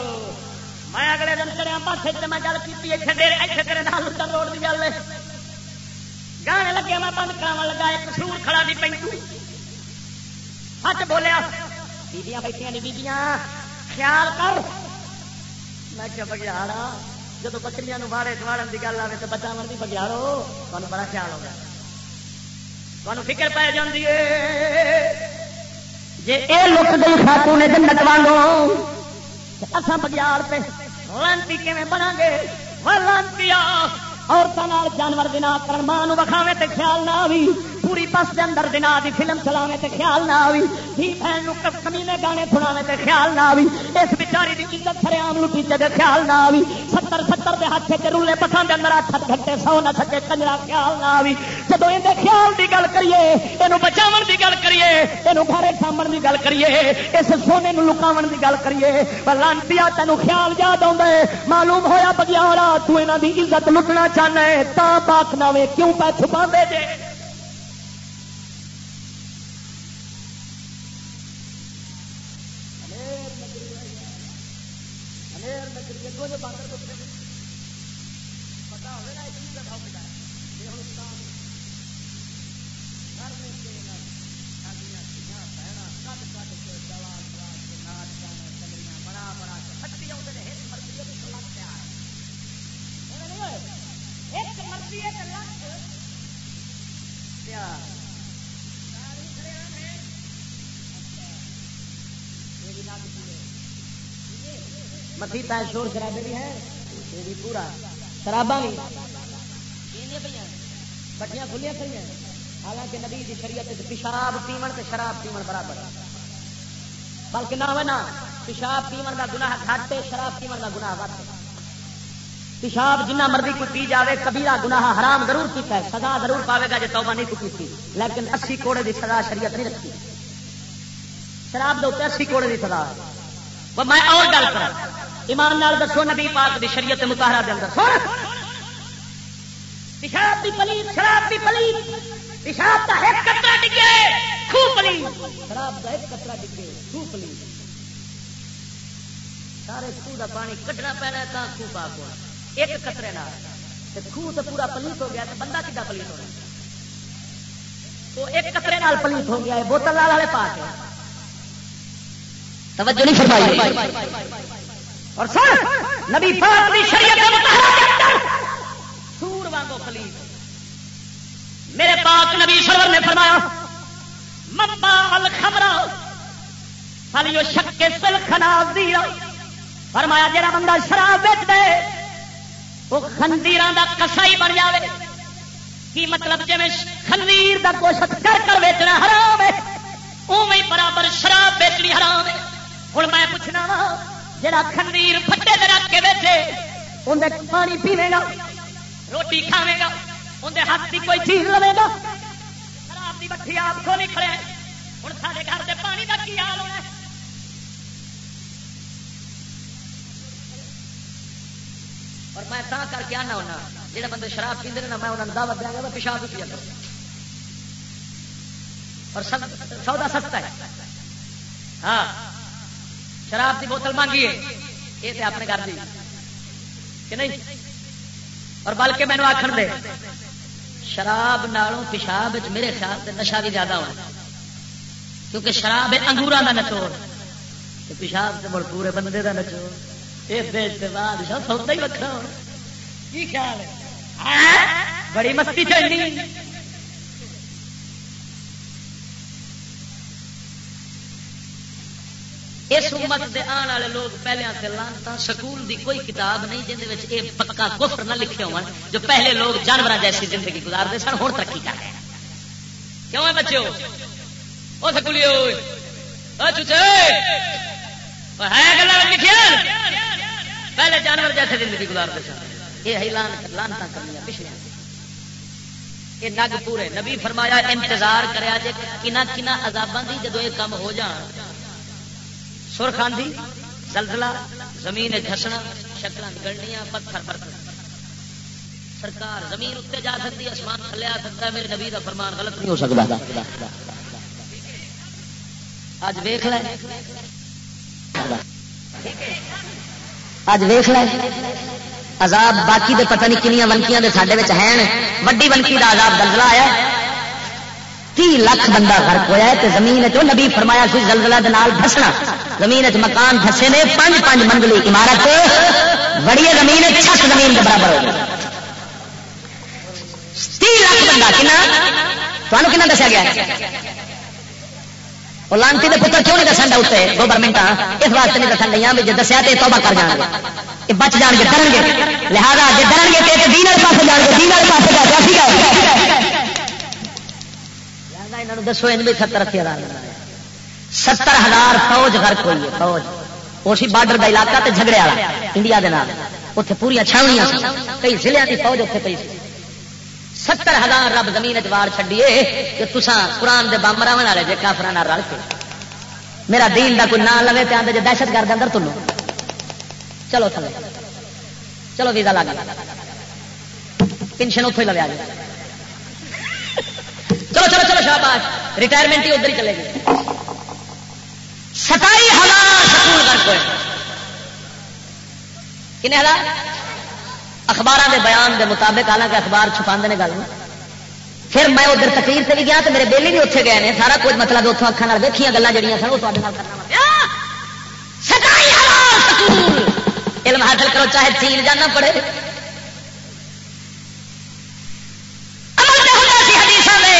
S4: میں اگلے دن کرے پاسے میں گل کی اتنے نال روڈ کی گل گانے لگے میں بند کرا لگا ایک سور کھڑا دی پینٹو سچ بولیا بیبیاں بیٹھیا نہیں بیبیاں خیال کر میں کیا بگیاڑا جب بکری باڑے دوڑن کی گل آئے تو بچاؤ بھی بگیاڑو تمہیں بڑا خیال ہوگا تمہیں فکر پی جاتی ہے جی یہ لک گئی خاتون جنت وانگو اصا بگیار پہ لانتی کیون بنا گے لانتی عورتوں جانور دن کر ماں وکھاوے تے خیال نہ بھی
S2: پوری بس دے اندر دنا دی فلم چلاوے تے خیال نہ آوی دھی بہن نو کمینے گانے سناوے تے خیال نہ آوی، اس بیچاری دی عزت سرے عام لٹی تے خیال نہ آوی، ستر ستر دے ہاتھ تے رولے پسند اندر اٹھ گھنٹے سو نہ سکے، کنجرا خیال نہ آوی۔ جدو اندے خیال دی گل کریے اینو بچاون دی گل کریے اینو گھرے سامن دی گل کریے، اس سونے نو لکاون دی گل کریے۔ لانتیا تینو خیال یاد آندا ہے معلوم ہویا بگیارا تو انہاں دی عزت لٹنا چاہنا ہے، تا پاک نہ وے کیوں پہ چھپا دے جے مسیح شور شرابے بھی ہیں بھی پورا۔ شرابا بھی۔ بٹیاں کھلیاں پہ حالانکہ نبی کی شریعت پیشاب پیمن تے شراب پیمن برابر بلکہ نہ نا پیشاب پیمن کا گناہ گھٹ شراب پیمن کا گناہ وقت پیشاب جنہ مرضی کوئی پی جائے کبیرہ گناہ حرام ضرور کیتا ہے، سزا ضرور پاوے گا جی توبہ نہیں کو پیتی لیکن اسی کوڑے دی سزا شریعت نہیں رکھی۔ شراب دے اسی کوڑے دی سزا میں اور گل کر ایمان نال دسو، نبی پاک دی شریعت متحرہ دے اندر۔ پیشاب بھی پلیت، شراب بھی پلیت، پیشاب کا ایک کترا ڈگے، خوب پلیت۔ شراب کا ایک کترا ڈگے، خوب پلیت۔ سارے خوہ کا پانی کٹنا پینا ہے تو خوہ پاک ہونا۔ ایک قطرے نال۔ خوہ تو پورا پلیت ہو گیا تو بندہ کتا پلیت ہونا؟ تو ایک قطرے نال پلیت ہو گیا ہے، بوتل لال والے پاک توجہ نہیں فرمائی۔ اور سن، نبی پاک دی شریعت کے مطابق سور وانگو پلیت میرے پاک نبی سرور نے فرمایا، مبا الخمرا فلیو شک سل خناز دیا فرمایا، جڑا بندہ شراب بیچ دے، وہ خندیر دا کسائی بن جائے کی مطلب جی خندیر دا گوشت کر کر بیچنا حرام ہے اوی برابر شراب بیچنی حرام ہے۔ ہوں میں پوچھنا وا جا خندیر پٹے دے رکھ کے بیٹھے اندر پانی پینے گا، روٹی کھاوے گا اندر ہاتھ کی کوئی چیز لے گا۔ شراب کی بٹھی آپ کو نہیں کھڑے۔ ہوں سارے گھر سے پانی کا کی حال ہونا اور میں تا کر کے آنا ہونا جہاں بندے شراب پیتے نا، میں انہوں نے دعوت دیا گا پیشاب بھی پیا اور سودا سستا ہے۔ ہاں۔ شراب کی بوتل مانگی ہے۔ یہ تو اپنے گھر کی کہ نہیں؟ اور بلکہ مینو آخر دے، شراب نالوں پیشاب میرے خیال سے نشا بھی زیادہ ہونا۔ کیونکہ شراب ہے انگورا کا نچوڑ۔ پیشاب سے مڑ پورے بندے کا نچوڑ۔ سودا ہی رکھا کی خیال ہے؟ بڑی مستی چلنی دے آن والے لوگ پہلے سے لانتا سکول دی کوئی کتاب نہیں جن یہ پکا کفر نہ لکھے ہو جو پہلے لوگ جانور جیسی زندگی گزارتے سن ہوں ترقی کر رہے ہیں۔ کیوں ہے بچے وہ سکولی پہلے جانور جیسے زندگی گزارتے سن۔ یہ لانتا کرنی پچھلے یہ نگ پورے۔ نبی فرمایا، انتظار کریا جے کنا کنا عذاباں دی جدو یہ کام ہو جان سرخ آندھی، زلزلہ، زمین دھسنا شکل گلنیاں پتھر پتھر۔ سرکار زمین اتنے جا سکتی آسمان تھلے آ سکتا ہے، میرے نبی کا فرمان غلط نہیں ہو سکتا۔ اج ویخ لے۔ اج ویخ لے۔ عذاب باقی دے پتہ نہیں کنیاں ونکیاں دے ساڈے وچ ہیں۔ وڈی ونکی دا عذاب دلزلہ آیا۔ تی لاکھ بندہ غرق ہویا ہے تے زمین چ نبی فرمایا سی زلزلہ دے نال دھسنا زمین چ مکان دھسے نے پانچ پانچ منزلی عمارت بڑی زمین چھت زمین دے برابر ہو گئی۔ تی لاکھ بندہ کنا؟ تمہیں کنا دسیا گیا وہ لانتی کے پتر کیوں نہیں دسن اتنے گورنمنٹ اس واسطے نہیں دسن گئی جی دسیا تو توبہ کر جان گے۔ یہ بچ جان گے، ڈرن گے۔ لہٰذا جی ڈرن گے تو دین والے پاس جان گے، دین والے پاس جا انہوں دسو ان بھی ستر اسی ہزار ستر ہزار فوج غرق ہوئی ہے، فوج۔ اسی بارڈر کا علاقہ تے جھگڑے والا، انڈیا دے نال۔ اتنے پوریا چھاویاں کئی ضلع کی فوج اتنے پی ستر ہزار رب زمین چار چڈیے کہ تسا قرآن دے بمب راون والے جے کافر رل کے۔ میرا دین دا کوئی نام لوے تے آدھے جے دہشت گرد اندر تلو۔ چلو تھلے۔ چلو ویزا لگ پینشن اتوں ہی لگا جائے چلو چلو چلو، شاباش. ریٹائرمنٹ ہی ادھر ہی چلے گی. ستائی ہزار سکول کر کوئی کن ہزار؟ اخبار کے بیان دے مطابق، حالانکہ اخبار چھپا نے گل پھر میں ادھر تقریر سے بھی گیا تو میرے بیلی بھی اتنے گئے ہیں سارا کچھ مطلب اتوں اکھان ویکیا گلیں جہاں سن وہ کرنا سکول علم حاصل کرو، چاہے چین جانا پڑے.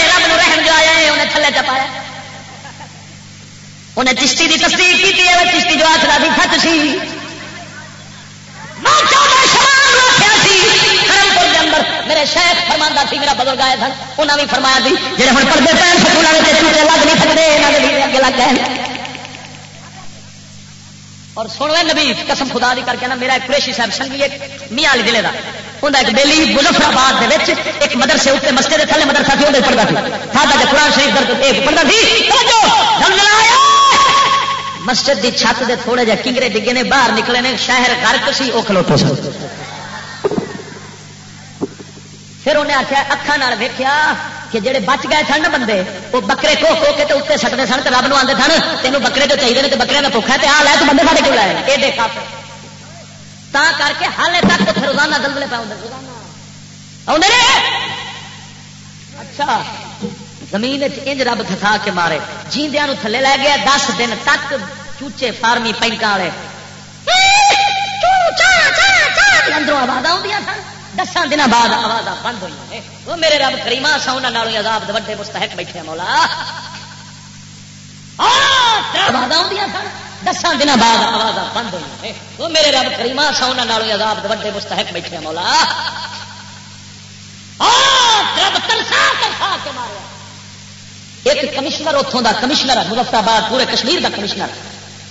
S2: رب نو رحم جو آیا انہیں تھلے چپایا۔ انہیں چشتی کی تصدیق کی چشتی جو آخر بھی سچ سی۔ میرے شیخ فرما سی، میرا بدل گائے سن انہیں بھی فرمایا سی جی ہوں پردے پہن سکول لگ نہیں سکتے اگے لگ گئے۔ اور سن لے نبی، قسم خدا دی کر کے نا، میرا ایک قریشی صاحب سنگی، ایک میاں علی ضلع کا انہیں ایک بیلی مظفر آباد کے ایک مدرسے اتنے مسجد کے تھلے مدرسہ تھی وہ پڑھتا تھی تھا جب قرآن شریف درد در پڑھتا تھی مسجد دی چھت دے تھوڑے جہ کنگرے ڈگے نے، باہر نکلے نے، شہر گرک سی وہ کھلوتے سن۔ پھر انہیں آخیا اکھان ویکیا کہ جڑے بچ گئے سن بندے، وہ بکرے کو کھو کے اتنے سٹتے سن تو رب نو آتے سن، تینوں بکرے جو چاہیے تو بکرے کا بھوکھا تو آ لے تو بندے سارے کیوں لائے یہ دیکھا تا کر کے ہالے تک اتنے روزانہ دلدلے پاؤں اچھا۔ زمین انج رب تھا کے مارے۔ جیندیا تھلے لے گیا، دس دن تک چوچے فارمی پینکا والے۔ اندروں آواز آدی سن۔ دسان دن بعد آواز بند ہوئی وہ میرے رب کریما سا انہوں عذاب وڈے مستحق بیٹھے مولا۔ آواز آدی سن۔ دسان دن بعد آواز بند ہوئی وہ میرے رب کریما سا انہوں عذاب وڈے مستحق بیٹھے مولا۔ رب کے ایک کمشنر اتوں کا کمشنر مظفر آباد پورے کشمیر کا کمشنر۔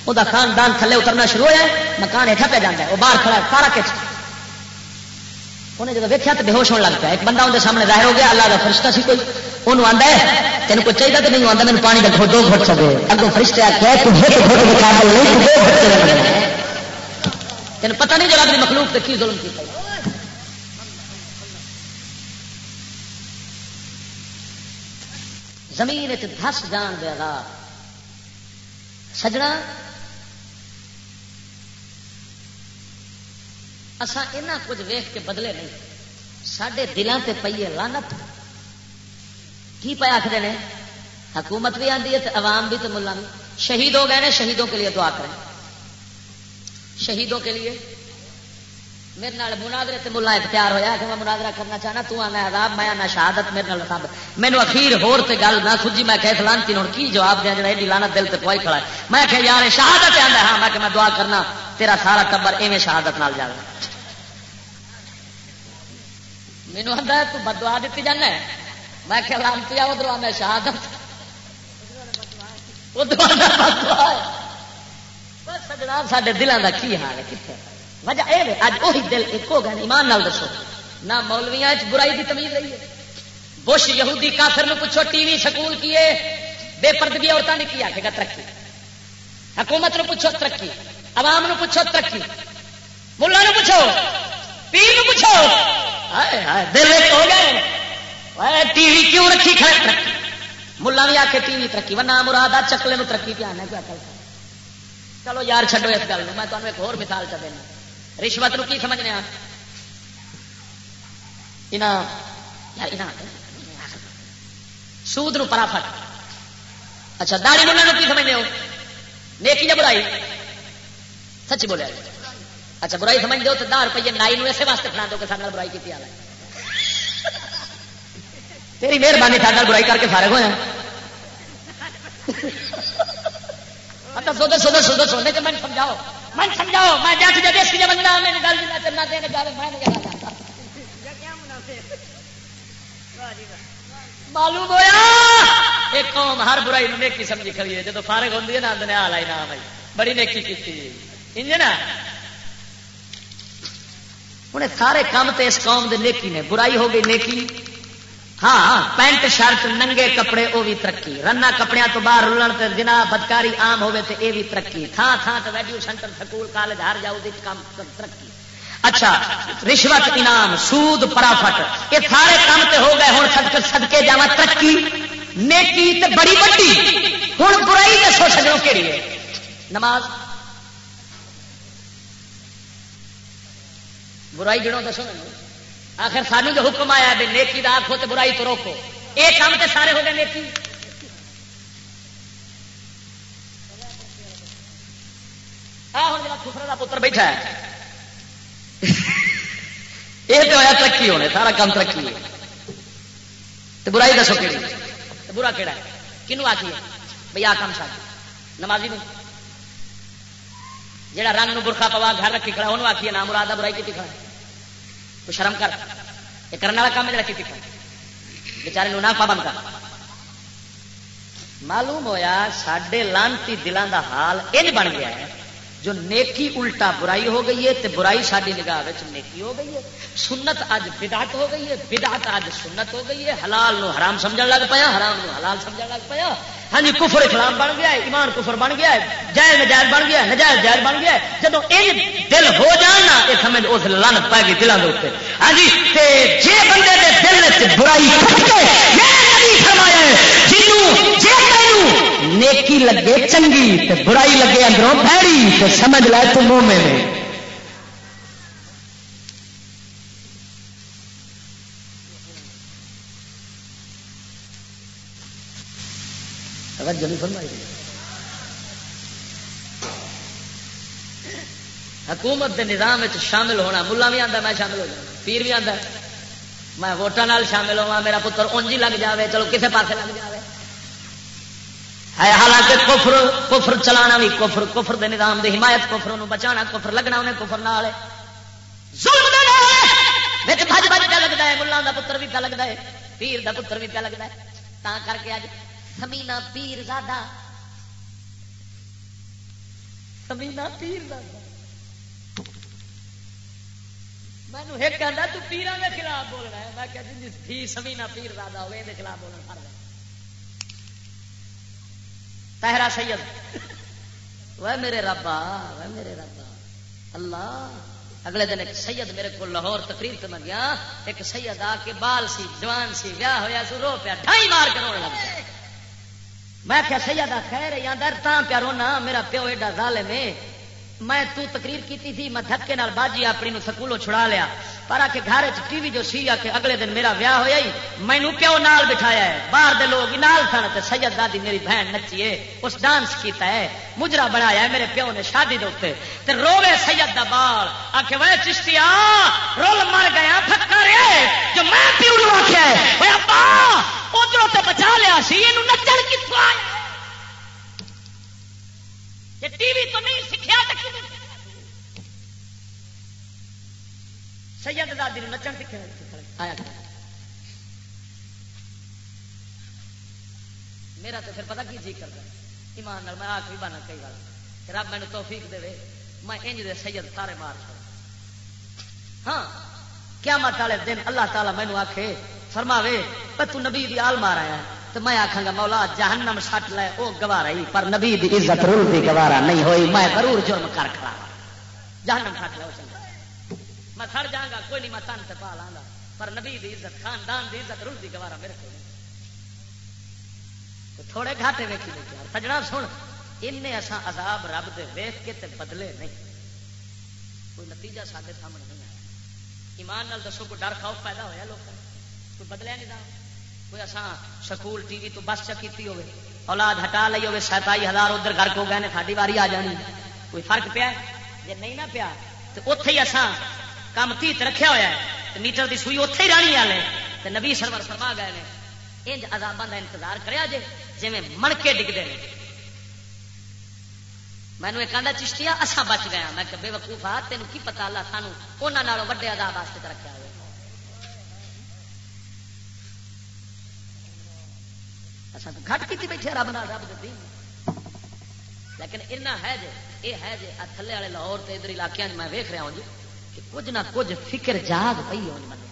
S2: وہ خاندان تھلے اترنا شروع ہوا مکان ہیٹا پہ جانا ہے وہ باہر کھڑا سارا کچھ۔ انہیں جب ویکیا تو بے ہوش ہونے لگ پیا ایک بندہ اندر سامنے ظاہر ہو گیا اللہ کا فرشتہ سی کوئی انہوں آتا ہے تین کوئی چاہیے تو نہیں آتا میرے پانی کا گھوٹ دو گھٹ سکے اگوں فرشتے تین پتہ نہیں جو اپنی مخلوق سے کی ظلم کی زمین دس جان دے گا سجنا اسان کچھ ویخ کے بدلے نہیں۔ سڈے دلوں سے پیے لانت کی پہ آخر نے؟ حکومت بھی آتی ہے عوام بھی تو ملا۔ بھی شہید ہو گئے ہیں شہیدوں کے لیے دعا کریں۔ شہیدوں کے لیے۔ میرے نال مناظرے تے ملا اختیار ہویا کہ میں مناظرہ کرنا چاہنا، تو آنا عذاب، میں آنا شہادت، میرے نال ثابت۔ مینوں اخیر ہور تے گل نہ سوجی میں کہ فلانتی ہن کی جواب دیا، جڑا ایڈی لعنت دل تے پوائی کھڑا ہے۔ میں کہ یار، شہادت آندا ہاں میں کہ میں دعا کرنا، تیرا سارا ٹبر ایویں شہادت نال جاوے مینوں آندا ہے، تو بد دعا دتی جانا ہے۔ میں کہ لعنتی آ ادھر آنا شہادت۔ ادھر آنا بس سجنا کی حال ہے کتنے وجہ یہ اج وہی دل ایک ہو گئے ایمان نال دسو۔ نہ مولویا برائی کی تمیز رہی ہے۔ بش یہودی کافر نو پوچھو، ٹی وی سکول کیے؟ بے پردگی عورتوں نے کی آخے گا، ترقی۔ حکومت نو پوچھو، ترقی۔ عوام نو پوچھو، ترقی۔ ملا نو پوچھو۔ پیر نو پوچھو۔ دل ہو گئے۔ ٹی وی کیوں رکھی کھڑے؟ ترقی۔ ملا بھی آخے ٹی وی ترقی، ورنہ مراد چکلے میں ترقی پہ آنا کیا چلو یار چڈو اس گل میں تمہیں ایک اور مثال چ دینا۔ رشوت کی سمجھنے سود نو پرافٹ اچھا داڑی منا کی سمجھتے ہو نیکی یا برائی۔ سچی بولے اچھا برائی سمجھتے ہو تو دہ روپیے نائی نو اسے واسطے کھلا دو کہ سارے برائی کی تیری مہربانی سارے برائی کر کے فارغ ہوا تو اچھا، سمجھاؤ۔ من سمجھاؤ، میں جٹ جب اس کی بندہ جی میں گل کرنا میں معلوم ہوا ایک قوم ہر برائی نو نیکی سمجھی کھڑی ہے۔ جب فارغ ہوتی ہے نا آدھے آ لائی نام بڑی نیکی کی انج نا؟ انہیں سارے کام تے اس قوم دے نیکی نے، برائی ہو گئی نیکی۔ ہاں پینٹ، شرٹ، ننگے کپڑے وہ بھی ترقی۔ رنا کپڑے تو باہر رلن تے جنا بدکاری آم ہوے تے اے بھی ترقی۔ تھان تھان تے ویڈیو سینٹر، سکول، کالج، ہر جاؤ دی کام ترقی۔ اچھا رشوت، انعام، سود، پرافٹ یہ سارے کام تے ہو گئے ہوں سد سدکے جا ترقی۔ نیکی تے بڑی بڑی ہوں برائی دسو سجو کہڑی ہے۔ نماز برائی جڑوں دسو آخر سانو جو حکم آیا بھی نیکی دا آخو تو برائی تو روکو۔ یہ کام تے سارے ہو گئے نیکی۔ ہوں کا پتر بیٹھا ہے۔ یہ تو ہوا ترقی ہونے، سارا کام ترقی ہے تو برائی دسو کہ برا کہڑا ہے؟ کنو آتی ہے بھائی آ کام ساتھ نمازی میں جہاں رنگ برخا پوا گھر رکھی کھڑا انہوں آخیے نام مراد برائی کی کھڑا تو شرم کر، یہ کرنے والا کام ہے جڑا کی بچارے نہ پابند کر۔ معلوم ہویا سڈے لانتی دلان دا حال ان بن گیا ہے۔ جو نیکی الٹا برائی ہو گئی ہے تے برائی ساری نگاہ نیکی ہو گئی ہے۔ سنت اج بدعت ہو گئی ہے، بدعت اج سنت ہو گئی ہے۔ حلال نو حرام سمجھن لگ پیا، حرام نو حلال سمجھن لگ پیا۔ ہاں جی کفر اسلام بن گیا ہے، ایمان کفر بن گیا ہے، جائز نجائز بن گیا نجائز جائز بن گیا ہے۔ جب ان دل ہو جانا یہ سمجھ اس لن پائے گی دلوں کے اتنے ہاں جی تے جے بندے دے دل برائی فرمایا جنوں نیکی لگے چنگی تے برائی لگے اندروں بھڑی تے سمجھ لائے تو مومن ہے۔ توجہ فرمائی حکومت دے نظام شامل ہونا، ملا بھی آتا میں شامل ہو جانا پیر بھی آتا میں ووٹان شامل ہوا میرا پتر اونج لگ جاوے، چلو کسے پاسے لگ جاوے۔ ہے، حالانکہ کفر کفر چلانا بھی کفر کفر دے نظام دے حمایت، کفر نو بچانا، کفر لگنا انہیں کفر نال ظلم دے بج بج پہ لگتا ہے ملا کا پتر بھی پہ لگتا ہے، پیر کا پتر بھی پہ لگتا ہے۔ تا کر کے اج سمینا پیر زیادہ سمینا پیر زیادہ میں نے ایک کہنا تو پیران کے خلاف بولنا ہے۔ میں کہتی جس تھی سمینا پیر زیادہ ہوئے یہ خلاف بولنا فرض ہے۔ تہرا سید۔ وہ میرے ربا وہ میرے ربا اللہ، اگلے دن ایک سید میرے کو لاہور تقریر سے میں گیا۔ ایک سید آ کے بال سی، جوان سی، ویاہ ہوا سو رو پیا، ڈھائی مار کے رونے لگ میں کیا سیدہ خیر یا در، تاں پیا رونا، میرا پیو ایڈا ظالم ہے۔ میں تو تقریر کیتی تھی، میں دھکے نال باجی اپنی نو سکولوں چھڑا لیا۔ پر آ کے گھر ٹی وی جو سی آ کے اگلے دن میرا ویاہ ہوا ہی۔ مینو پیو نال بٹھایا ہے؟ باہر دے لوگ نال سن تے سید دادی میری بہن نچی ہے، اس ڈانس کیتا ہے۔ مجرا بنایا ہے میرے پیو نے شادی دے اتنے تے روے سید دا بال۔ آ کے وہ چشتیا رول مر گیا پھکر جو میں پیو نو آخیا ہے ابا ادھر تو بچا لیا سی یہ نچن کتوں آیا جی ٹی وی تو نہیں سیکھا سید دادی نچن آیا۔ میرا تو پھر پتا کی جی کرتا ایمان نال میں آ کے بنا کئی بار رب مینو توفیق دے میں انج دے سید سارے مار چھوڑ ہاں کیا مت والے دن اللہ تعالیٰ مینو آخے فرماوے پر تو نبی دی آل مار آیا۔ تو میں آخا گا مولا جہنم سٹ لے وہ گوارا ہی پر نبی دی عزت رول دی گوارا نہیں ہوئی میں ضرور جرم کر کھڑا جہنم سٹ لے میں سڑ جاگا گا کوئی نہیں میں تن سے پا لا پر نبی دی عزت خاندان دی عزت رول دی گوارا میرے کو تھوڑے گھاٹے ویکھی دیکھا سجنا سن۔ ان اساں عذاب رب دے ویخ کے تے بدلے نہیں۔ کوئی نتیجہ سارے سامنے نہیں آیا۔ ایمان نال دسو کوئی ڈر خوف پیدا ہوا لوگ کوئی بدلیا نہیں دا کوئی اساں سکول ٹی وی تو بس چکی ہوگی اولاد ہٹا لی ہوگی ستائی ہزار ادھر گھر کو گئے ساری واری آ جانی۔ کوئی فرق پیا؟ جی نہیں نہ پیا، تو اتے ہی اساں کام تیت رکھا ہوا ہے۔ میٹر کی سوئی اتے ہی رانی والے تو نبی سرور فرما گئے ہیں انج عذابوں کا انتظار کریا جے جی منکے ڈگتے ہیں مینو ایک آدھا چشتیا اصا بچ گیا ہاں۔ میں کہ بے وقوف آ تین کی پتا اللہ سانو انہوں وڈے عذاب واسطے رکھا ہوئے
S4: اچھا، اصل گھٹ کی بیٹھے رب نہ رب دے دین لیکن اتنا ہے جی یہ ہے جی تھلے والے لاہور تے ادھر علاقے میں ویخ رہا ہوں جی کہ کچھ نہ کچھ فکر جاگ پی ہونی بندے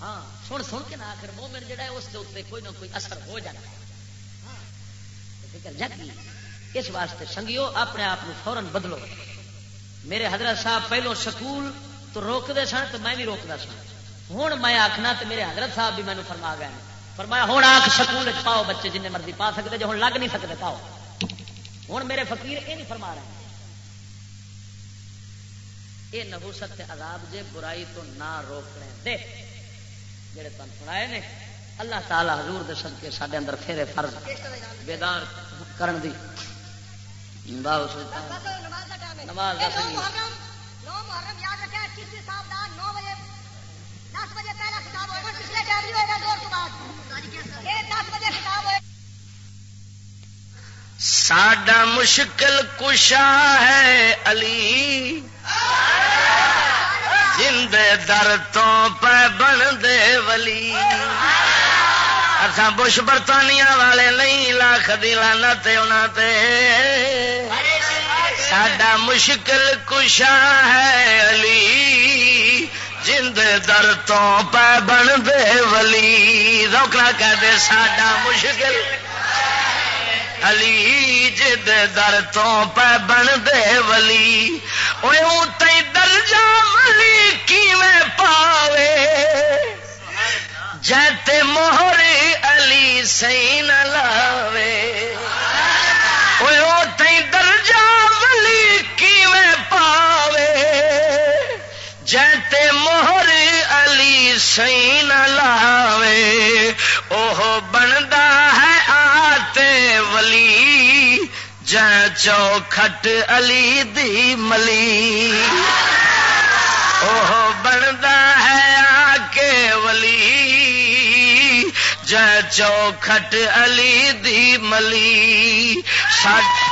S4: ہاں سن سن کے نہ آخر مومن جڑا ہے، اس کے اتنے کوئی نہ کوئی اثر ہو جاتا ہے۔ ہاں، فکر جگی اس واسطے سنگیو، اپنے آپ کو فورن بدلو۔ میرے حضرت صاحب پہلو سکول تو روکتے سن، تو میں بھی روکتا سا ہوں میں آخنا تو میرے حضرت صاحب بھی مینو فرما گئے فرمایا ہوں آخ سکول پاؤ بچے جن مرضی پا سکتے جو ہوں لگ نہیں سکتے پاؤ. ہوں میرے فقیر یہ نہیں فرما رہے یہ نبوست عذاب جے برائی تو نہ روک رہے دے جڑے تم سنائے نے اللہ تعالی حضور دے صدقے سارے اندر پھیرے فرض بیدار کرن دی۔ باو نماز دا صحیح
S1: ساڈا مشکل کشا ہے علی۔ جند در تو پہ بن دے ولی۔ اچھا بش برطانیہ والے نہیں، لاکھ دلانا تے انہاں تے۔ ساڈا مشکل کشا ہے علی۔ جند در تو پہ بن دے ولی، روکنا کہہ دے ساڈا مشکل۔ علی جد در تو پہ بن دے ولی وہ تی درجہ ملی کی پاوے؟ جیتے موہر علی سی نہ لاوے سی نہ لاوے اوہ بندا ہے آتے ولی جہ چوکھٹ علی دی ملی اوہ بندا ہے آ کے ولی جہ چوکھٹ علی دی ملی سٹ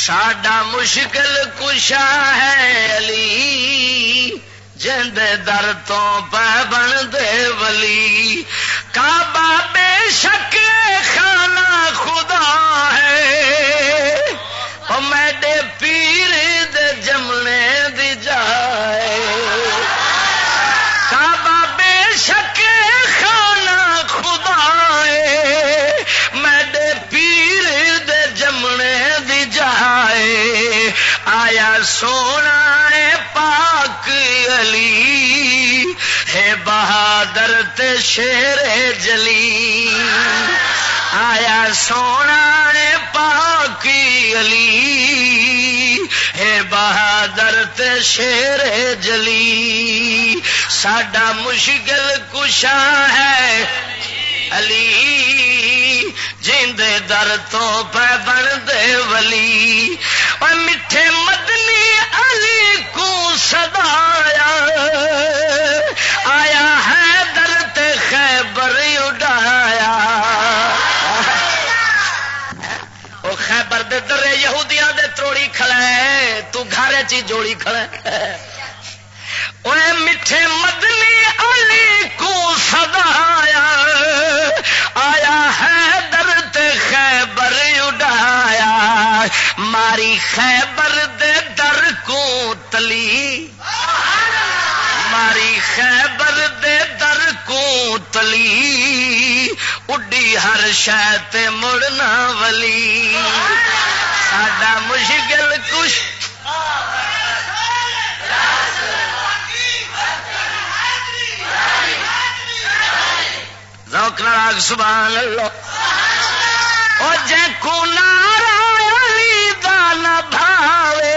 S1: ساڈا مشکل کشا ہے علی جند در تو پہ بن دے ولی۔ کعبہ بے شک علی ہے بہادر تے شیر جلی۔ آیا سونا ہے پاک علی ہے بہادر تے شیر جلی۔ ساڈا مشکل کشا ہے علی جیند در تو پہ بن دے ولی۔ اور میٹھے مدنی سدایا آیا ہے در خیبر اڈایا۔ وہ خیبر دے درے یہودیاں دے تروڑی کھڑا ہے، تو گھر چی جوڑی کھڑا وہ میٹھے مدنی علی کو سدایا آیا ہے ماری خیبر دے در کو تلی۔ ماری خیبر دے در کو تلی۔ اڈی ہر شہ مڑنا ولی۔ ساڈا مشکل کچھ روک راگ سبحان اللہ۔ او جے کو دان بھاوے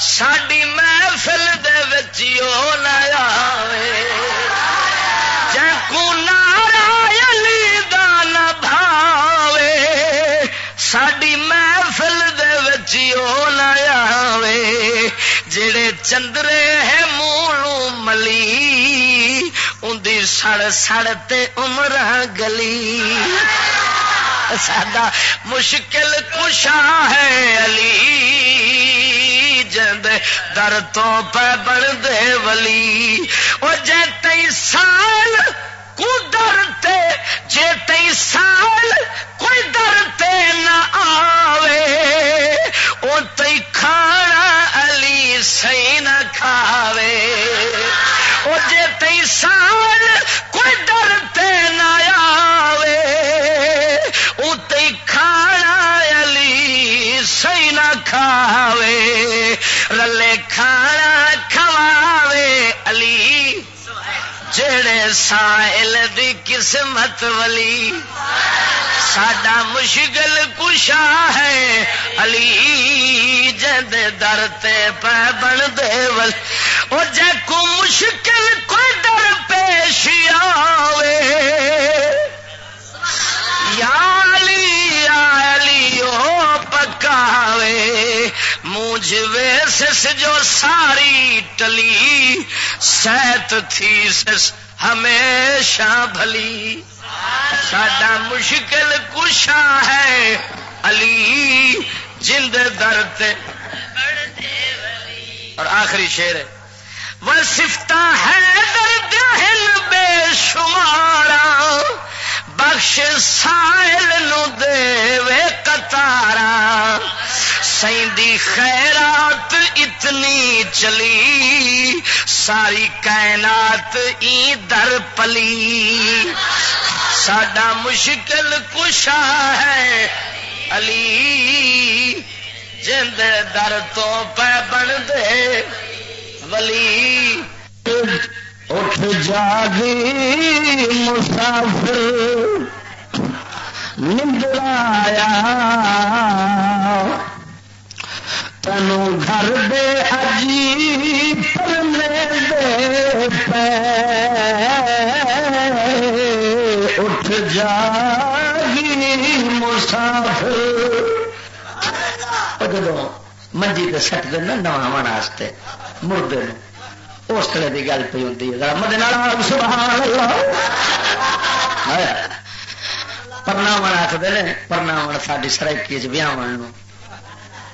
S1: ساڈی محفل دے وچ او نہ آوے جے کو نارا دان بھاوے ساڈی محفل دے وچ او نہ آوے جڑے چندرے ہے مولوں ملی اندی سڑ سڑ تے عمر گلی سادہ مشکل کشا ہے علی جد در تو پہ بن دے ولی وہ جی سال جے تئی سال کوئی ڈرتے نہ آوے۔ او تئی کھانا علی سی نہ کھاوے۔ او جے تئی سال کوئی ڈرتے نہ آوے۔ او تئی کھانا علی سی نہ کھاوے۔ رلے کھانا کھواوے علی۔ جڑے سائل دی قسمت ولی، ساڈا مشکل کشا ہے۔ علی جد در تے پہ بن دے ول او جے کو مشکل کوئی در پیش آوے۔ یا علی یا علی، او پکاوے۔ مجھ ویسس جو ساری ٹلی سیت تھی سس ہمیشہ بھلی۔ ساڈا مشکل کشا ہے۔ علی جند درد۔ اور آخری شیر ہے۔ وہ سفتا ہے درد ہل بے شمارا۔ بخش سائل نو دے وے کتارا سیندی خیرات اتنی چلی، ساری کائنات ای در پلی۔ ساڈا مشکل کشا ہے علی جند در تو پہ بن دے ولی۔ اٹھ جاگی مسافر نندرایا تنو گھر دے اجی پرنے دے پے اٹھ جاگی مسافر۔ جب منجی تے سٹ دینا نواں واسطے مردے اس طرح کی گل پی ہوتی ہے۔ مدد سبحان اللہ۔ پرناو آخر پرناو ساری سرائکی چیاو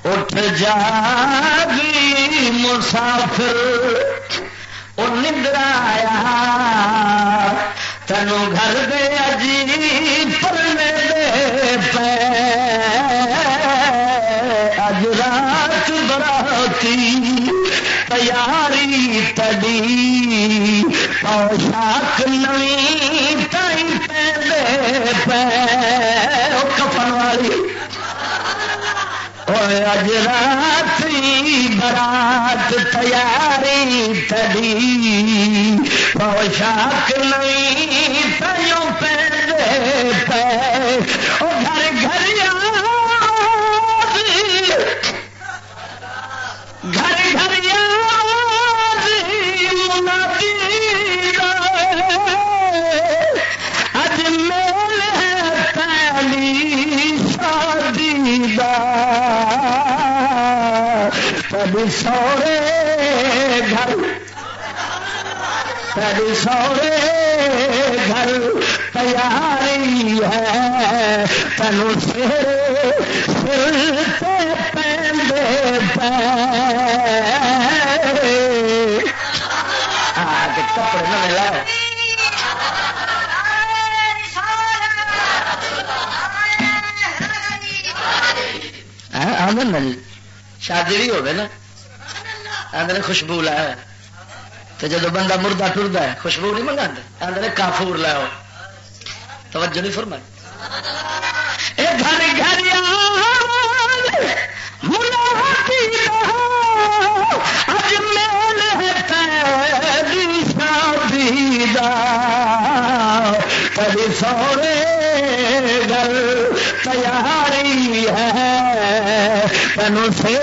S1: اٹھ جاگی جی مسافر وہ نندرایا تینوں گھر دے اجی پرنے دے پے اج رات براتی، تیاری تڑی۔ پوشاک نوی تائی پہ پہ کفن والی اج رات برات تیاری تڑی، پوشاک نوی تیوں پہ پہ گھر گھر گھر گھر اج میل ہے پہلی شادی دا تب سورے گھر۔ تب سورے گھر تیاری ہے۔ تینوں سر سر پہ پہ کپڑے نہ ملا آمن جی شادی بھی ہوگی نا. آدھے خوشبو لایا تو جب بندہ مردہ ٹرتا ہے، خوشبو نہیں منگا آدھے کافور لاؤ توجہ نہیں فرمائی. گھر ہے شادی کبھی سورے گل تیاری ہے۔ تینوں سے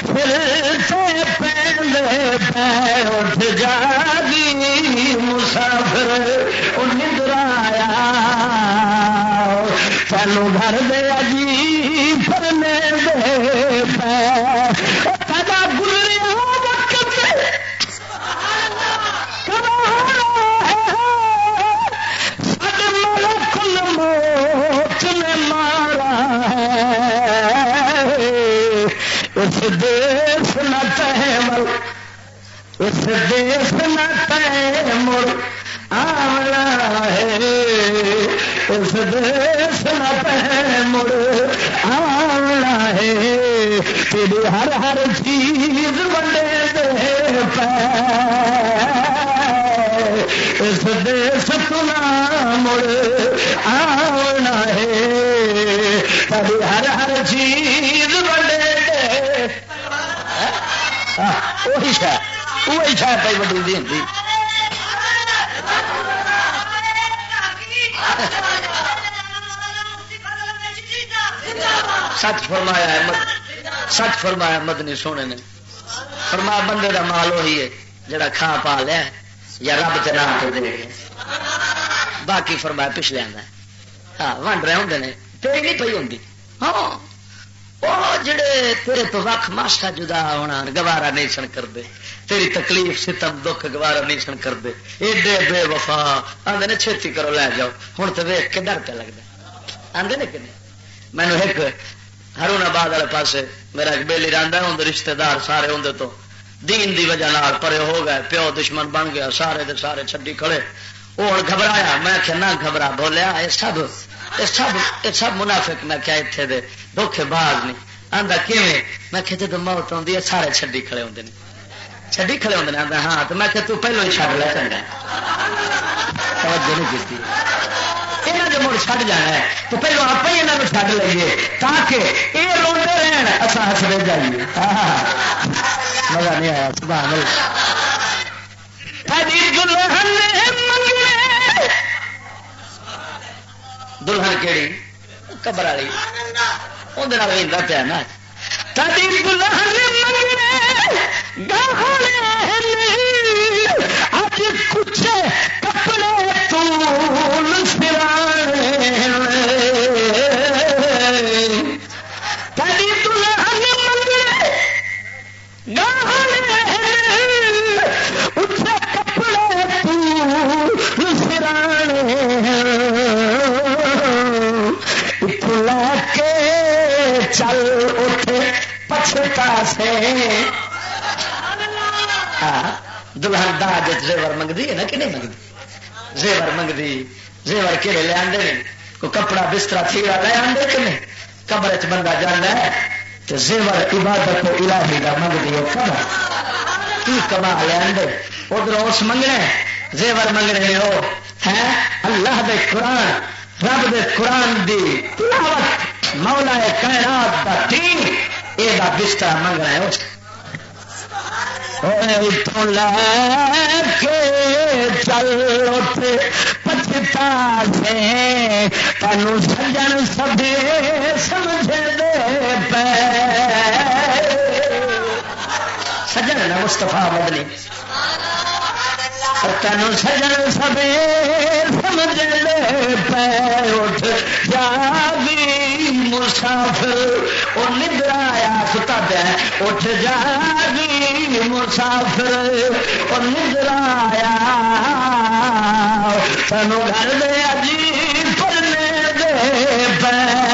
S1: پھر سے پہلے پہ اٹھ جاگی مسافر نندرایا۔ تینوں گھر دے اجی پرنے دے پہ اس دیس نہ تہمل اس دیس نہ تہمل آنا ہے۔ اس دیس نہ تہمل آنا ہے۔ تیری ہر ہر چیز بڑے دے پہ اس دیس تنا مڑ آنا ہے۔ تیری ہر ہر چیز ہاں، وہی شاید وہی شاید پائی بڑی دی سچ فرمایا ہے، مد سچ فرمایا مدنی سونے نے۔ فرمایا بندے دا مال وہی ہے، جڑا کھا پا لیا یا رب کے نام کے دے۔ باقی فرمایا پچھلے آنا ہاں ونڈ رہے ہوں نے تیری نہیں پی ہوں ہاں۔ وہ جڑے تیرے تو وقت ماسٹا جدا ہونا، گوارا نہیں سن کرتے۔ تیری تکلیف ستم دکھ، گوارا نہیں سن کرتے۔ ایڈے بے وفا۔ آدھے نے چھتی کرو، لے جاؤ۔ ہوں تو ویخ کے ڈر پہ لگتا آدھے نے کہ نہیں مینو ایک ہرون آباد والے پاس میرا ایک بےلی رہتا ہوں رشتے دار سارے اندر تو دین دی وجہ نال پرے ہو گئے، پیو دشمن بن گیا، سارے دے سارے چڈی کھڑے۔ وہ ہوں گھبرایا، میں کہ نہ گھبرا، بولیا یہ سب یہ سب یہ سب منافق، میں کیا اتنے دے دھوکھے باز نہیں۔ آتا کیویں؟ میں کہ جب موت آتی ہے، سارے چڈی کھڑے ہوتے ہیں چڈی کھڑے ہوتے ہیں آتا ہاں تو میں کہ تو پہلو ہی چڑھ لیا چنگا۔ توجہ نہیں کی یہاں جو مڑ چڑھ جانا ہے، تو پہلو آپ ہی یہاں چڑھ لئیے، تاکہ یہ روتے رہن اچھا ہسبے جائیے۔ مزہ نہیں آیا، سبحان دلہن کہڑی قبر والی۔ اندر پیا نا تری دلہن اج کچھ کپڑے تول سرانے تری دلہن اچھے کپڑے تول سرانے چل اٹھ پچھتا سے۔ دلہن داج زیور منگتی ہے نا کہ نہیں منگتی زیور منگتی زیور کہڑے لے آدھے کوئی کپڑا بستر تھیڑا لے آدھے کہ نہیں؟ کمرے چ بندہ جانا ہے تو زیور عبادت کو الہی کا منگتی ہے کم کی کما لے آدھے ادھر اس منگنے، زیور منگنے وہ ہے اللہ دے قرآن، رب دے قرآن دی تلاوت۔ مولا کائنات دا دین یہ بستر منگنا ہے اس لے کے چل پچھتا سے تینوں سجن سبھی سمجھ دے پے۔ سجن نا مستفا مدنی۔ تینوں سجن سبھی سمجھ دے پے۔ اٹھ جاگی۔ مسافر وہ نگرایا ستا پہ اٹھ جاگی جی مسافر وہ ندرا آیا تینوں گھر دے اجی پڑنے دے پہ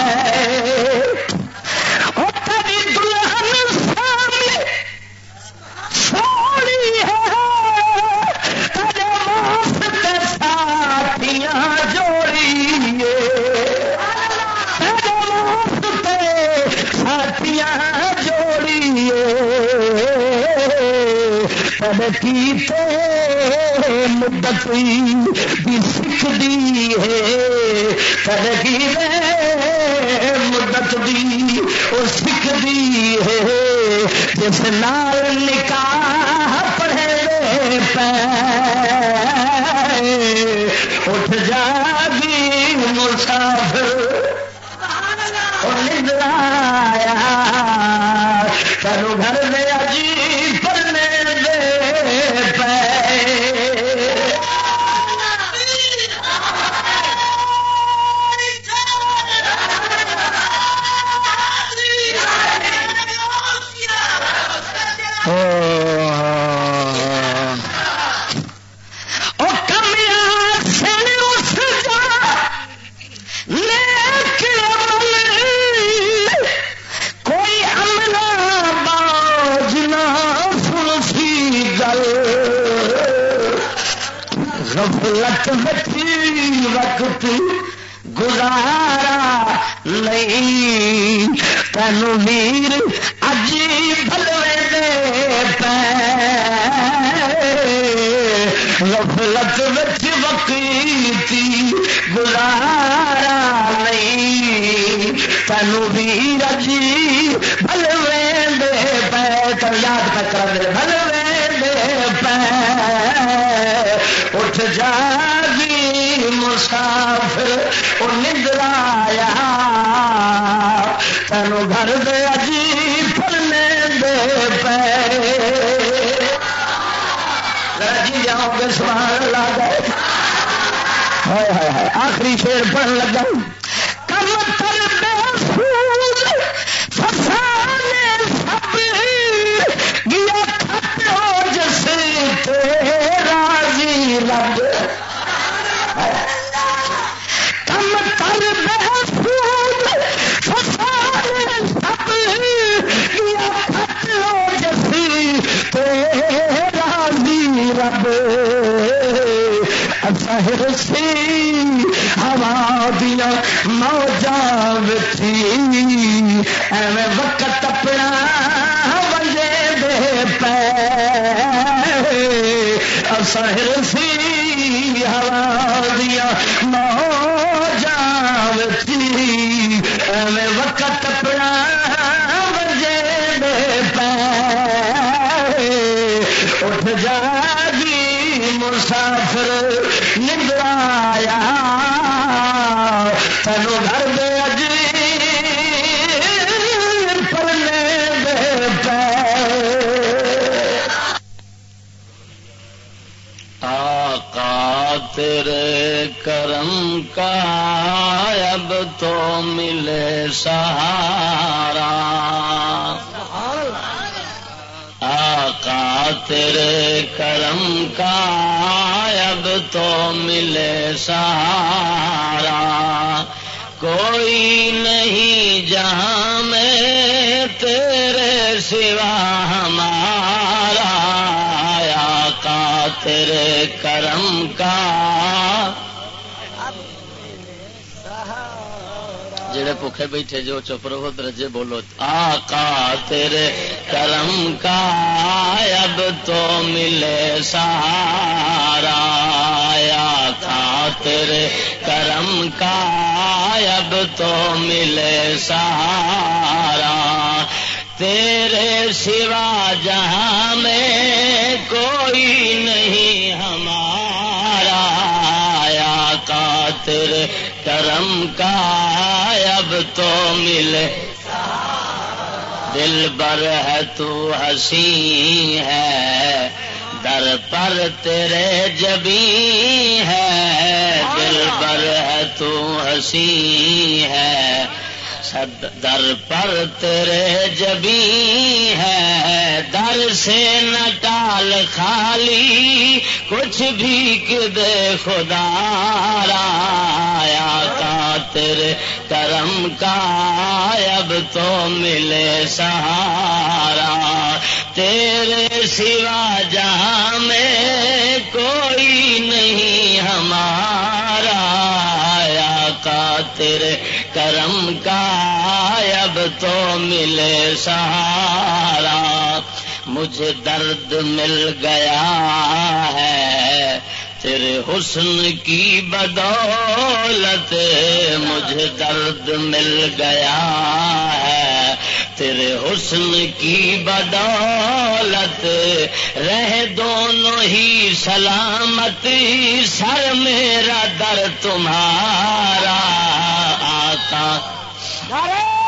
S1: پد کی مدت بھی سکھ دی ہے پد کی مدت بھی وہ سکھ دی ہے جس نال نکاح پڑھے پہ اٹھ جاگی مسافر نندرایا کرو گھر غفلت بچی وقت گزارا نہیں۔ تین ویر اجی بلوے دے پہ غفلت بچ وقتی گزارا نہیں۔ تین ویر اجی جاگی مسافر وہ نندرایا تینوں گھر دے اجی پلنے دے پے۔ جی جاؤ گے، سوال لا گئے ہائے ہائے ہائے، آخری شیر پڑھ لگا۔
S7: کا اب تو ملے سہارا آقا تیرے کرم کا اب تو ملے سہارا کوئی نہیں جہاں میں تیرے سوا ہمارا۔ آقا تیرے کرم کا جڑے بھوکے بیٹھے جو چپ رہو، درجے بولو، آقا تیرے کرم کا اب تو ملے سہارا آقا تیرے کرم کا اب تو ملے سہارا۔ تیرے سوا جہاں میں کوئی نہیں، ہمارا آقا تیرے کرم کا اب تو ملے۔ دل بر ہے تو ہنسی ہے۔ در پر تیرے جبی ہے۔ دل بر ہے تو ہنسی ہے۔ در پر تیرے جبی ہے، در سے نہ ٹال خالی، کچھ بھی دے خدا رایا کا تیرے کرم کا، اب تو ملے سہارا۔ تیرے سوا جہاں میں کوئی نہیں ہمارا کا تیرے کرم کا اب تو ملے سہارا مجھے درد مل گیا ہے۔ تیرے حسن کی بدولت مجھے درد مل گیا ہے۔ تیرے حسن کی بدولت، رہ دونوں ہی سلامتی، سر میرا در تمہارا۔ آتا